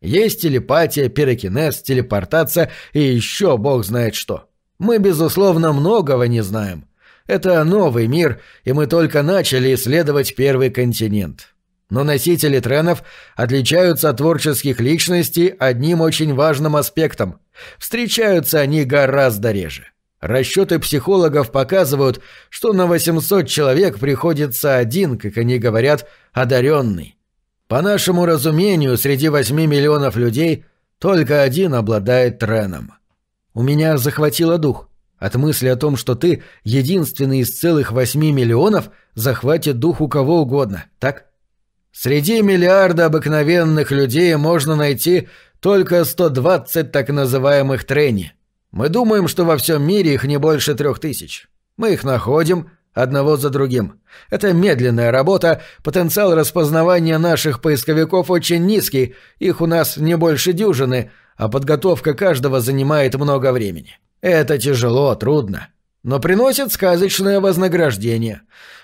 Есть телепатия, пирокинез, телепортация и еще бог знает что. Мы, безусловно, многого не знаем. Это новый мир, и мы только начали исследовать первый континент. Но носители тренов отличаются от творческих личностей одним очень важным аспектом. Встречаются они гораздо реже. Расчеты психологов показывают, что на 800 человек приходится один, как они говорят, одаренный. По нашему разумению, среди 8 миллионов людей только один обладает треном. У меня захватило дух. От мысли о том, что ты единственный из целых 8 миллионов, захватит дух у кого угодно, так? Среди миллиарда обыкновенных людей можно найти только 120 так называемых трени – мы думаем, что во всем мире их не больше трех тысяч. Мы их находим одного за другим. Это медленная работа, потенциал распознавания наших поисковиков очень низкий, их у нас не больше дюжины, а подготовка каждого занимает много времени. Это тяжело, трудно, но приносит сказочное вознаграждение.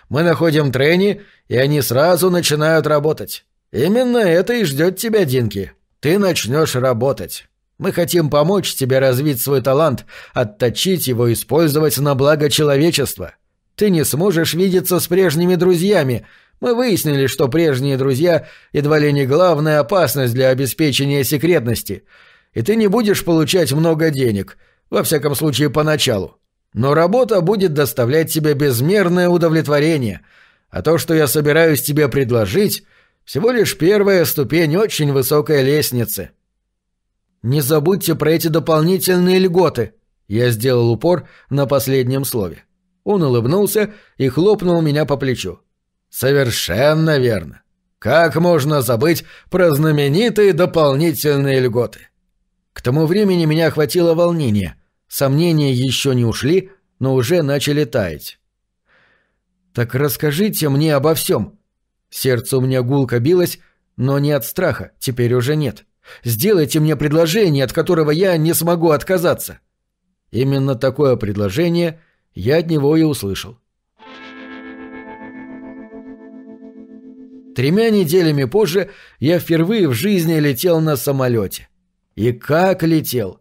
Мы находим трени, и они сразу начинают работать. Именно это и ждет тебя, Динки. Ты начнешь работать. Мы хотим помочь тебе развить свой талант, отточить его, использовать на благо человечества. Ты не сможешь видеться с прежними друзьями. Мы выяснили, что прежние друзья едва ли не главная опасность для обеспечения секретности. И ты не будешь получать много денег, во всяком случае поначалу. Но работа будет доставлять тебе безмерное удовлетворение. А то, что я собираюсь тебе предложить, всего лишь первая ступень очень высокой лестницы. Не забудьте про эти дополнительные льготы. Я сделал упор на последнем слове. Он улыбнулся и хлопнул меня по плечу. Совершенно верно. Как можно забыть про знаменитые дополнительные льготы? К тому времени меня охватило волнение. Сомнения еще не ушли, но уже начали таять. «Так расскажите мне обо всем». Сердце у меня гулко билось, но не от страха, теперь уже нет. Сделайте мне предложение, от которого я не смогу отказаться». Именно такое предложение я от него и услышал. Тремя неделями позже я впервые в жизни летел на самолете. И как летел!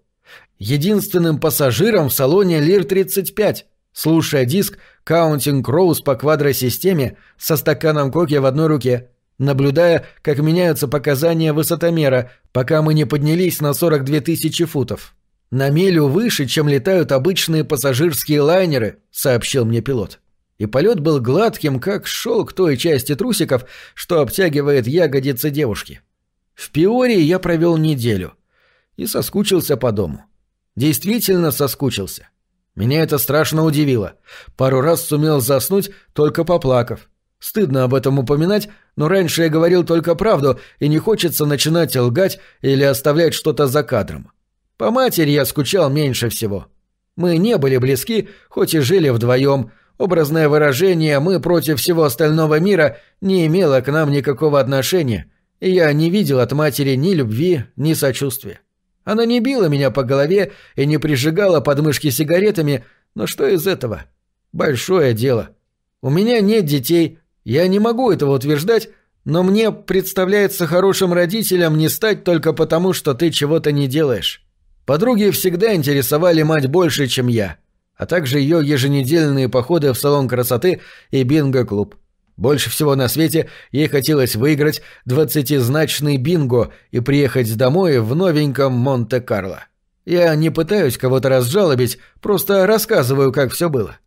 Единственным пассажиром в салоне Лир-35, слушая диск Counting Crows по квадросистеме со стаканом коки в одной руке, наблюдая, как меняются показания высотомера, пока мы не поднялись на 42 тысячи футов. «На милю выше, чем летают обычные пассажирские лайнеры», — сообщил мне пилот и полет был гладким, как шел к той части трусиков, что обтягивает ягодицы девушки. В Пиории я провел неделю и соскучился по дому. Действительно соскучился. Меня это страшно удивило. Пару раз сумел заснуть, только поплакав. Стыдно об этом упоминать, но раньше я говорил только правду, и не хочется начинать лгать или оставлять что-то за кадром. По матери я скучал меньше всего. Мы не были близки, хоть и жили вдвоем, Образное выражение «мы против всего остального мира» не имело к нам никакого отношения, и я не видел от матери ни любви, ни сочувствия. Она не била меня по голове и не прижигала подмышки сигаретами, но что из этого? Большое дело. У меня нет детей, я не могу этого утверждать, но мне представляется хорошим родителем не стать только потому, что ты чего-то не делаешь. Подруги всегда интересовали мать больше, чем я а также ее еженедельные походы в салон красоты и бинго-клуб. Больше всего на свете ей хотелось выиграть двадцатизначный бинго и приехать домой в новеньком Монте-Карло. Я не пытаюсь кого-то разжалобить, просто рассказываю, как все было.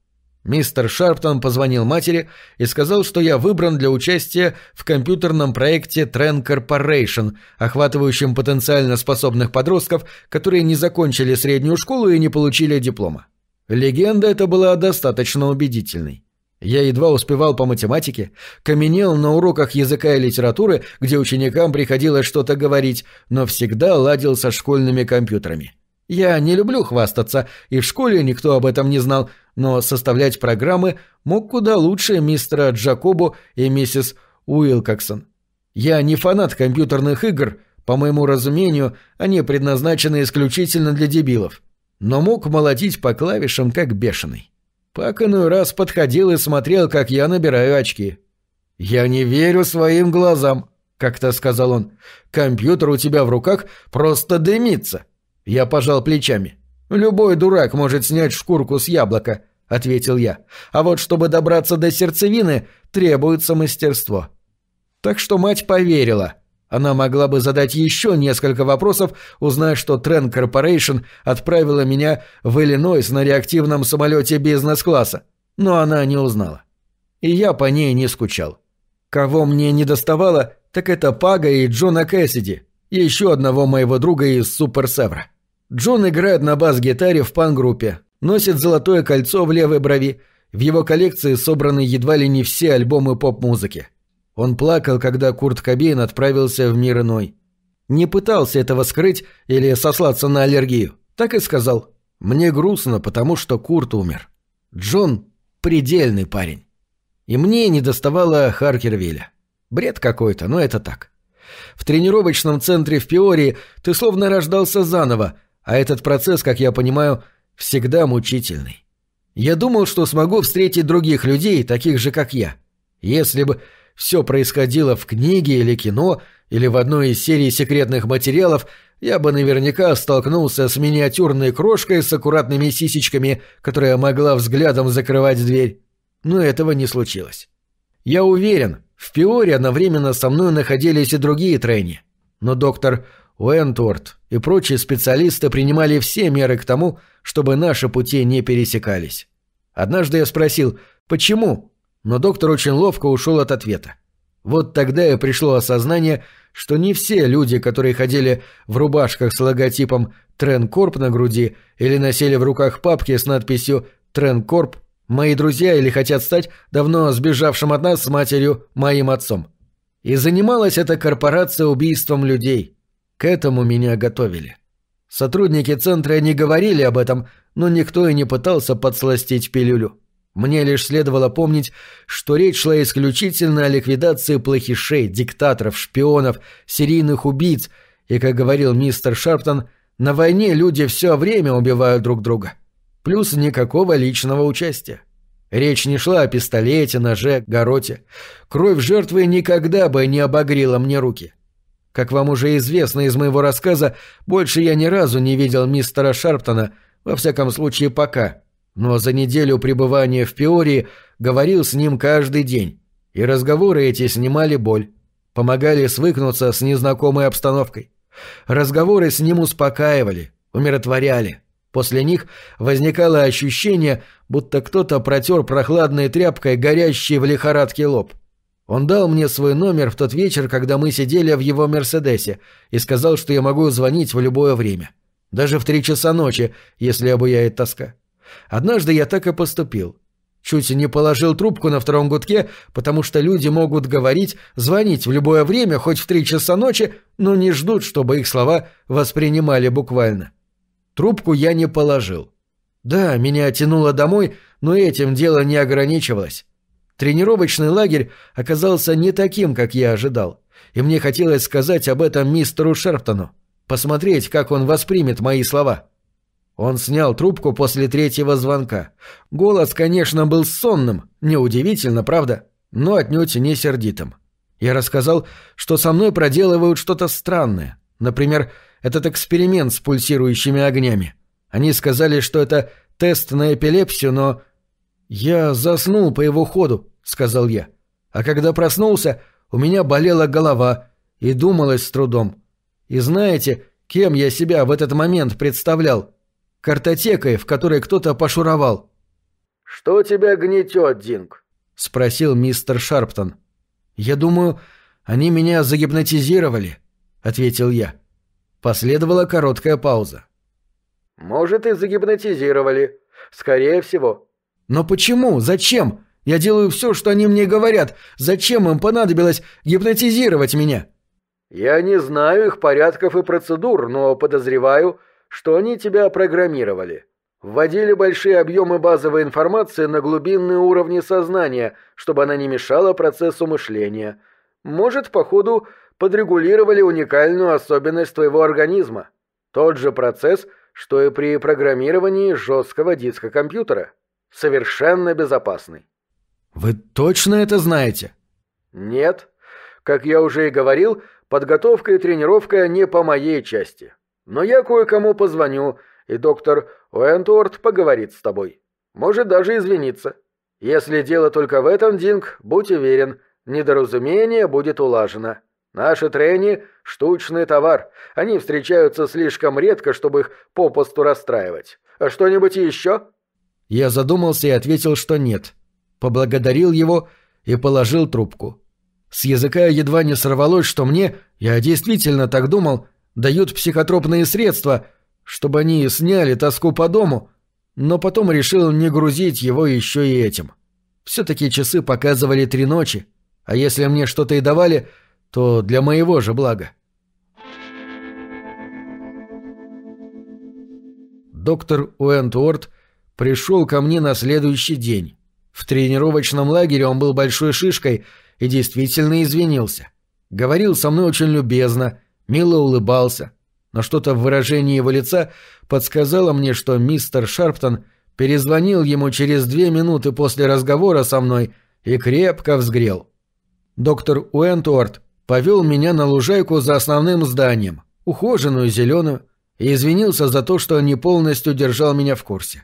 Мистер Шарптон позвонил матери и сказал, что я выбран для участия в компьютерном проекте Trend Corporation, охватывающем потенциально способных подростков, которые не закончили среднюю школу и не получили диплома. Легенда эта была достаточно убедительной. Я едва успевал по математике, каменел на уроках языка и литературы, где ученикам приходилось что-то говорить, но всегда ладил со школьными компьютерами. Я не люблю хвастаться, и в школе никто об этом не знал, но составлять программы мог куда лучше мистера Джакобу и миссис Уилкоксон. Я не фанат компьютерных игр, по моему разумению, они предназначены исключительно для дебилов но мог молотить по клавишам как бешеный. Пак иной раз подходил и смотрел, как я набираю очки. «Я не верю своим глазам», — как-то сказал он. «Компьютер у тебя в руках просто дымится». Я пожал плечами. «Любой дурак может снять шкурку с яблока», — ответил я. «А вот чтобы добраться до сердцевины, требуется мастерство». Так что мать поверила — она могла бы задать еще несколько вопросов, узнав, что Trend Corporation отправила меня в Иллинойс на реактивном самолете бизнес-класса. Но она не узнала. И я по ней не скучал. Кого мне не доставало, так это Пага и Джона Кэссиди, еще одного моего друга из Супер Севра. Джон играет на бас-гитаре в пан-группе, носит золотое кольцо в левой брови, в его коллекции собраны едва ли не все альбомы поп-музыки. Он плакал, когда Курт Кобейн отправился в мир иной. Не пытался этого скрыть или сослаться на аллергию. Так и сказал. «Мне грустно, потому что Курт умер. Джон — предельный парень. И мне не доставало Харкервилля. Бред какой-то, но это так. В тренировочном центре в Пиории ты словно рождался заново, а этот процесс, как я понимаю, всегда мучительный. Я думал, что смогу встретить других людей, таких же, как я. Если бы все происходило в книге или кино, или в одной из серий секретных материалов, я бы наверняка столкнулся с миниатюрной крошкой с аккуратными сисечками, которая могла взглядом закрывать дверь. Но этого не случилось. Я уверен, в Пиоре одновременно со мной находились и другие трени. Но доктор Уэнтворд и прочие специалисты принимали все меры к тому, чтобы наши пути не пересекались. Однажды я спросил, почему, но доктор очень ловко ушел от ответа. Вот тогда и пришло осознание, что не все люди, которые ходили в рубашках с логотипом «Тренкорп» на груди или носили в руках папки с надписью «Тренкорп», мои друзья или хотят стать давно сбежавшим от нас с матерью моим отцом. И занималась эта корпорация убийством людей. К этому меня готовили. Сотрудники центра не говорили об этом, но никто и не пытался подсластить пилюлю. Мне лишь следовало помнить, что речь шла исключительно о ликвидации плохишей, диктаторов, шпионов, серийных убийц, и, как говорил мистер Шарптон, на войне люди все время убивают друг друга. Плюс никакого личного участия. Речь не шла о пистолете, ноже, гороте. Кровь жертвы никогда бы не обогрела мне руки. Как вам уже известно из моего рассказа, больше я ни разу не видел мистера Шарптона, во всяком случае пока. Но за неделю пребывания в Пиории говорил с ним каждый день. И разговоры эти снимали боль, помогали свыкнуться с незнакомой обстановкой. Разговоры с ним успокаивали, умиротворяли. После них возникало ощущение, будто кто-то протер прохладной тряпкой горящий в лихорадке лоб. Он дал мне свой номер в тот вечер, когда мы сидели в его «Мерседесе», и сказал, что я могу звонить в любое время. Даже в три часа ночи, если обуяет тоска. Однажды я так и поступил. Чуть не положил трубку на втором гудке, потому что люди могут говорить, звонить в любое время, хоть в три часа ночи, но не ждут, чтобы их слова воспринимали буквально. Трубку я не положил. Да, меня тянуло домой, но этим дело не ограничивалось. Тренировочный лагерь оказался не таким, как я ожидал, и мне хотелось сказать об этом мистеру Шерптону, посмотреть, как он воспримет мои слова. Он снял трубку после третьего звонка. Голос, конечно, был сонным, неудивительно, правда, но отнюдь не сердитым. Я рассказал, что со мной проделывают что-то странное. Например, этот эксперимент с пульсирующими огнями. Они сказали, что это тест на эпилепсию, но... «Я заснул по его ходу», — сказал я. «А когда проснулся, у меня болела голова и думалось с трудом. И знаете, кем я себя в этот момент представлял? Картотекой, в которой кто-то пошуровал». «Что тебя гнетет, Динг?» — спросил мистер Шарптон. «Я думаю, они меня загипнотизировали», — ответил я. Последовала короткая пауза. «Может, и загипнотизировали. Скорее всего». «Но почему? Зачем? Я делаю все, что они мне говорят. Зачем им понадобилось гипнотизировать меня?» «Я не знаю их порядков и процедур, но подозреваю, что они тебя программировали. Вводили большие объемы базовой информации на глубинные уровни сознания, чтобы она не мешала процессу мышления. Может, по ходу подрегулировали уникальную особенность твоего организма. Тот же процесс, что и при программировании жесткого диска компьютера. Совершенно безопасный. Вы точно это знаете? Нет. Как я уже и говорил, подготовка и тренировка не по моей части. Но я кое-кому позвоню, и доктор Уэнтуорт поговорит с тобой. Может даже извиниться. Если дело только в этом, Динг, будь уверен, недоразумение будет улажено. Наши трени – штучный товар. Они встречаются слишком редко, чтобы их попусту расстраивать. А что-нибудь еще?» Я задумался и ответил, что нет. Поблагодарил его и положил трубку. С языка едва не сорвалось, что мне, я действительно так думал, дают психотропные средства, чтобы они сняли тоску по дому, но потом решил не грузить его еще и этим. Все-таки часы показывали три ночи, а если мне что-то и давали – то для моего же блага. Доктор Уэнтуорт пришел ко мне на следующий день. В тренировочном лагере он был большой шишкой и действительно извинился. Говорил со мной очень любезно, мило улыбался, но что-то в выражении его лица подсказало мне, что мистер Шарптон перезвонил ему через две минуты после разговора со мной и крепко взгрел. Доктор Уэнтуорт повел меня на лужайку за основным зданием, ухоженную, зеленую, и извинился за то, что не полностью держал меня в курсе.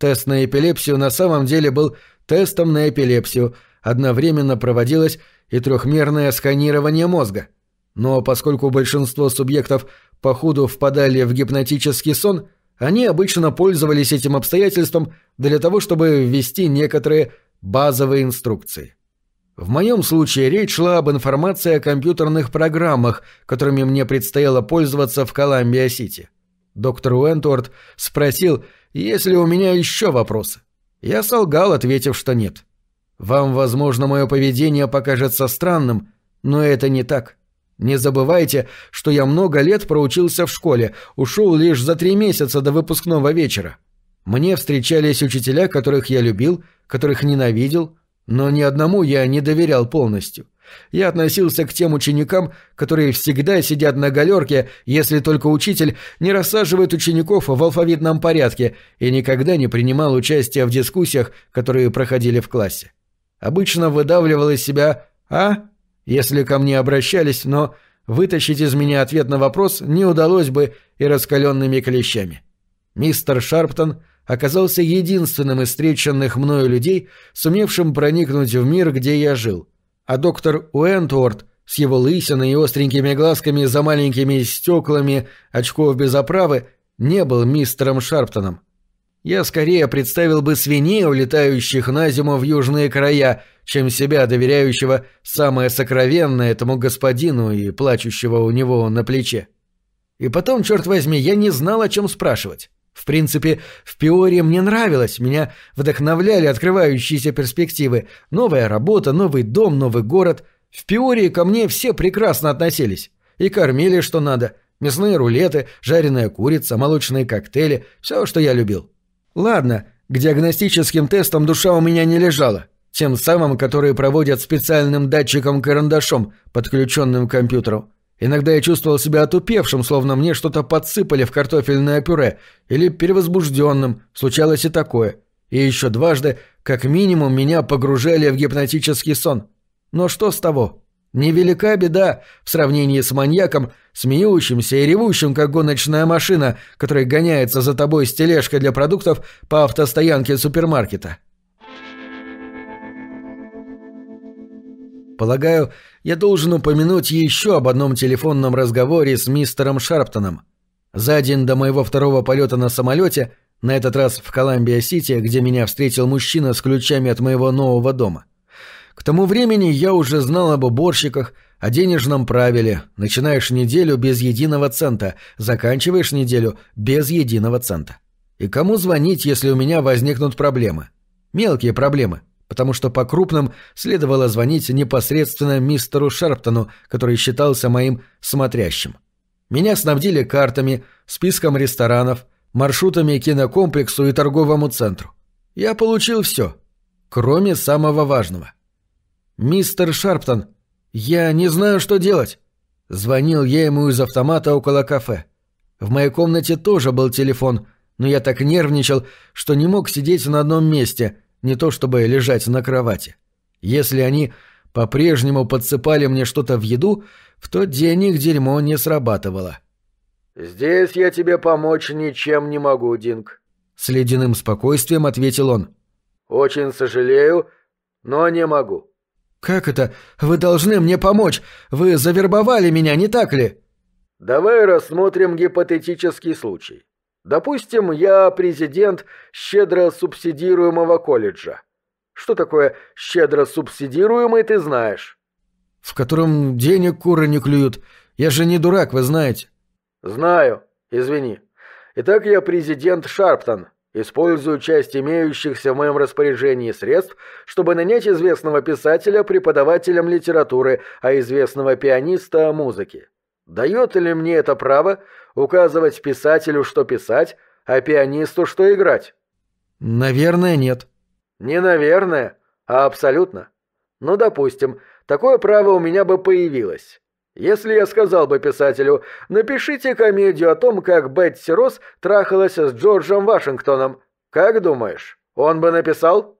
Тест на эпилепсию на самом деле был тестом на эпилепсию, одновременно проводилось и трехмерное сканирование мозга. Но поскольку большинство субъектов по ходу впадали в гипнотический сон, они обычно пользовались этим обстоятельством для того, чтобы ввести некоторые базовые инструкции. В моем случае речь шла об информации о компьютерных программах, которыми мне предстояло пользоваться в Коламбия-Сити. Доктор Уэнтворд спросил, есть ли у меня еще вопросы. Я солгал, ответив, что нет. Вам, возможно, мое поведение покажется странным, но это не так. Не забывайте, что я много лет проучился в школе, ушел лишь за три месяца до выпускного вечера. Мне встречались учителя, которых я любил, которых ненавидел, но ни одному я не доверял полностью. Я относился к тем ученикам, которые всегда сидят на галерке, если только учитель не рассаживает учеников в алфавитном порядке и никогда не принимал участия в дискуссиях, которые проходили в классе. Обычно выдавливал из себя «а?», если ко мне обращались, но вытащить из меня ответ на вопрос не удалось бы и раскаленными клещами. Мистер Шарптон оказался единственным из встреченных мною людей, сумевшим проникнуть в мир, где я жил. А доктор Уэнтворд с его лысиной и остренькими глазками за маленькими стеклами очков без оправы не был мистером Шарптоном. Я скорее представил бы свиней, улетающих на зиму в южные края, чем себя, доверяющего самое сокровенное этому господину и плачущего у него на плече. И потом, черт возьми, я не знал, о чем спрашивать. В принципе, в Пиоре мне нравилось, меня вдохновляли открывающиеся перспективы. Новая работа, новый дом, новый город. В Пиории ко мне все прекрасно относились. И кормили что надо. Мясные рулеты, жареная курица, молочные коктейли, все, что я любил. Ладно, к диагностическим тестам душа у меня не лежала. Тем самым, которые проводят специальным датчиком-карандашом, подключенным к компьютеру. Иногда я чувствовал себя отупевшим, словно мне что-то подсыпали в картофельное пюре, или перевозбужденным, случалось и такое. И еще дважды, как минимум, меня погружали в гипнотический сон. Но что с того? Невелика беда в сравнении с маньяком, смеющимся и ревущим, как гоночная машина, который гоняется за тобой с тележкой для продуктов по автостоянке супермаркета. Полагаю, я должен упомянуть еще об одном телефонном разговоре с мистером Шарптоном. За день до моего второго полета на самолете, на этот раз в Коламбия-Сити, где меня встретил мужчина с ключами от моего нового дома. К тому времени я уже знал об уборщиках, о денежном правиле. Начинаешь неделю без единого цента, заканчиваешь неделю без единого цента. И кому звонить, если у меня возникнут проблемы? Мелкие проблемы потому что по крупным следовало звонить непосредственно мистеру Шарптону, который считался моим смотрящим. Меня снабдили картами, списком ресторанов, маршрутами кинокомплексу и торговому центру. Я получил все, кроме самого важного. «Мистер Шарптон, я не знаю, что делать», — звонил я ему из автомата около кафе. В моей комнате тоже был телефон, но я так нервничал, что не мог сидеть на одном месте — не то чтобы лежать на кровати. Если они по-прежнему подсыпали мне что-то в еду, в тот день их дерьмо не срабатывало. «Здесь я тебе помочь ничем не могу, Динг», — с ледяным спокойствием ответил он. «Очень сожалею, но не могу». «Как это? Вы должны мне помочь! Вы завербовали меня, не так ли?» «Давай рассмотрим гипотетический случай. Допустим, я президент щедро субсидируемого колледжа. Что такое щедро субсидируемый, ты знаешь? В котором денег куры не клюют. Я же не дурак, вы знаете. Знаю. Извини. Итак, я президент Шарптон. Использую часть имеющихся в моем распоряжении средств, чтобы нанять известного писателя преподавателем литературы, а известного пианиста музыки. Дает ли мне это право указывать писателю, что писать, а пианисту, что играть? Наверное, нет. Не наверное, а абсолютно. Ну, допустим, такое право у меня бы появилось. Если я сказал бы писателю, напишите комедию о том, как Бетти Росс трахалась с Джорджем Вашингтоном, как думаешь, он бы написал?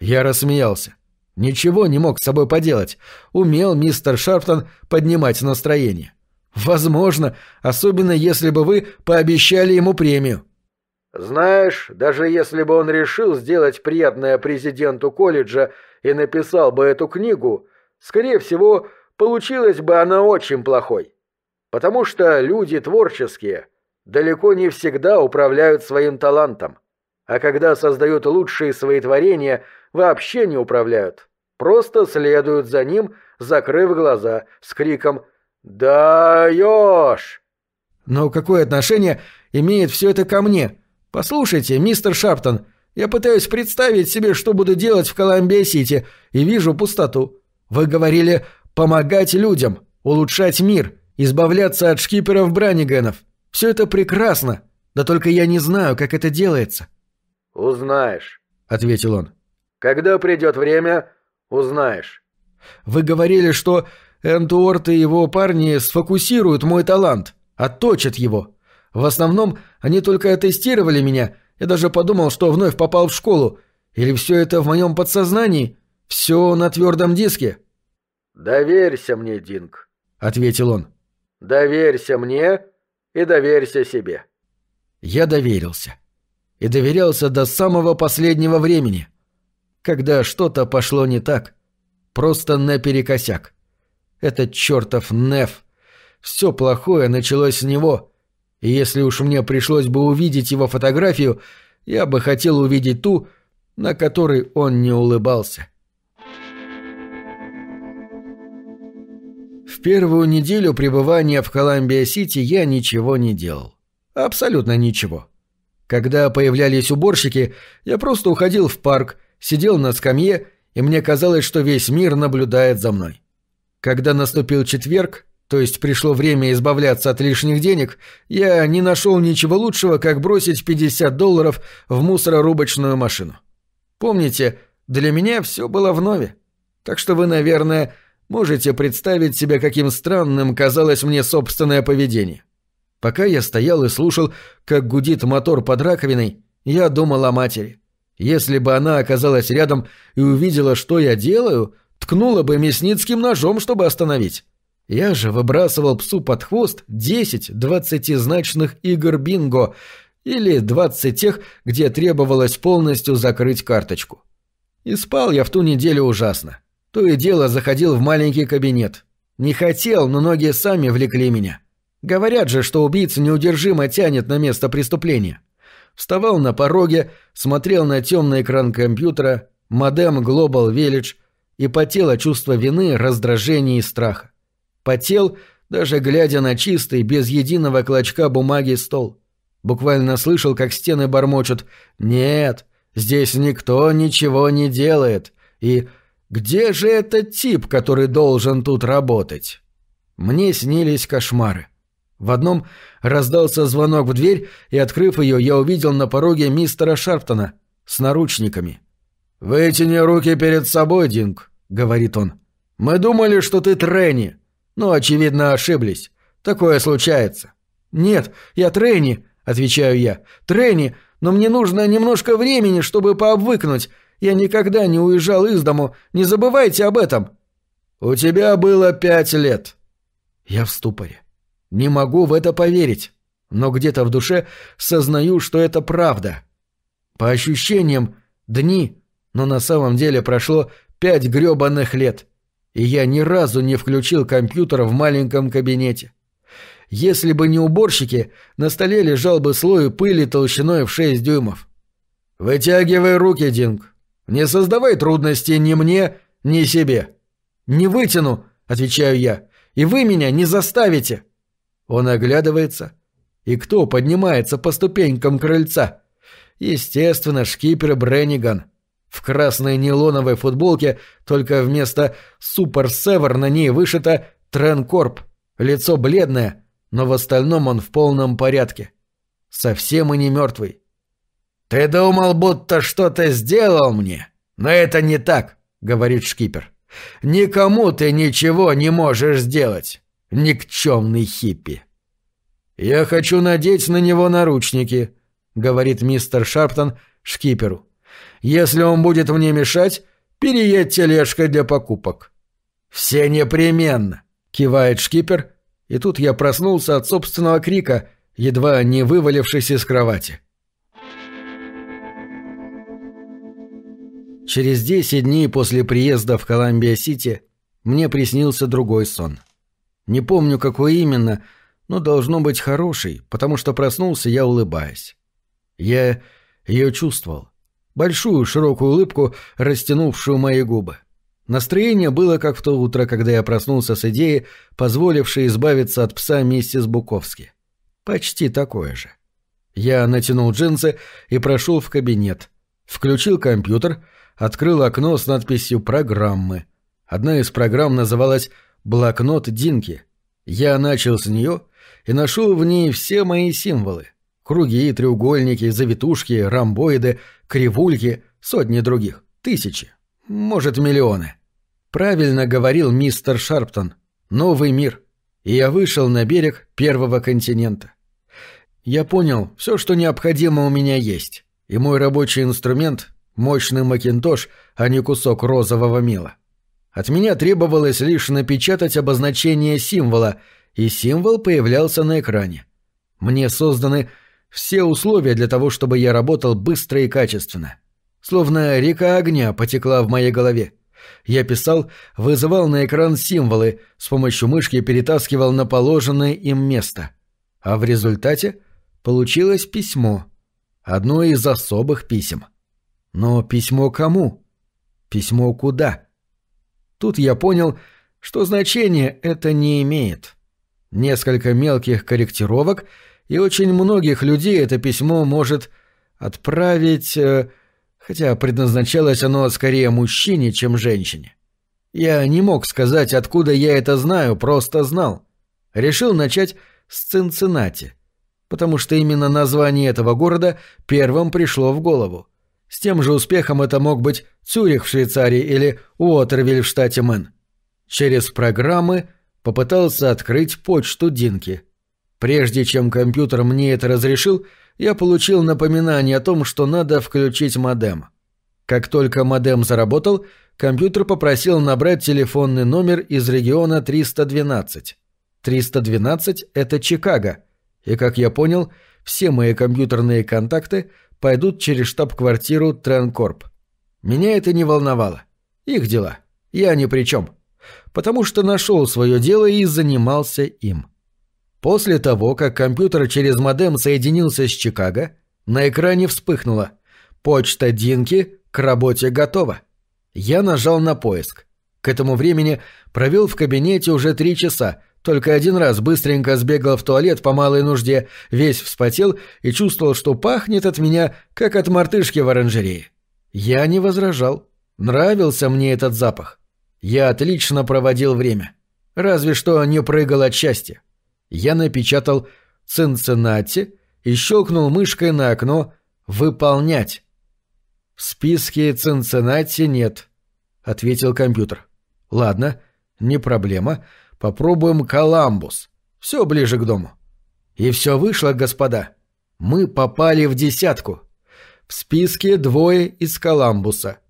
Я рассмеялся. Ничего не мог с собой поделать. Умел мистер Шарптон поднимать настроение. Возможно, особенно если бы вы пообещали ему премию. Знаешь, даже если бы он решил сделать приятное президенту колледжа и написал бы эту книгу, скорее всего, получилась бы она очень плохой. Потому что люди творческие далеко не всегда управляют своим талантом. А когда создают лучшие свои творения, вообще не управляют. Просто следуют за ним, закрыв глаза, с криком «Даешь!» «Но какое отношение имеет все это ко мне? Послушайте, мистер Шаптон, я пытаюсь представить себе, что буду делать в Колумбия-Сити, и вижу пустоту. Вы говорили «помогать людям», «улучшать мир», «избавляться от шкиперов Бранигенов». Все это прекрасно, да только я не знаю, как это делается». «Узнаешь», — ответил он. «Когда придет время, узнаешь». Вы говорили, что Энтуорт и его парни сфокусируют мой талант, отточат его. В основном они только тестировали меня, я даже подумал, что вновь попал в школу. Или все это в моем подсознании? Все на твердом диске?» «Доверься мне, Динг», — ответил он. «Доверься мне и доверься себе». Я доверился. И доверялся до самого последнего времени. Когда что-то пошло не так. Просто наперекосяк. Этот чертов Неф. Все плохое началось с него. И если уж мне пришлось бы увидеть его фотографию, я бы хотел увидеть ту, на которой он не улыбался. В первую неделю пребывания в Коламбия-Сити я ничего не делал. Абсолютно ничего. Когда появлялись уборщики, я просто уходил в парк, сидел на скамье, и мне казалось, что весь мир наблюдает за мной. Когда наступил четверг, то есть пришло время избавляться от лишних денег, я не нашел ничего лучшего, как бросить 50 долларов в мусорорубочную машину. Помните, для меня все было вновь. Так что вы, наверное, можете представить себе, каким странным казалось мне собственное поведение. Пока я стоял и слушал, как гудит мотор под раковиной, я думал о матери. Если бы она оказалась рядом и увидела, что я делаю, ткнула бы мясницким ножом, чтобы остановить. Я же выбрасывал псу под хвост десять двадцатизначных игр бинго или двадцать тех, где требовалось полностью закрыть карточку. И спал я в ту неделю ужасно. То и дело заходил в маленький кабинет. Не хотел, но ноги сами влекли меня. Говорят же, что убийца неудержимо тянет на место преступления. Вставал на пороге, смотрел на темный экран компьютера, модем Global Village и потело чувство вины, раздражения и страха. Потел, даже глядя на чистый, без единого клочка бумаги стол. Буквально слышал, как стены бормочут «Нет, здесь никто ничего не делает» и «Где же этот тип, который должен тут работать?» Мне снились кошмары. В одном раздался звонок в дверь, и, открыв ее, я увидел на пороге мистера Шарптона с наручниками. «Вытяни руки перед собой, Динг», — говорит он. «Мы думали, что ты Тренни, но, очевидно, ошиблись. Такое случается». «Нет, я Тренни», — отвечаю я. «Тренни, но мне нужно немножко времени, чтобы пообвыкнуть. Я никогда не уезжал из дому, не забывайте об этом». «У тебя было пять лет». Я в ступоре. Не могу в это поверить, но где-то в душе сознаю, что это правда. По ощущениям, дни, но на самом деле прошло пять грёбаных лет, и я ни разу не включил компьютер в маленьком кабинете. Если бы не уборщики, на столе лежал бы слой пыли толщиной в шесть дюймов. «Вытягивай руки, Динг. Не создавай трудностей ни мне, ни себе». «Не вытяну», — отвечаю я, — «и вы меня не заставите». Он оглядывается. И кто поднимается по ступенькам крыльца? Естественно, шкипер Бренниган. В красной нейлоновой футболке, только вместо «Супер Север» на ней вышито «Тренкорп». Лицо бледное, но в остальном он в полном порядке. Совсем и не мертвый. «Ты думал, будто что-то сделал мне? Но это не так», — говорит шкипер. «Никому ты ничего не можешь сделать никчемный хиппи. «Я хочу надеть на него наручники», — говорит мистер Шарптон шкиперу. «Если он будет мне мешать, переедь тележкой для покупок». «Все непременно», — кивает шкипер, и тут я проснулся от собственного крика, едва не вывалившись из кровати. Через десять дней после приезда в Коламбия-Сити мне приснился другой сон — не помню, какой именно, но должно быть хороший, потому что проснулся я, улыбаясь. Я ее чувствовал. Большую широкую улыбку, растянувшую мои губы. Настроение было как в то утро, когда я проснулся с идеей, позволившей избавиться от пса миссис Буковски. Почти такое же. Я натянул джинсы и прошел в кабинет. Включил компьютер, открыл окно с надписью «Программы». Одна из программ называлась блокнот Динки. Я начал с нее и нашел в ней все мои символы. Круги, треугольники, завитушки, ромбоиды, кривульки, сотни других, тысячи, может, миллионы. Правильно говорил мистер Шарптон. Новый мир. И я вышел на берег первого континента. Я понял, все, что необходимо у меня есть. И мой рабочий инструмент — мощный макинтош, а не кусок розового мела. От меня требовалось лишь напечатать обозначение символа, и символ появлялся на экране. Мне созданы все условия для того, чтобы я работал быстро и качественно. Словно река огня потекла в моей голове. Я писал, вызывал на экран символы, с помощью мышки перетаскивал на положенное им место. А в результате получилось письмо. Одно из особых писем. Но письмо кому? Письмо куда? Тут я понял, что значение это не имеет. Несколько мелких корректировок, и очень многих людей это письмо может отправить... Э, хотя предназначалось оно скорее мужчине, чем женщине. Я не мог сказать, откуда я это знаю, просто знал. Решил начать с Цинциннати, потому что именно название этого города первым пришло в голову. С тем же успехом это мог быть Цюрих в Швейцарии или Уотервиль в штате Мэн. Через программы попытался открыть почту Динки. Прежде чем компьютер мне это разрешил, я получил напоминание о том, что надо включить модем. Как только модем заработал, компьютер попросил набрать телефонный номер из региона 312. 312 — это Чикаго, и, как я понял, все мои компьютерные контакты пойдут через штаб-квартиру Тренкорп. Меня это не волновало. Их дела. Я ни при чем. Потому что нашел свое дело и занимался им. После того, как компьютер через модем соединился с Чикаго, на экране вспыхнуло «Почта Динки к работе готова». Я нажал на поиск. К этому времени провел в кабинете уже три часа, только один раз быстренько сбегал в туалет по малой нужде, весь вспотел и чувствовал, что пахнет от меня, как от мартышки в оранжерее. Я не возражал. Нравился мне этот запах. Я отлично проводил время. Разве что не прыгал от счастья. Я напечатал «Цинциннати» и щелкнул мышкой на окно «Выполнять». «В списке Цинциннати нет», — ответил компьютер. «Ладно, не проблема. Попробуем Коламбус. Все ближе к дому. И все вышло, господа. Мы попали в десятку. В списке двое из Коламбуса.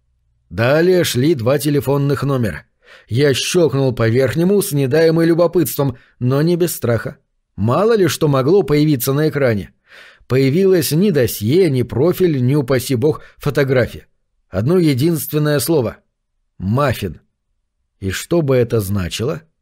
Далее шли два телефонных номера. Я щелкнул по верхнему с недаемым любопытством, но не без страха. Мало ли что могло появиться на экране. Появилось ни досье, ни профиль, ни, упаси бог, фотография. Одно единственное слово. «Маффин». И что бы это значило? —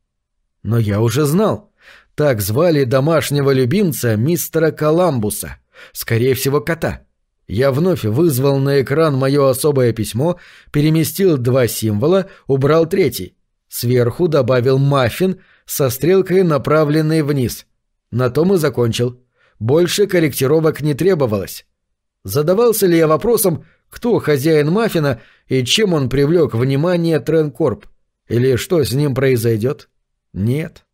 но я уже знал. Так звали домашнего любимца мистера Коламбуса. Скорее всего, кота. Я вновь вызвал на экран мое особое письмо, переместил два символа, убрал третий. Сверху добавил маффин со стрелкой, направленной вниз. На том и закончил. Больше корректировок не требовалось. Задавался ли я вопросом, кто хозяин маффина и чем он привлек внимание Тренкорп? Или что с ним произойдет? Нет.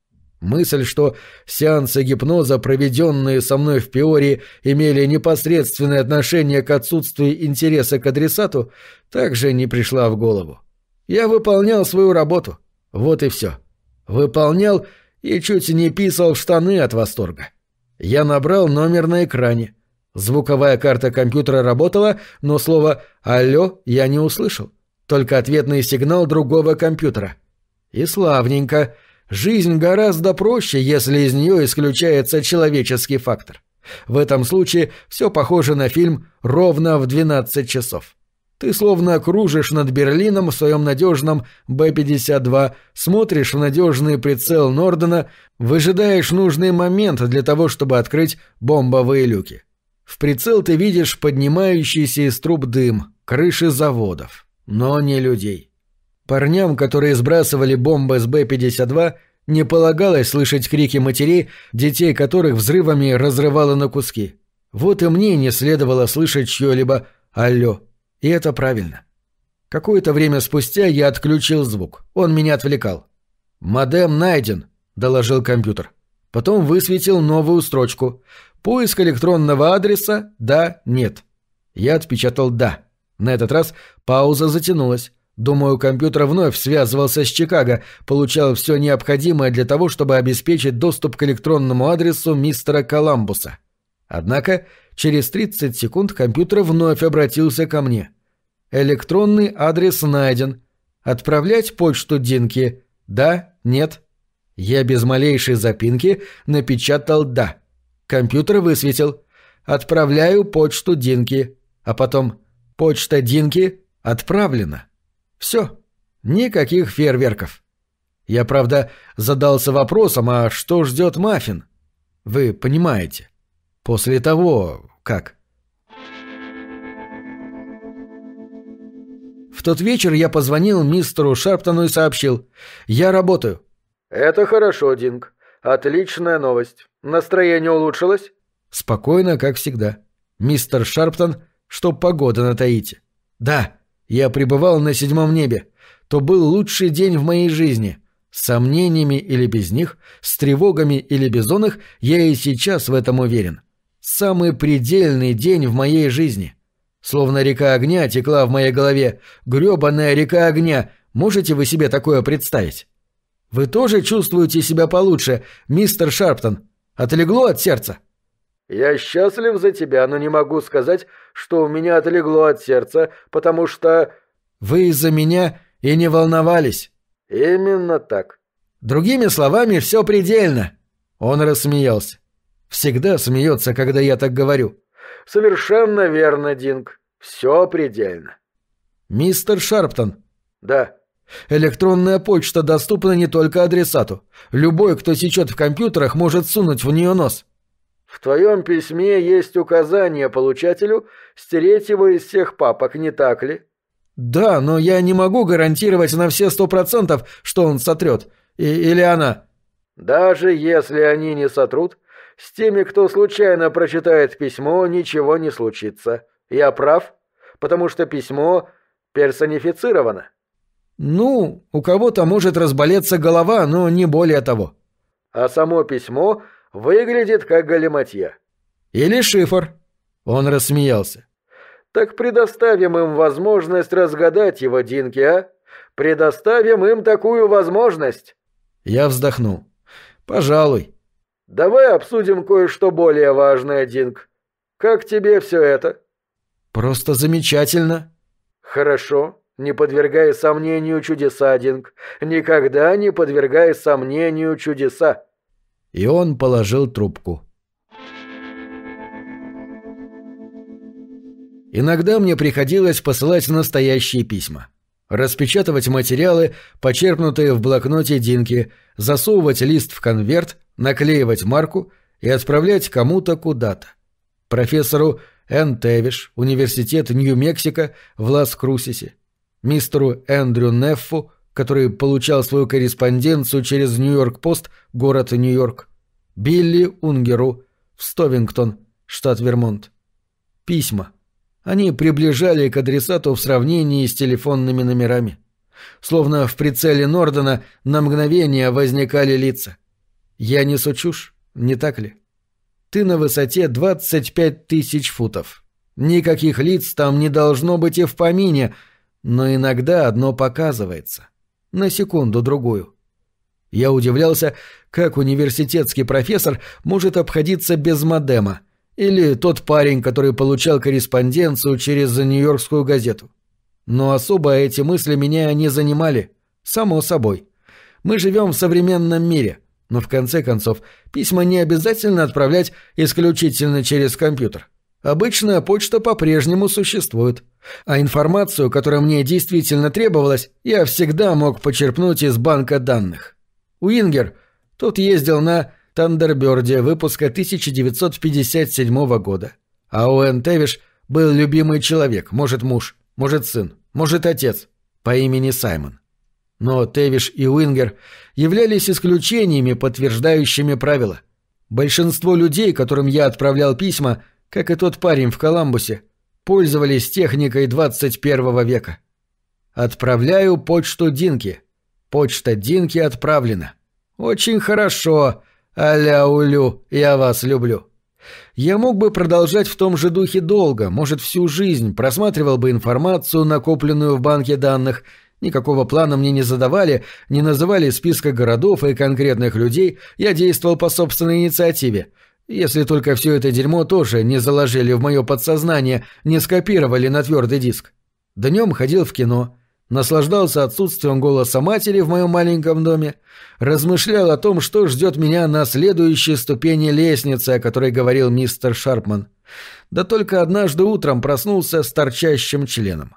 Мысль, что сеансы гипноза, проведенные со мной в Пиории, имели непосредственное отношение к отсутствию интереса к адресату, также не пришла в голову. Я выполнял свою работу. Вот и все. Выполнял и чуть не писал в штаны от восторга. Я набрал номер на экране. Звуковая карта компьютера работала, но слово «Алло» я не услышал. Только ответный сигнал другого компьютера. И славненько — Жизнь гораздо проще, если из нее исключается человеческий фактор. В этом случае все похоже на фильм «Ровно в 12 часов». Ты словно кружишь над Берлином в своем надежном Б-52, смотришь в надежный прицел Нордена, выжидаешь нужный момент для того, чтобы открыть бомбовые люки. В прицел ты видишь поднимающийся из труб дым, крыши заводов, но не людей. Парням, которые сбрасывали бомбы с Б-52, не полагалось слышать крики матерей, детей которых взрывами разрывало на куски. Вот и мне не следовало слышать чье-либо «Алло». И это правильно. Какое-то время спустя я отключил звук. Он меня отвлекал. «Модем найден», — доложил компьютер. Потом высветил новую строчку. «Поиск электронного адреса «да», «нет». Я отпечатал «да». На этот раз пауза затянулась. Думаю, компьютер вновь связывался с Чикаго, получал все необходимое для того, чтобы обеспечить доступ к электронному адресу мистера Коламбуса. Однако через 30 секунд компьютер вновь обратился ко мне. Электронный адрес найден. Отправлять почту Динки? Да? Нет? Я без малейшей запинки напечатал «да». Компьютер высветил. Отправляю почту Динки. А потом «почта Динки отправлена». Все. Никаких фейерверков. Я, правда, задался вопросом, а что ждет Маффин? Вы понимаете. После того, как... В тот вечер я позвонил мистеру Шарптону и сообщил. «Я работаю». «Это хорошо, Динг. Отличная новость. Настроение улучшилось?» «Спокойно, как всегда. Мистер Шарптон, что погода на Таите?» «Да, я пребывал на седьмом небе. То был лучший день в моей жизни. С сомнениями или без них, с тревогами или без их, я и сейчас в этом уверен. Самый предельный день в моей жизни. Словно река огня текла в моей голове. грёбаная река огня. Можете вы себе такое представить? Вы тоже чувствуете себя получше, мистер Шарптон? Отлегло от сердца? «Я счастлив за тебя, но не могу сказать, что у меня отлегло от сердца, потому что...» «Вы из-за меня и не волновались». «Именно так». «Другими словами, все предельно». Он рассмеялся. «Всегда смеется, когда я так говорю». «Совершенно верно, Динг. Все предельно». «Мистер Шарптон». «Да». Электронная почта доступна не только адресату. Любой, кто сечет в компьютерах, может сунуть в нее нос. В твоем письме есть указание получателю стереть его из всех папок, не так ли? Да, но я не могу гарантировать на все сто процентов, что он сотрет. И, или она. Даже если они не сотрут, с теми, кто случайно прочитает письмо, ничего не случится. Я прав? Потому что письмо персонифицировано. Ну, у кого-то может разболеться голова, но не более того. А само письмо Выглядит как галиматья. Или шифр. Он рассмеялся. Так предоставим им возможность разгадать его, Динки, а? Предоставим им такую возможность. Я вздохнул. Пожалуй. Давай обсудим кое-что более важное, Динк. Как тебе все это? Просто замечательно. Хорошо. Не подвергай сомнению чудеса, Динк. Никогда не подвергай сомнению чудеса и он положил трубку. Иногда мне приходилось посылать настоящие письма. Распечатывать материалы, почерпнутые в блокноте Динки, засовывать лист в конверт, наклеивать марку и отправлять кому-то куда-то. Профессору Н. Тевиш, Университет Нью-Мексико в Лас-Крусисе, мистеру Эндрю Неффу, который получал свою корреспонденцию через Нью-Йорк-Пост, город Нью-Йорк, Билли Унгеру в Стовингтон, штат Вермонт. Письма. Они приближали к адресату в сравнении с телефонными номерами. Словно в прицеле Нордена на мгновение возникали лица. Я несу чушь, не так ли? Ты на высоте 25 тысяч футов. Никаких лиц там не должно быть и в помине, но иногда одно показывается — на секунду-другую. Я удивлялся, как университетский профессор может обходиться без модема, или тот парень, который получал корреспонденцию через Нью-Йоркскую газету. Но особо эти мысли меня не занимали, само собой. Мы живем в современном мире, но в конце концов письма не обязательно отправлять исключительно через компьютер. Обычная почта по-прежнему существует. А информацию, которая мне действительно требовалась, я всегда мог почерпнуть из банка данных. Уингер, тот ездил на Тандерберде выпуска 1957 года. А Уэн Тевиш был любимый человек, может муж, может сын, может отец, по имени Саймон. Но Тевиш и Уингер являлись исключениями, подтверждающими правила. Большинство людей, которым я отправлял письма – как и тот парень в Коламбусе, пользовались техникой 21 века. Отправляю почту Динки. Почта Динки отправлена. Очень хорошо. Аля-улю, я вас люблю. Я мог бы продолжать в том же духе долго, может, всю жизнь, просматривал бы информацию, накопленную в банке данных, Никакого плана мне не задавали, не называли списка городов и конкретных людей, я действовал по собственной инициативе. Если только все это дерьмо тоже не заложили в мое подсознание, не скопировали на твердый диск. Днем ходил в кино, наслаждался отсутствием голоса матери в моем маленьком доме, размышлял о том, что ждет меня на следующей ступени лестницы, о которой говорил мистер Шарпман. Да только однажды утром проснулся с торчащим членом.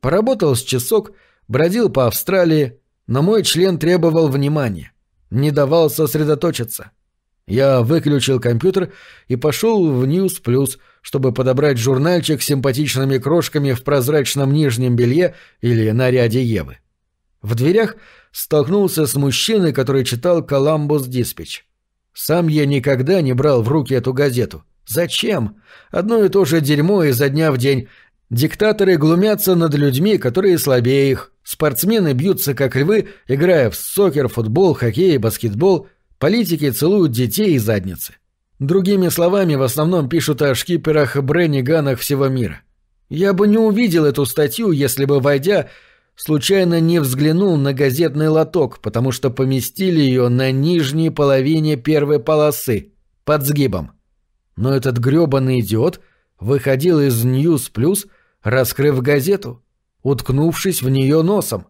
Поработал с часок, бродил по Австралии, но мой член требовал внимания, не давал сосредоточиться. Я выключил компьютер и пошел в News Plus, чтобы подобрать журнальчик с симпатичными крошками в прозрачном нижнем белье или наряде Евы. В дверях столкнулся с мужчиной, который читал «Коламбус Диспетч». Сам я никогда не брал в руки эту газету. Зачем? Одно и то же дерьмо изо дня в день. Диктаторы глумятся над людьми, которые слабее их. Спортсмены бьются как львы, играя в сокер, футбол, хоккей и баскетбол – Политики целуют детей и задницы. Другими словами, в основном пишут о шкиперах Бренниганах всего мира. Я бы не увидел эту статью, если бы, войдя, случайно не взглянул на газетный лоток, потому что поместили ее на нижней половине первой полосы, под сгибом. Но этот грёбаный идиот выходил из News Plus, раскрыв газету, уткнувшись в нее носом.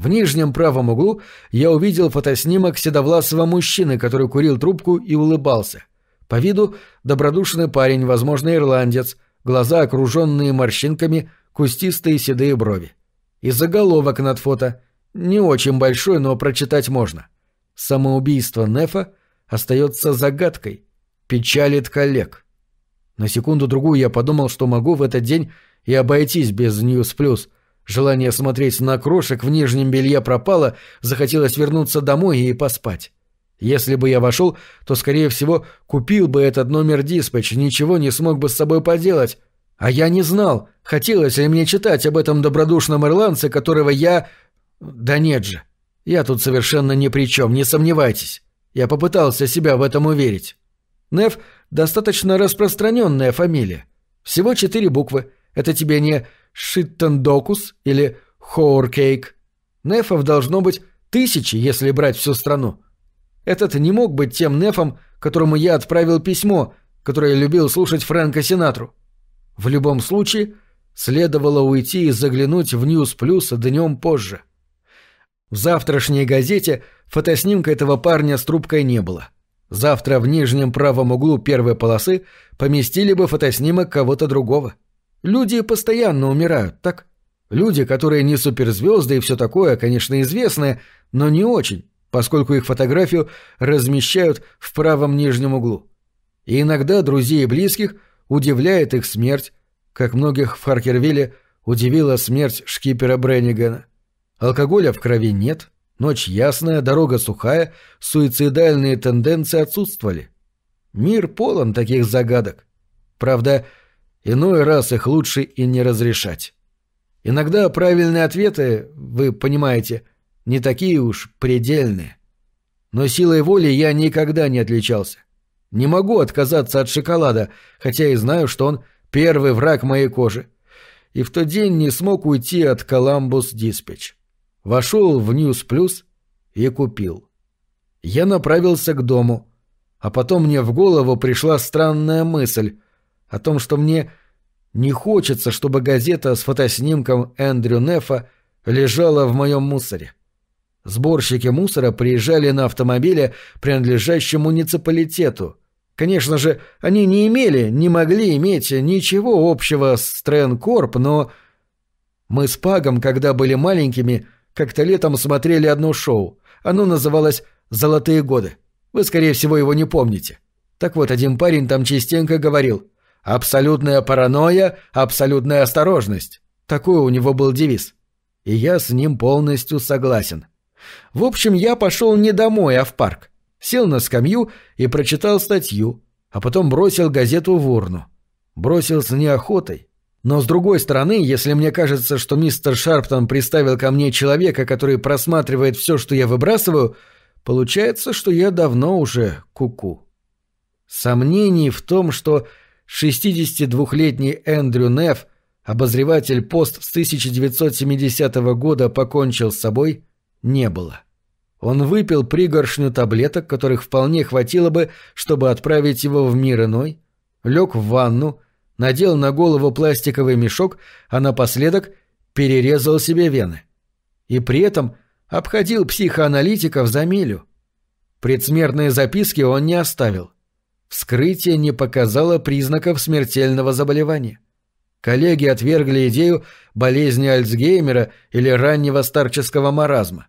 В нижнем правом углу я увидел фотоснимок седовласого мужчины, который курил трубку и улыбался. По виду добродушный парень, возможно, ирландец, глаза окруженные морщинками, кустистые седые брови. И заголовок над фото. Не очень большой, но прочитать можно. Самоубийство Нефа остается загадкой. Печалит коллег. На секунду-другую я подумал, что могу в этот день и обойтись без News Plus — Желание смотреть на крошек в нижнем белье пропало, захотелось вернуться домой и поспать. Если бы я вошел, то, скорее всего, купил бы этот номер диспatch, ничего не смог бы с собой поделать. А я не знал, хотелось ли мне читать об этом добродушном ирландце, которого я... Да нет же. Я тут совершенно ни при чем, не сомневайтесь. Я попытался себя в этом уверить. Неф — достаточно распространенная фамилия. Всего четыре буквы. Это тебе не Шиттендокус или Хоуркейк. Нефов должно быть тысячи, если брать всю страну. Этот не мог быть тем Нефом, которому я отправил письмо, которое любил слушать Фрэнка Синатру. В любом случае, следовало уйти и заглянуть в News Plus днем позже. В завтрашней газете фотоснимка этого парня с трубкой не было. Завтра в нижнем правом углу первой полосы поместили бы фотоснимок кого-то другого. — Люди постоянно умирают, так? Люди, которые не суперзвезды и все такое, конечно, известные, но не очень, поскольку их фотографию размещают в правом нижнем углу. И иногда друзей и близких удивляет их смерть, как многих в Харкервилле удивила смерть шкипера Бреннигана. Алкоголя в крови нет, ночь ясная, дорога сухая, суицидальные тенденции отсутствовали. Мир полон таких загадок. Правда, Иной раз их лучше и не разрешать. Иногда правильные ответы, вы понимаете, не такие уж предельные. Но силой воли я никогда не отличался. Не могу отказаться от шоколада, хотя и знаю, что он первый враг моей кожи. И в тот день не смог уйти от Columbus Dispatch. Вошел в News Plus и купил. Я направился к дому, а потом мне в голову пришла странная мысль — о том, что мне не хочется, чтобы газета с фотоснимком Эндрю Нефа лежала в моем мусоре. Сборщики мусора приезжали на автомобиле, принадлежащем муниципалитету. Конечно же, они не имели, не могли иметь ничего общего с Тренкорп, но... Мы с Пагом, когда были маленькими, как-то летом смотрели одно шоу. Оно называлось «Золотые годы». Вы, скорее всего, его не помните. Так вот, один парень там частенько говорил Абсолютная паранойя, абсолютная осторожность. Такой у него был девиз. И я с ним полностью согласен. В общем, я пошел не домой, а в парк. Сел на скамью и прочитал статью, а потом бросил газету в урну. Бросил с неохотой. Но с другой стороны, если мне кажется, что мистер Шарптон приставил ко мне человека, который просматривает все, что я выбрасываю, получается, что я давно уже куку. -ку. Сомнений в том, что 62-летний Эндрю Неф обозреватель пост с 1970 года покончил с собой, не было. Он выпил пригоршню таблеток, которых вполне хватило бы, чтобы отправить его в мир иной, лег в ванну, надел на голову пластиковый мешок, а напоследок перерезал себе вены. И при этом обходил психоаналитиков за милю. Предсмертные записки он не оставил. Вскрытие не показало признаков смертельного заболевания. Коллеги отвергли идею болезни Альцгеймера или раннего старческого маразма.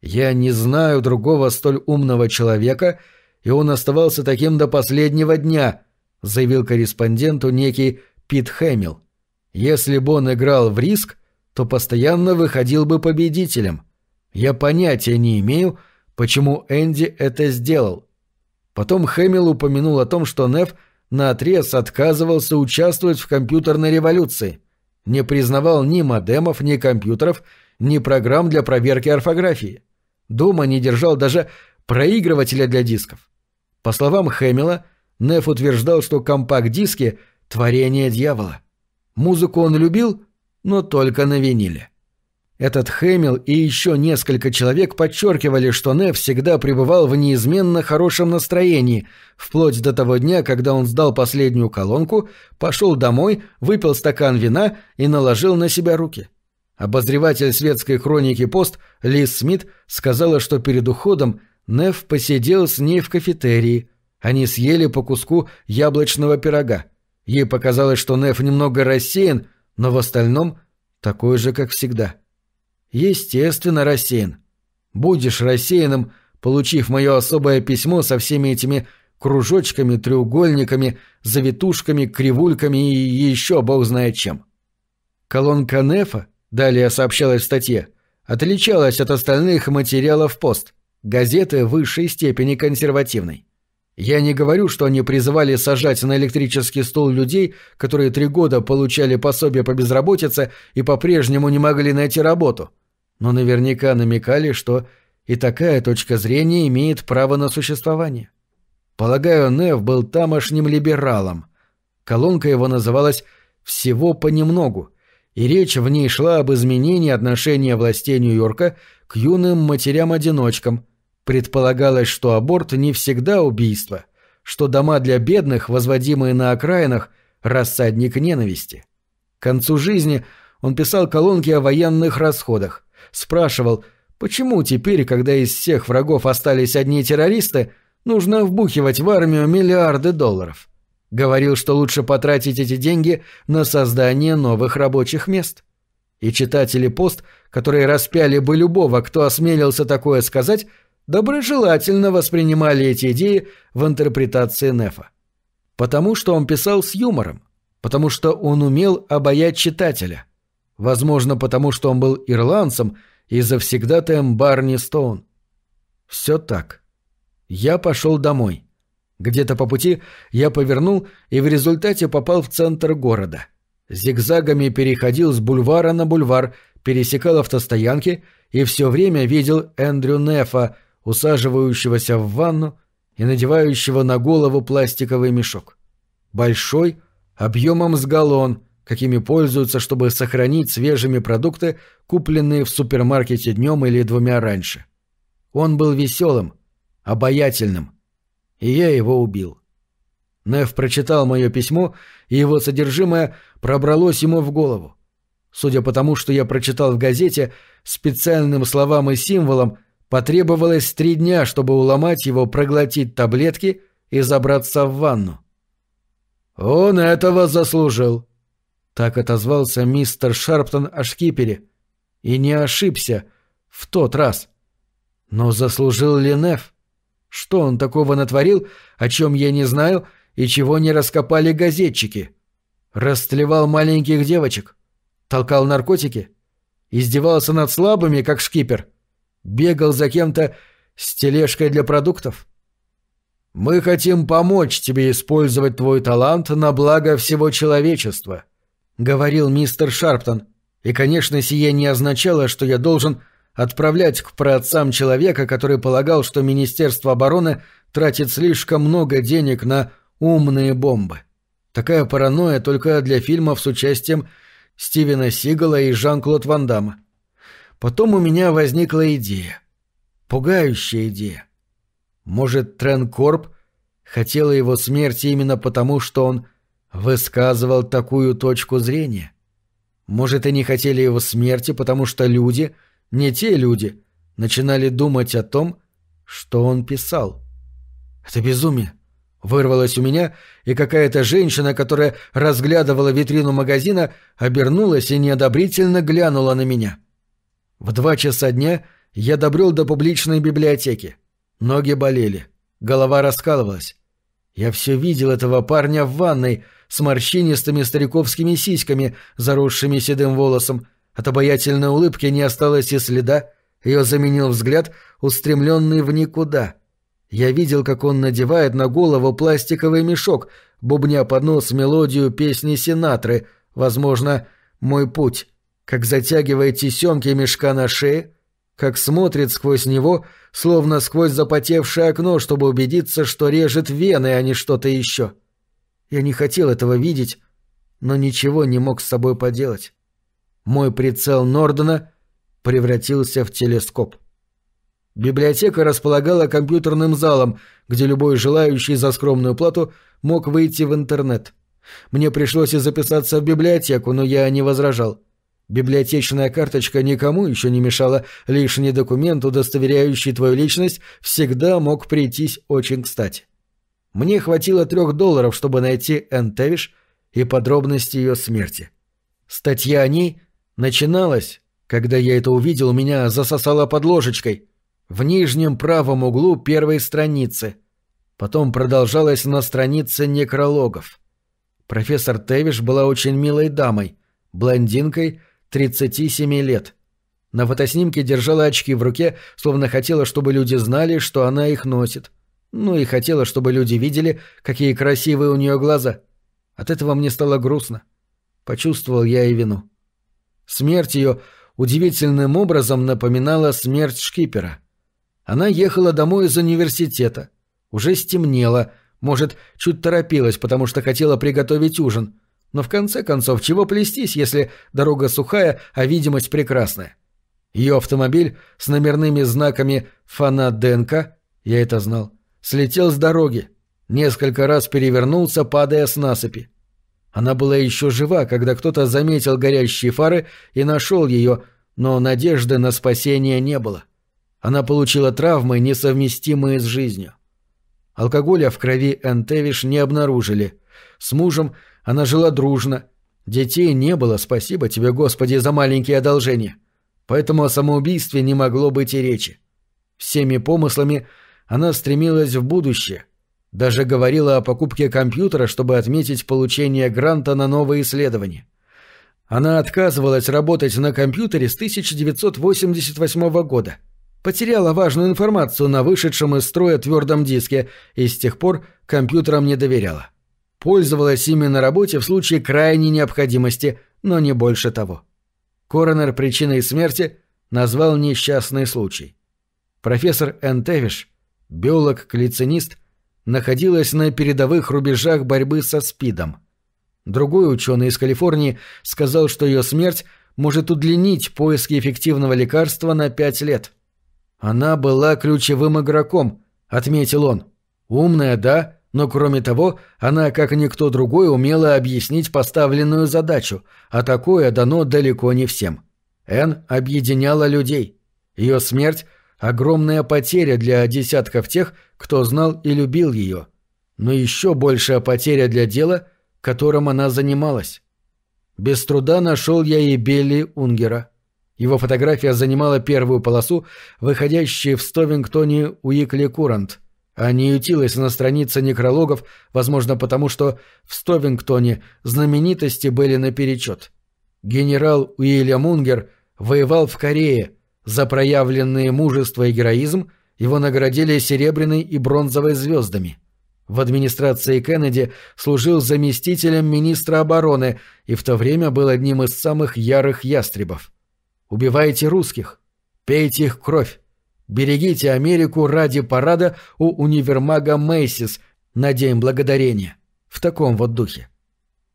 Я не знаю другого столь умного человека, и он оставался таким до последнего дня, заявил корреспонденту некий Пит Хэмилл. Если бы он играл в риск, то постоянно выходил бы победителем. Я понятия не имею, почему Энди это сделал. Потом Хэмилл упомянул о том, что Неф наотрез отказывался участвовать в компьютерной революции, не признавал ни модемов, ни компьютеров, ни программ для проверки орфографии. Дома не держал даже проигрывателя для дисков. По словам Хэмилла, Неф утверждал, что компакт-диски — творение дьявола. Музыку он любил, но только на виниле. Этот Хэмилл и еще несколько человек подчеркивали, что Неф всегда пребывал в неизменно хорошем настроении, вплоть до того дня, когда он сдал последнюю колонку, пошел домой, выпил стакан вина и наложил на себя руки. Обозреватель светской хроники «Пост» Лиз Смит сказала, что перед уходом Неф посидел с ней в кафетерии. Они съели по куску яблочного пирога. Ей показалось, что Неф немного рассеян, но в остальном такой же, как всегда. Естественно, рассеян. Будешь рассеянным, получив мое особое письмо со всеми этими кружочками, треугольниками, завитушками, кривульками и еще бог знает чем. Колонка Нефа, далее сообщалось в статье, отличалась от остальных материалов пост, газеты высшей степени консервативной. Я не говорю, что они призывали сажать на электрический стол людей, которые три года получали пособие по безработице и по-прежнему не могли найти работу но наверняка намекали, что и такая точка зрения имеет право на существование. Полагаю, Нев был тамошним либералом. Колонка его называлась «Всего понемногу», и речь в ней шла об изменении отношения властей Нью-Йорка к юным матерям-одиночкам. Предполагалось, что аборт не всегда убийство, что дома для бедных, возводимые на окраинах, рассадник ненависти. К концу жизни он писал колонки о военных расходах, спрашивал, почему теперь, когда из всех врагов остались одни террористы, нужно вбухивать в армию миллиарды долларов. Говорил, что лучше потратить эти деньги на создание новых рабочих мест. И читатели пост, которые распяли бы любого, кто осмелился такое сказать, доброжелательно воспринимали эти идеи в интерпретации Нефа. Потому что он писал с юмором, потому что он умел обаять читателя, Возможно, потому что он был ирландцем и завсегдатаем Барни Стоун. Все так. Я пошел домой. Где-то по пути я повернул и в результате попал в центр города. Зигзагами переходил с бульвара на бульвар, пересекал автостоянки и все время видел Эндрю Нефа, усаживающегося в ванну и надевающего на голову пластиковый мешок. Большой, объемом с галлон, какими пользуются, чтобы сохранить свежими продукты, купленные в супермаркете днем или двумя раньше. Он был веселым, обаятельным, и я его убил. Нев прочитал мое письмо, и его содержимое пробралось ему в голову. Судя по тому, что я прочитал в газете, специальным словам и символам потребовалось три дня, чтобы уломать его проглотить таблетки и забраться в ванну. «Он этого заслужил», так отозвался мистер Шарптон о шкипере. И не ошибся в тот раз. Но заслужил ли Неф? Что он такого натворил, о чем я не знаю и чего не раскопали газетчики? Растлевал маленьких девочек? Толкал наркотики? Издевался над слабыми, как шкипер? Бегал за кем-то с тележкой для продуктов? «Мы хотим помочь тебе использовать твой талант на благо всего человечества», говорил мистер Шарптон, и, конечно, сие не означало, что я должен отправлять к праотцам человека, который полагал, что Министерство обороны тратит слишком много денег на умные бомбы. Такая паранойя только для фильмов с участием Стивена Сигала и Жан-Клод Ван Дамма. Потом у меня возникла идея. Пугающая идея. Может, Тренкорп хотела его смерти именно потому, что он высказывал такую точку зрения? Может, они хотели его смерти, потому что люди, не те люди, начинали думать о том, что он писал? Это безумие. Вырвалось у меня, и какая-то женщина, которая разглядывала витрину магазина, обернулась и неодобрительно глянула на меня. В два часа дня я добрел до публичной библиотеки. Ноги болели, голова раскалывалась. Я все видел этого парня в ванной с морщинистыми стариковскими сиськами, заросшими седым волосом. От обаятельной улыбки не осталось и следа, ее заменил взгляд, устремленный в никуда — я видел, как он надевает на голову пластиковый мешок, бубня под нос мелодию песни Синатры, возможно, «Мой путь», как затягивает тесемки мешка на шее, как смотрит сквозь него, словно сквозь запотевшее окно, чтобы убедиться, что режет вены, а не что-то еще. Я не хотел этого видеть, но ничего не мог с собой поделать. Мой прицел Нордена превратился в телескоп. Библиотека располагала компьютерным залом, где любой желающий за скромную плату мог выйти в интернет. Мне пришлось и записаться в библиотеку, но я не возражал. Библиотечная карточка никому еще не мешала, лишний документ, удостоверяющий твою личность, всегда мог прийтись очень кстати. Мне хватило трех долларов, чтобы найти Энн Тевиш и подробности ее смерти. Статья о ней начиналась, когда я это увидел, меня засосала под ложечкой — в нижнем правом углу первой страницы. Потом продолжалось на странице некрологов. Профессор Тевиш была очень милой дамой, блондинкой 37 лет. На фотоснимке держала очки в руке, словно хотела, чтобы люди знали, что она их носит. Ну и хотела, чтобы люди видели, какие красивые у нее глаза. От этого мне стало грустно. Почувствовал я и вину. Смерть ее удивительным образом напоминала смерть шкипера — она ехала домой из университета. Уже стемнело, может, чуть торопилась, потому что хотела приготовить ужин. Но в конце концов, чего плестись, если дорога сухая, а видимость прекрасная? Ее автомобиль с номерными знаками «Фанаденко» я это знал, слетел с дороги, несколько раз перевернулся, падая с насыпи. Она была еще жива, когда кто-то заметил горящие фары и нашел ее, но надежды на спасение не было. Она получила травмы, несовместимые с жизнью. Алкоголя в крови Энтевиш не обнаружили. С мужем она жила дружно. Детей не было, спасибо тебе, Господи, за маленькие одолжения. Поэтому о самоубийстве не могло быть и речи. Всеми помыслами она стремилась в будущее. Даже говорила о покупке компьютера, чтобы отметить получение гранта на новые исследования. Она отказывалась работать на компьютере с 1988 года – Потеряла важную информацию на вышедшем из строя твердом диске и с тех пор компьютерам не доверяла. Пользовалась ими на работе в случае крайней необходимости, но не больше того. Коронер причиной смерти назвал несчастный случай. Профессор Энтевиш, биолог-клицинист, находилась на передовых рубежах борьбы со СПИДом. Другой ученый из Калифорнии сказал, что ее смерть может удлинить поиски эффективного лекарства на пять лет – «Она была ключевым игроком», — отметил он. «Умная, да, но кроме того, она, как никто другой, умела объяснить поставленную задачу, а такое дано далеко не всем. Энн объединяла людей. Ее смерть — огромная потеря для десятков тех, кто знал и любил ее. Но еще большая потеря для дела, которым она занималась. Без труда нашел я и Белли Унгера. Его фотография занимала первую полосу, выходящую в Стовингтоне Уикли Курант, а не ютилась на странице некрологов, возможно, потому что в Стовингтоне знаменитости были наперечет. Генерал Уильям Унгер воевал в Корее. За проявленные мужество и героизм его наградили серебряной и бронзовой звездами. В администрации Кеннеди служил заместителем министра обороны и в то время был одним из самых ярых ястребов. Убивайте русских, пейте их кровь, берегите Америку ради парада у универмага Мейсис на День Благодарения. В таком вот духе.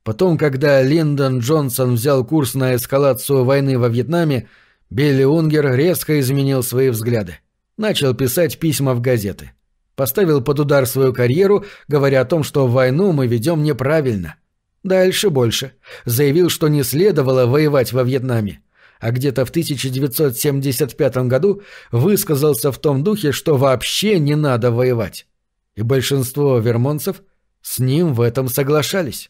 Потом, когда Линдон Джонсон взял курс на эскалацию войны во Вьетнаме, Билли Унгер резко изменил свои взгляды. Начал писать письма в газеты. Поставил под удар свою карьеру, говоря о том, что войну мы ведем неправильно. Дальше больше. Заявил, что не следовало воевать во Вьетнаме. А где-то в 1975 году высказался в том духе, что вообще не надо воевать. И большинство вермонцев с ним в этом соглашались.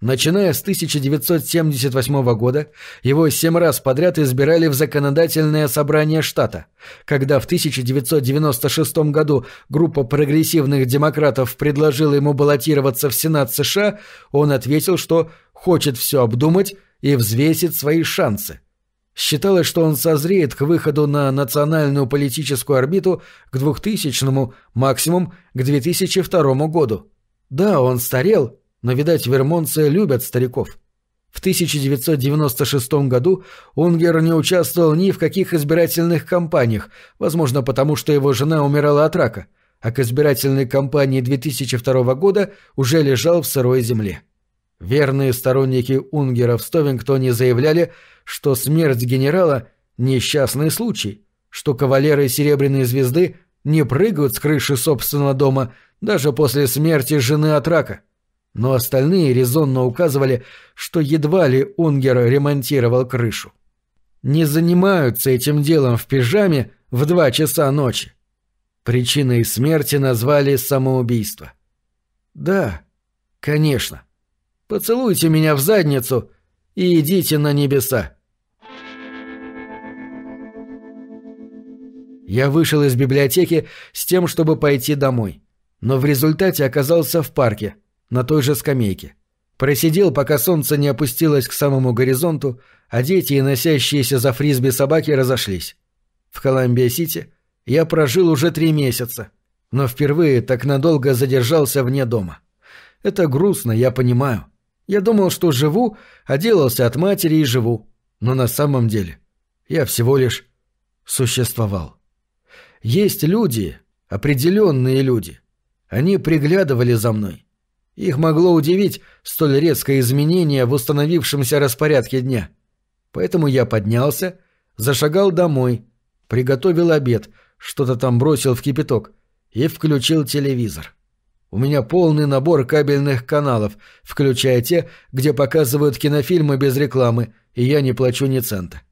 Начиная с 1978 года, его семь раз подряд избирали в законодательное собрание штата. Когда в 1996 году группа прогрессивных демократов предложила ему баллотироваться в Сенат США, он ответил, что хочет все обдумать и взвесить свои шансы. Считалось, что он созреет к выходу на национальную политическую орбиту к 2000-му, максимум к 2002 году. Да, он старел, но, видать, вермонцы любят стариков. В 1996 году Унгер не участвовал ни в каких избирательных кампаниях, возможно, потому что его жена умирала от рака, а к избирательной кампании 2002 года уже лежал в сырой земле. Верные сторонники Унгера в Стовингтоне заявляли, что смерть генерала – несчастный случай, что кавалеры Серебряной Звезды не прыгают с крыши собственного дома даже после смерти жены от рака – но остальные резонно указывали, что едва ли Унгер ремонтировал крышу. Не занимаются этим делом в пижаме в два часа ночи. Причиной смерти назвали самоубийство. Да, конечно. Поцелуйте меня в задницу и идите на небеса. Я вышел из библиотеки с тем, чтобы пойти домой, но в результате оказался в парке – на той же скамейке. Просидел, пока солнце не опустилось к самому горизонту, а дети и носящиеся за фрисби собаки разошлись. В Колумбия-Сити я прожил уже три месяца, но впервые так надолго задержался вне дома. Это грустно, я понимаю. Я думал, что живу, отделался от матери и живу. Но на самом деле я всего лишь существовал. Есть люди, определенные люди. Они приглядывали за мной. Их могло удивить столь резкое изменение в установившемся распорядке дня. Поэтому я поднялся, зашагал домой, приготовил обед, что-то там бросил в кипяток и включил телевизор. У меня полный набор кабельных каналов, включая те, где показывают кинофильмы без рекламы, и я не плачу ни цента.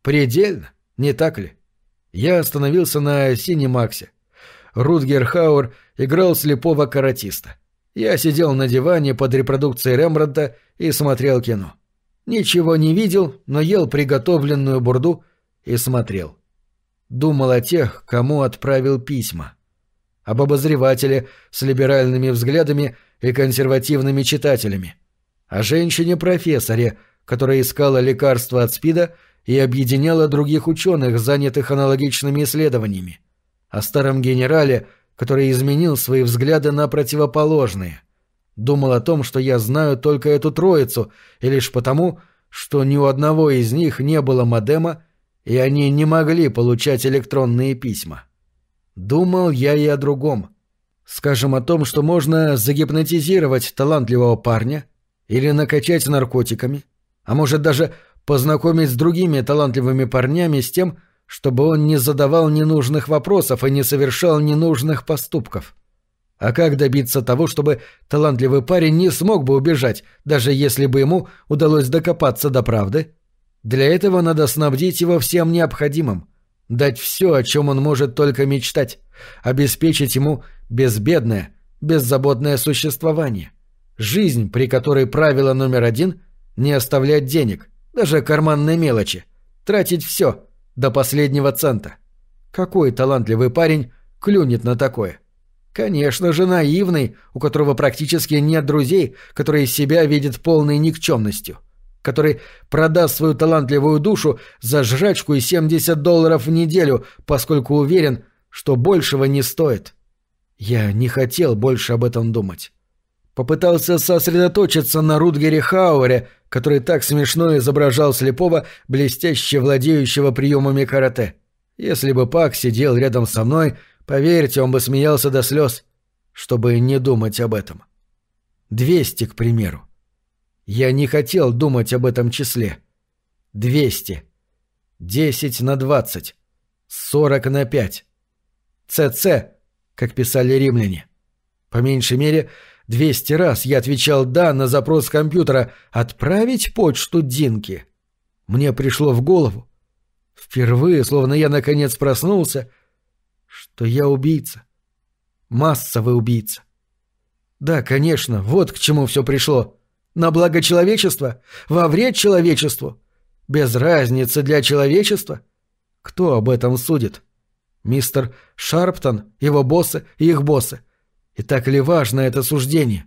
Предельно, не так ли? Я остановился на Синемаксе. Рутгер Хауэр играл слепого каратиста. Я сидел на диване под репродукцией Рембрандта и смотрел кино. Ничего не видел, но ел приготовленную бурду и смотрел. Думал о тех, кому отправил письма. Об обозревателе с либеральными взглядами и консервативными читателями. О женщине-профессоре, которая искала лекарства от СПИДа и объединяла других ученых, занятых аналогичными исследованиями. О старом генерале, который изменил свои взгляды на противоположные. Думал о том, что я знаю только эту троицу, и лишь потому, что ни у одного из них не было модема, и они не могли получать электронные письма. Думал я и о другом. Скажем о том, что можно загипнотизировать талантливого парня или накачать наркотиками, а может даже познакомить с другими талантливыми парнями с тем, чтобы он не задавал ненужных вопросов и не совершал ненужных поступков. А как добиться того, чтобы талантливый парень не смог бы убежать, даже если бы ему удалось докопаться до правды? Для этого надо снабдить его всем необходимым, дать все, о чем он может только мечтать, обеспечить ему безбедное, беззаботное существование. Жизнь, при которой правило номер один — не оставлять денег, даже карманной мелочи, тратить все — до последнего цента. Какой талантливый парень клюнет на такое? Конечно же, наивный, у которого практически нет друзей, который себя видит полной никчемностью, который продаст свою талантливую душу за жрачку и 70 долларов в неделю, поскольку уверен, что большего не стоит. Я не хотел больше об этом думать. Попытался сосредоточиться на Рутгере Хауэре, который так смешно изображал слепого, блестяще владеющего приемами карате. Если бы Пак сидел рядом со мной, поверьте, он бы смеялся до слез, чтобы не думать об этом. Двести, к примеру. Я не хотел думать об этом числе. Двести. Десять на двадцать. Сорок на пять. ЦЦ, как писали римляне. По меньшей мере, двести раз я отвечал «да» на запрос компьютера «отправить почту Динки». Мне пришло в голову, впервые, словно я наконец проснулся, что я убийца. Массовый убийца. Да, конечно, вот к чему все пришло. На благо человечества? Во вред человечеству? Без разницы для человечества? Кто об этом судит? Мистер Шарптон, его боссы и их боссы. И так ли важно это суждение?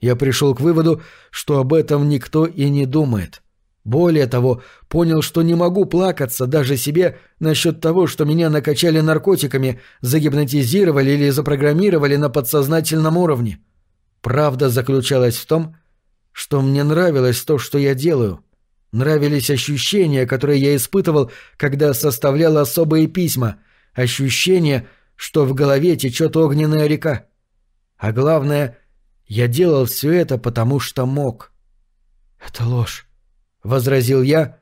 Я пришел к выводу, что об этом никто и не думает. Более того, понял, что не могу плакаться даже себе насчет того, что меня накачали наркотиками, загипнотизировали или запрограммировали на подсознательном уровне. Правда заключалась в том, что мне нравилось то, что я делаю. Нравились ощущения, которые я испытывал, когда составлял особые письма. Ощущение, что в голове течет огненная река. А главное, я делал все это, потому что мог. Это ложь. — возразил я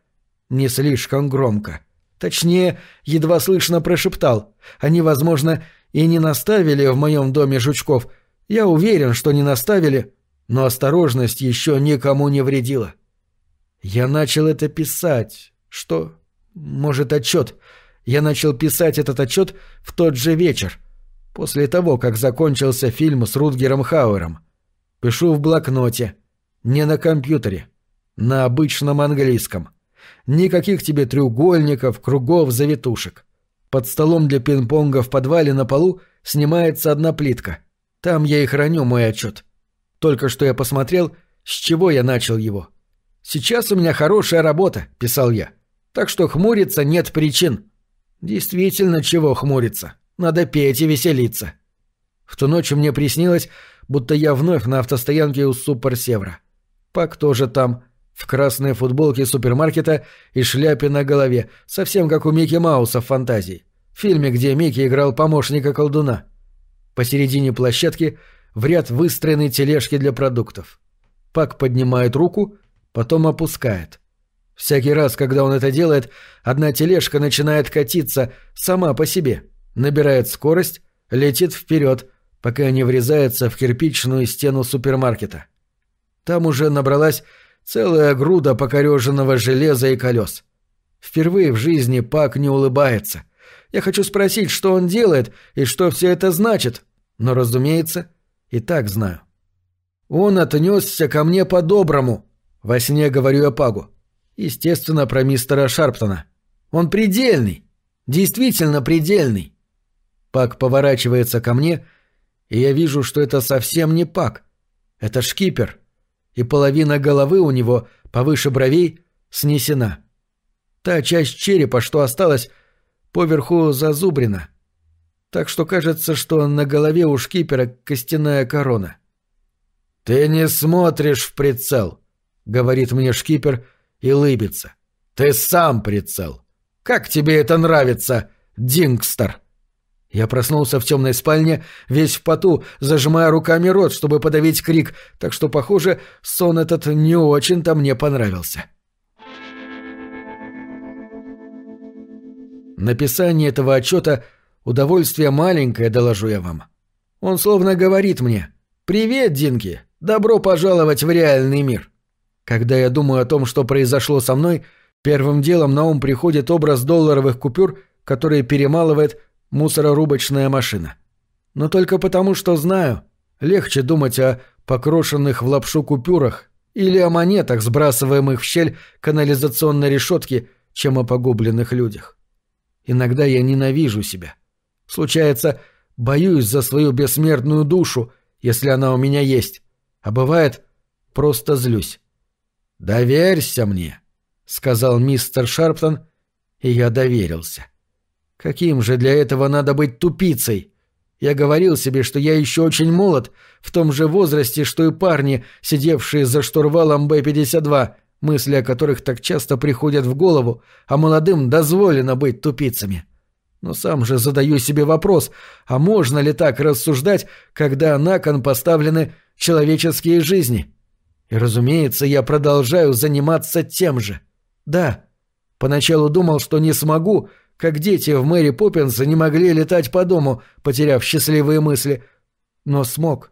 не слишком громко. Точнее, едва слышно прошептал. Они, возможно, и не наставили в моем доме жучков. Я уверен, что не наставили, но осторожность еще никому не вредила. Я начал это писать. Что? Может, отчет. Я начал писать этот отчет в тот же вечер, после того, как закончился фильм с Рутгером Хауэром. Пишу в блокноте, не на компьютере. На обычном английском. Никаких тебе треугольников, кругов, завитушек. Под столом для пинг-понга в подвале на полу снимается одна плитка. Там я и храню мой отчет. Только что я посмотрел, с чего я начал его. «Сейчас у меня хорошая работа», — писал я. «Так что хмуриться нет причин». Действительно, чего хмуриться? Надо петь и веселиться. В ту ночь мне приснилось, будто я вновь на автостоянке у Суперсевра. Пак тоже там, в красной футболке супермаркета и шляпе на голове, совсем как у Микки Мауса в фантазии. В фильме, где Микки играл помощника колдуна. Посередине площадки в ряд выстроены тележки для продуктов. Пак поднимает руку, потом опускает. Всякий раз, когда он это делает, одна тележка начинает катиться сама по себе, набирает скорость, летит вперед, пока не врезается в кирпичную стену супермаркета. Там уже набралась Целая груда покореженного железа и колес. Впервые в жизни Пак не улыбается. Я хочу спросить, что он делает и что все это значит, но, разумеется, и так знаю. Он отнесся ко мне по-доброму. Во сне говорю я Пагу. Естественно, про мистера Шарптона. Он предельный. Действительно предельный. Пак поворачивается ко мне, и я вижу, что это совсем не Пак. Это шкипер и половина головы у него, повыше бровей, снесена. Та часть черепа, что осталась, поверху зазубрена. Так что кажется, что на голове у шкипера костяная корона. «Ты не смотришь в прицел», — говорит мне шкипер и лыбится. «Ты сам прицел. Как тебе это нравится, Дингстер?» Я проснулся в темной спальне, весь в поту, зажимая руками рот, чтобы подавить крик, так что, похоже, сон этот не очень-то мне понравился. Написание этого отчета — удовольствие маленькое, доложу я вам. Он словно говорит мне «Привет, Динки! Добро пожаловать в реальный мир!» Когда я думаю о том, что произошло со мной, первым делом на ум приходит образ долларовых купюр, которые перемалывает мусорорубочная машина. Но только потому, что знаю, легче думать о покрошенных в лапшу купюрах или о монетах, сбрасываемых в щель канализационной решетки, чем о погубленных людях. Иногда я ненавижу себя. Случается, боюсь за свою бессмертную душу, если она у меня есть, а бывает, просто злюсь. «Доверься мне», — сказал мистер Шарптон, и я доверился. Каким же для этого надо быть тупицей? Я говорил себе, что я еще очень молод, в том же возрасте, что и парни, сидевшие за штурвалом Б-52, мысли о которых так часто приходят в голову, а молодым дозволено быть тупицами. Но сам же задаю себе вопрос, а можно ли так рассуждать, когда на кон поставлены человеческие жизни? И, разумеется, я продолжаю заниматься тем же. Да, поначалу думал, что не смогу, как дети в Мэри Поппинса не могли летать по дому, потеряв счастливые мысли. Но смог.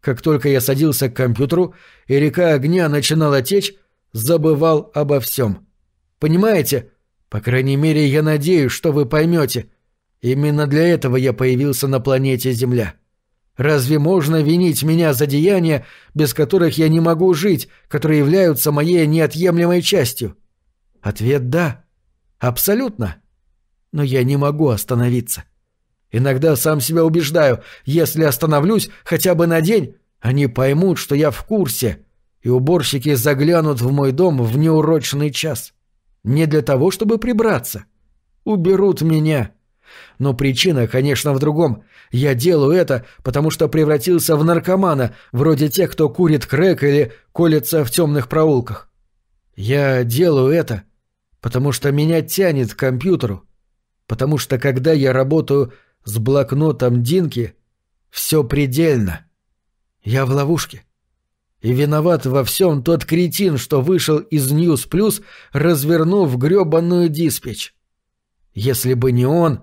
Как только я садился к компьютеру, и река огня начинала течь, забывал обо всем. Понимаете? По крайней мере, я надеюсь, что вы поймете. Именно для этого я появился на планете Земля. Разве можно винить меня за деяния, без которых я не могу жить, которые являются моей неотъемлемой частью? Ответ «да». Абсолютно. Но я не могу остановиться. Иногда сам себя убеждаю, если остановлюсь хотя бы на день, они поймут, что я в курсе, и уборщики заглянут в мой дом в неурочный час. Не для того, чтобы прибраться. Уберут меня. Но причина, конечно, в другом. Я делаю это, потому что превратился в наркомана, вроде тех, кто курит крэк или колется в темных проулках. Я делаю это, потому что меня тянет к компьютеру, потому что когда я работаю с блокнотом Динки, все предельно. Я в ловушке. И виноват во всем тот кретин, что вышел из News Plus, развернув гребанную Dispatch. Если бы не он,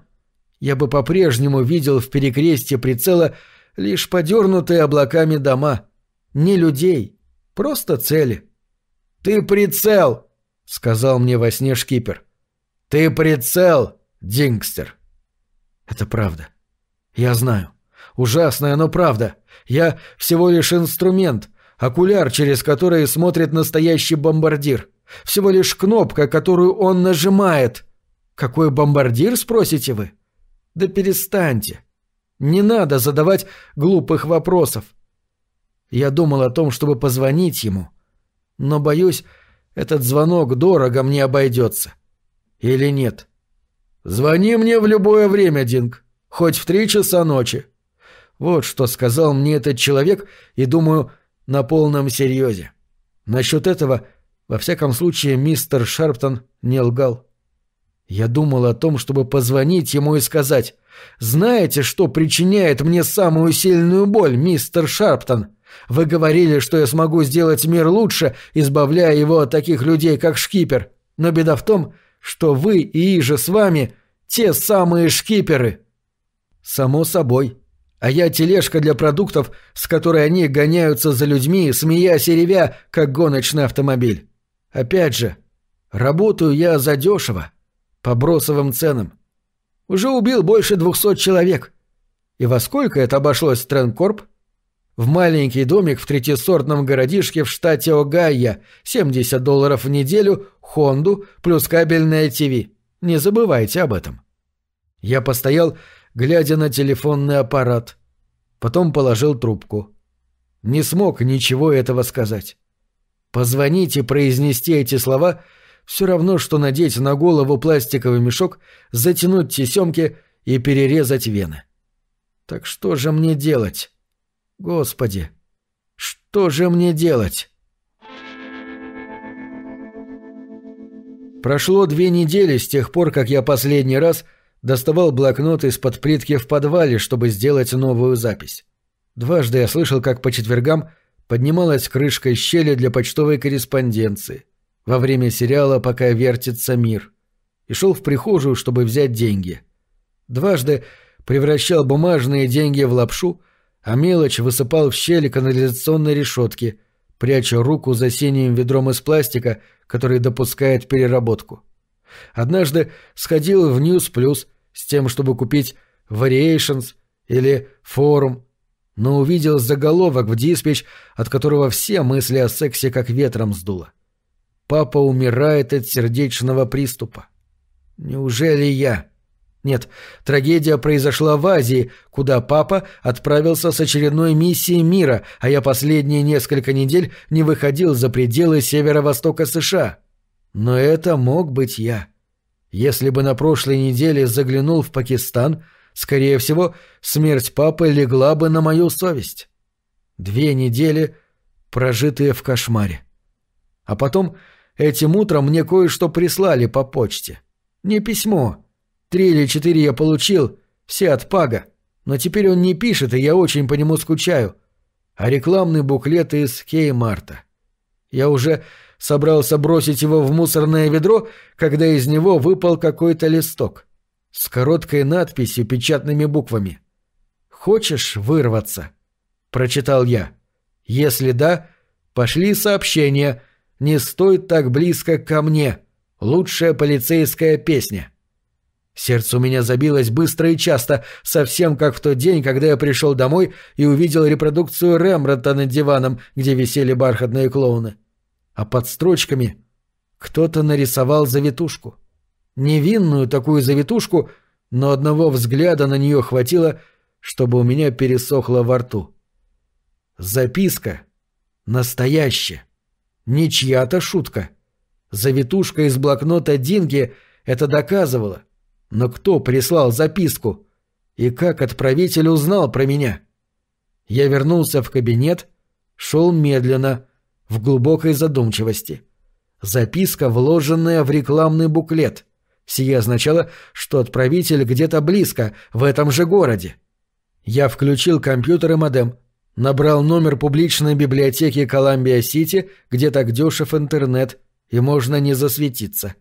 я бы по-прежнему видел в перекрестье прицела лишь подернутые облаками дома. Не людей, просто цели. «Ты прицел!» — сказал мне во сне шкипер. «Ты прицел, Дингстер!» Это правда. Я знаю. Ужасная, но правда. Я всего лишь инструмент, окуляр, через который смотрит настоящий бомбардир. Всего лишь кнопка, которую он нажимает. Какой бомбардир, спросите вы? Да перестаньте. Не надо задавать глупых вопросов. Я думал о том, чтобы позвонить ему, но, боюсь, этот звонок дорого мне обойдется. Или нет? «Звони мне в любое время, Динг. Хоть в три часа ночи». Вот что сказал мне этот человек, и, думаю, на полном серьезе. Насчет этого, во всяком случае, мистер Шарптон не лгал. Я думал о том, чтобы позвонить ему и сказать, «Знаете, что причиняет мне самую сильную боль, мистер Шарптон? Вы говорили, что я смогу сделать мир лучше, избавляя его от таких людей, как Шкипер. Но беда в том, что вы и же с вами те самые шкиперы. Само собой. А я тележка для продуктов, с которой они гоняются за людьми, смеясь и ревя, как гоночный автомобиль. Опять же, работаю я задешево, по бросовым ценам. Уже убил больше двухсот человек. И во сколько это обошлось Тренкорп? В маленький домик в третьесортном городишке в штате Огайо, 70 долларов в неделю, Хонду плюс кабельное ТВ. Не забывайте об этом. Я постоял, глядя на телефонный аппарат. Потом положил трубку. Не смог ничего этого сказать. Позвонить и произнести эти слова все равно, что надеть на голову пластиковый мешок, затянуть тесемки и перерезать вены. Так что же мне делать? Господи, что же мне делать? Прошло две недели с тех пор, как я последний раз доставал блокнот из-под плитки в подвале, чтобы сделать новую запись. Дважды я слышал, как по четвергам поднималась крышка щели для почтовой корреспонденции во время сериала «Пока вертится мир» и шел в прихожую, чтобы взять деньги. Дважды превращал бумажные деньги в лапшу, а мелочь высыпал в щели канализационной решетки, пряча руку за синим ведром из пластика, который допускает переработку. Однажды сходил в News Plus с тем, чтобы купить Variations или Forum, но увидел заголовок в диспетч, от которого все мысли о сексе как ветром сдуло. Папа умирает от сердечного приступа. Неужели я? Нет, трагедия произошла в Азии, куда папа отправился с очередной миссией мира, а я последние несколько недель не выходил за пределы северо-востока США. Но это мог быть я. Если бы на прошлой неделе заглянул в Пакистан, скорее всего, смерть папы легла бы на мою совесть. Две недели, прожитые в кошмаре. А потом этим утром мне кое-что прислали по почте. Не письмо, Три или четыре я получил, все от Пага, но теперь он не пишет, и я очень по нему скучаю. А рекламный буклет из Кей-Марта. Я уже собрался бросить его в мусорное ведро, когда из него выпал какой-то листок с короткой надписью печатными буквами. «Хочешь вырваться?» — прочитал я. «Если да, пошли сообщение. Не стой так близко ко мне. Лучшая полицейская песня». Сердце у меня забилось быстро и часто, совсем как в тот день, когда я пришел домой и увидел репродукцию Рембрандта над диваном, где висели бархатные клоуны. А под строчками кто-то нарисовал завитушку. Невинную такую завитушку, но одного взгляда на нее хватило, чтобы у меня пересохло во рту. Записка. Настоящая. Не чья-то шутка. Завитушка из блокнота Динги это доказывала. Но кто прислал записку? И как отправитель узнал про меня? Я вернулся в кабинет, шел медленно, в глубокой задумчивости. Записка, вложенная в рекламный буклет. Сие означало, что отправитель где-то близко, в этом же городе. Я включил компьютер и модем, набрал номер публичной библиотеки Коламбия-Сити, где так дешев интернет, и можно не засветиться.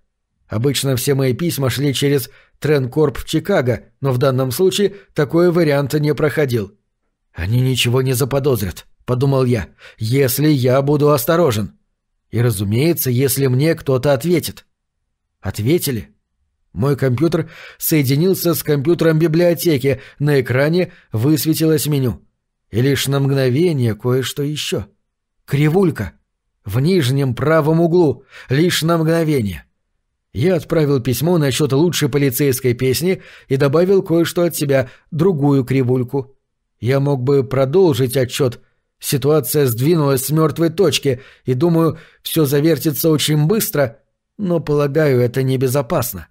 Обычно все мои письма шли через Тренкорп в Чикаго, но в данном случае такой вариант не проходил. «Они ничего не заподозрят», — подумал я, — «если я буду осторожен». И, разумеется, если мне кто-то ответит. Ответили? Мой компьютер соединился с компьютером библиотеки, на экране высветилось меню. И лишь на мгновение кое-что еще. Кривулька. В нижнем правом углу. Лишь на мгновение. Я отправил письмо насчет лучшей полицейской песни и добавил кое-что от себя, другую кривульку. Я мог бы продолжить отчет. Ситуация сдвинулась с мертвой точки, и, думаю, все завертится очень быстро, но, полагаю, это небезопасно.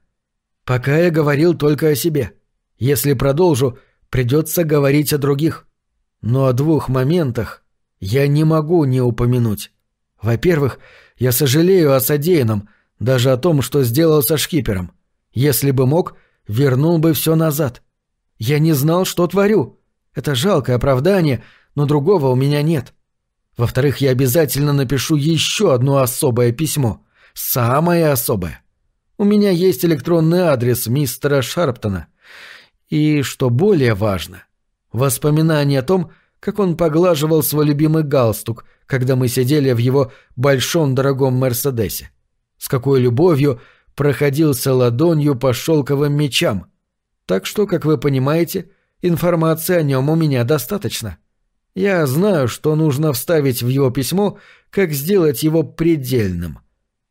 Пока я говорил только о себе. Если продолжу, придется говорить о других. Но о двух моментах я не могу не упомянуть. Во-первых, я сожалею о содеянном, даже о том, что сделал со шкипером. Если бы мог, вернул бы все назад. Я не знал, что творю. Это жалкое оправдание, но другого у меня нет. Во-вторых, я обязательно напишу еще одно особое письмо. Самое особое. У меня есть электронный адрес мистера Шарптона. И, что более важно, воспоминание о том, как он поглаживал свой любимый галстук, когда мы сидели в его большом дорогом Мерседесе с какой любовью проходился ладонью по шелковым мечам. Так что, как вы понимаете, информации о нем у меня достаточно. Я знаю, что нужно вставить в его письмо, как сделать его предельным.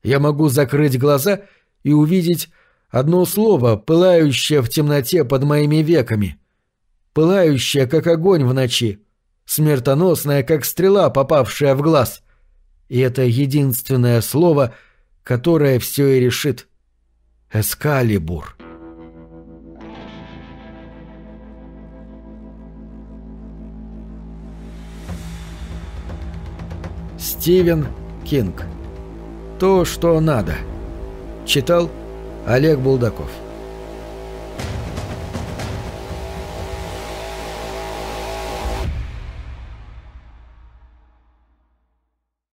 Я могу закрыть глаза и увидеть одно слово, пылающее в темноте под моими веками. Пылающее, как огонь в ночи. Смертоносное, как стрела, попавшая в глаз. И это единственное слово — которая все и решит. Эскалибур. Стивен Кинг. То, что надо. Читал Олег Булдаков.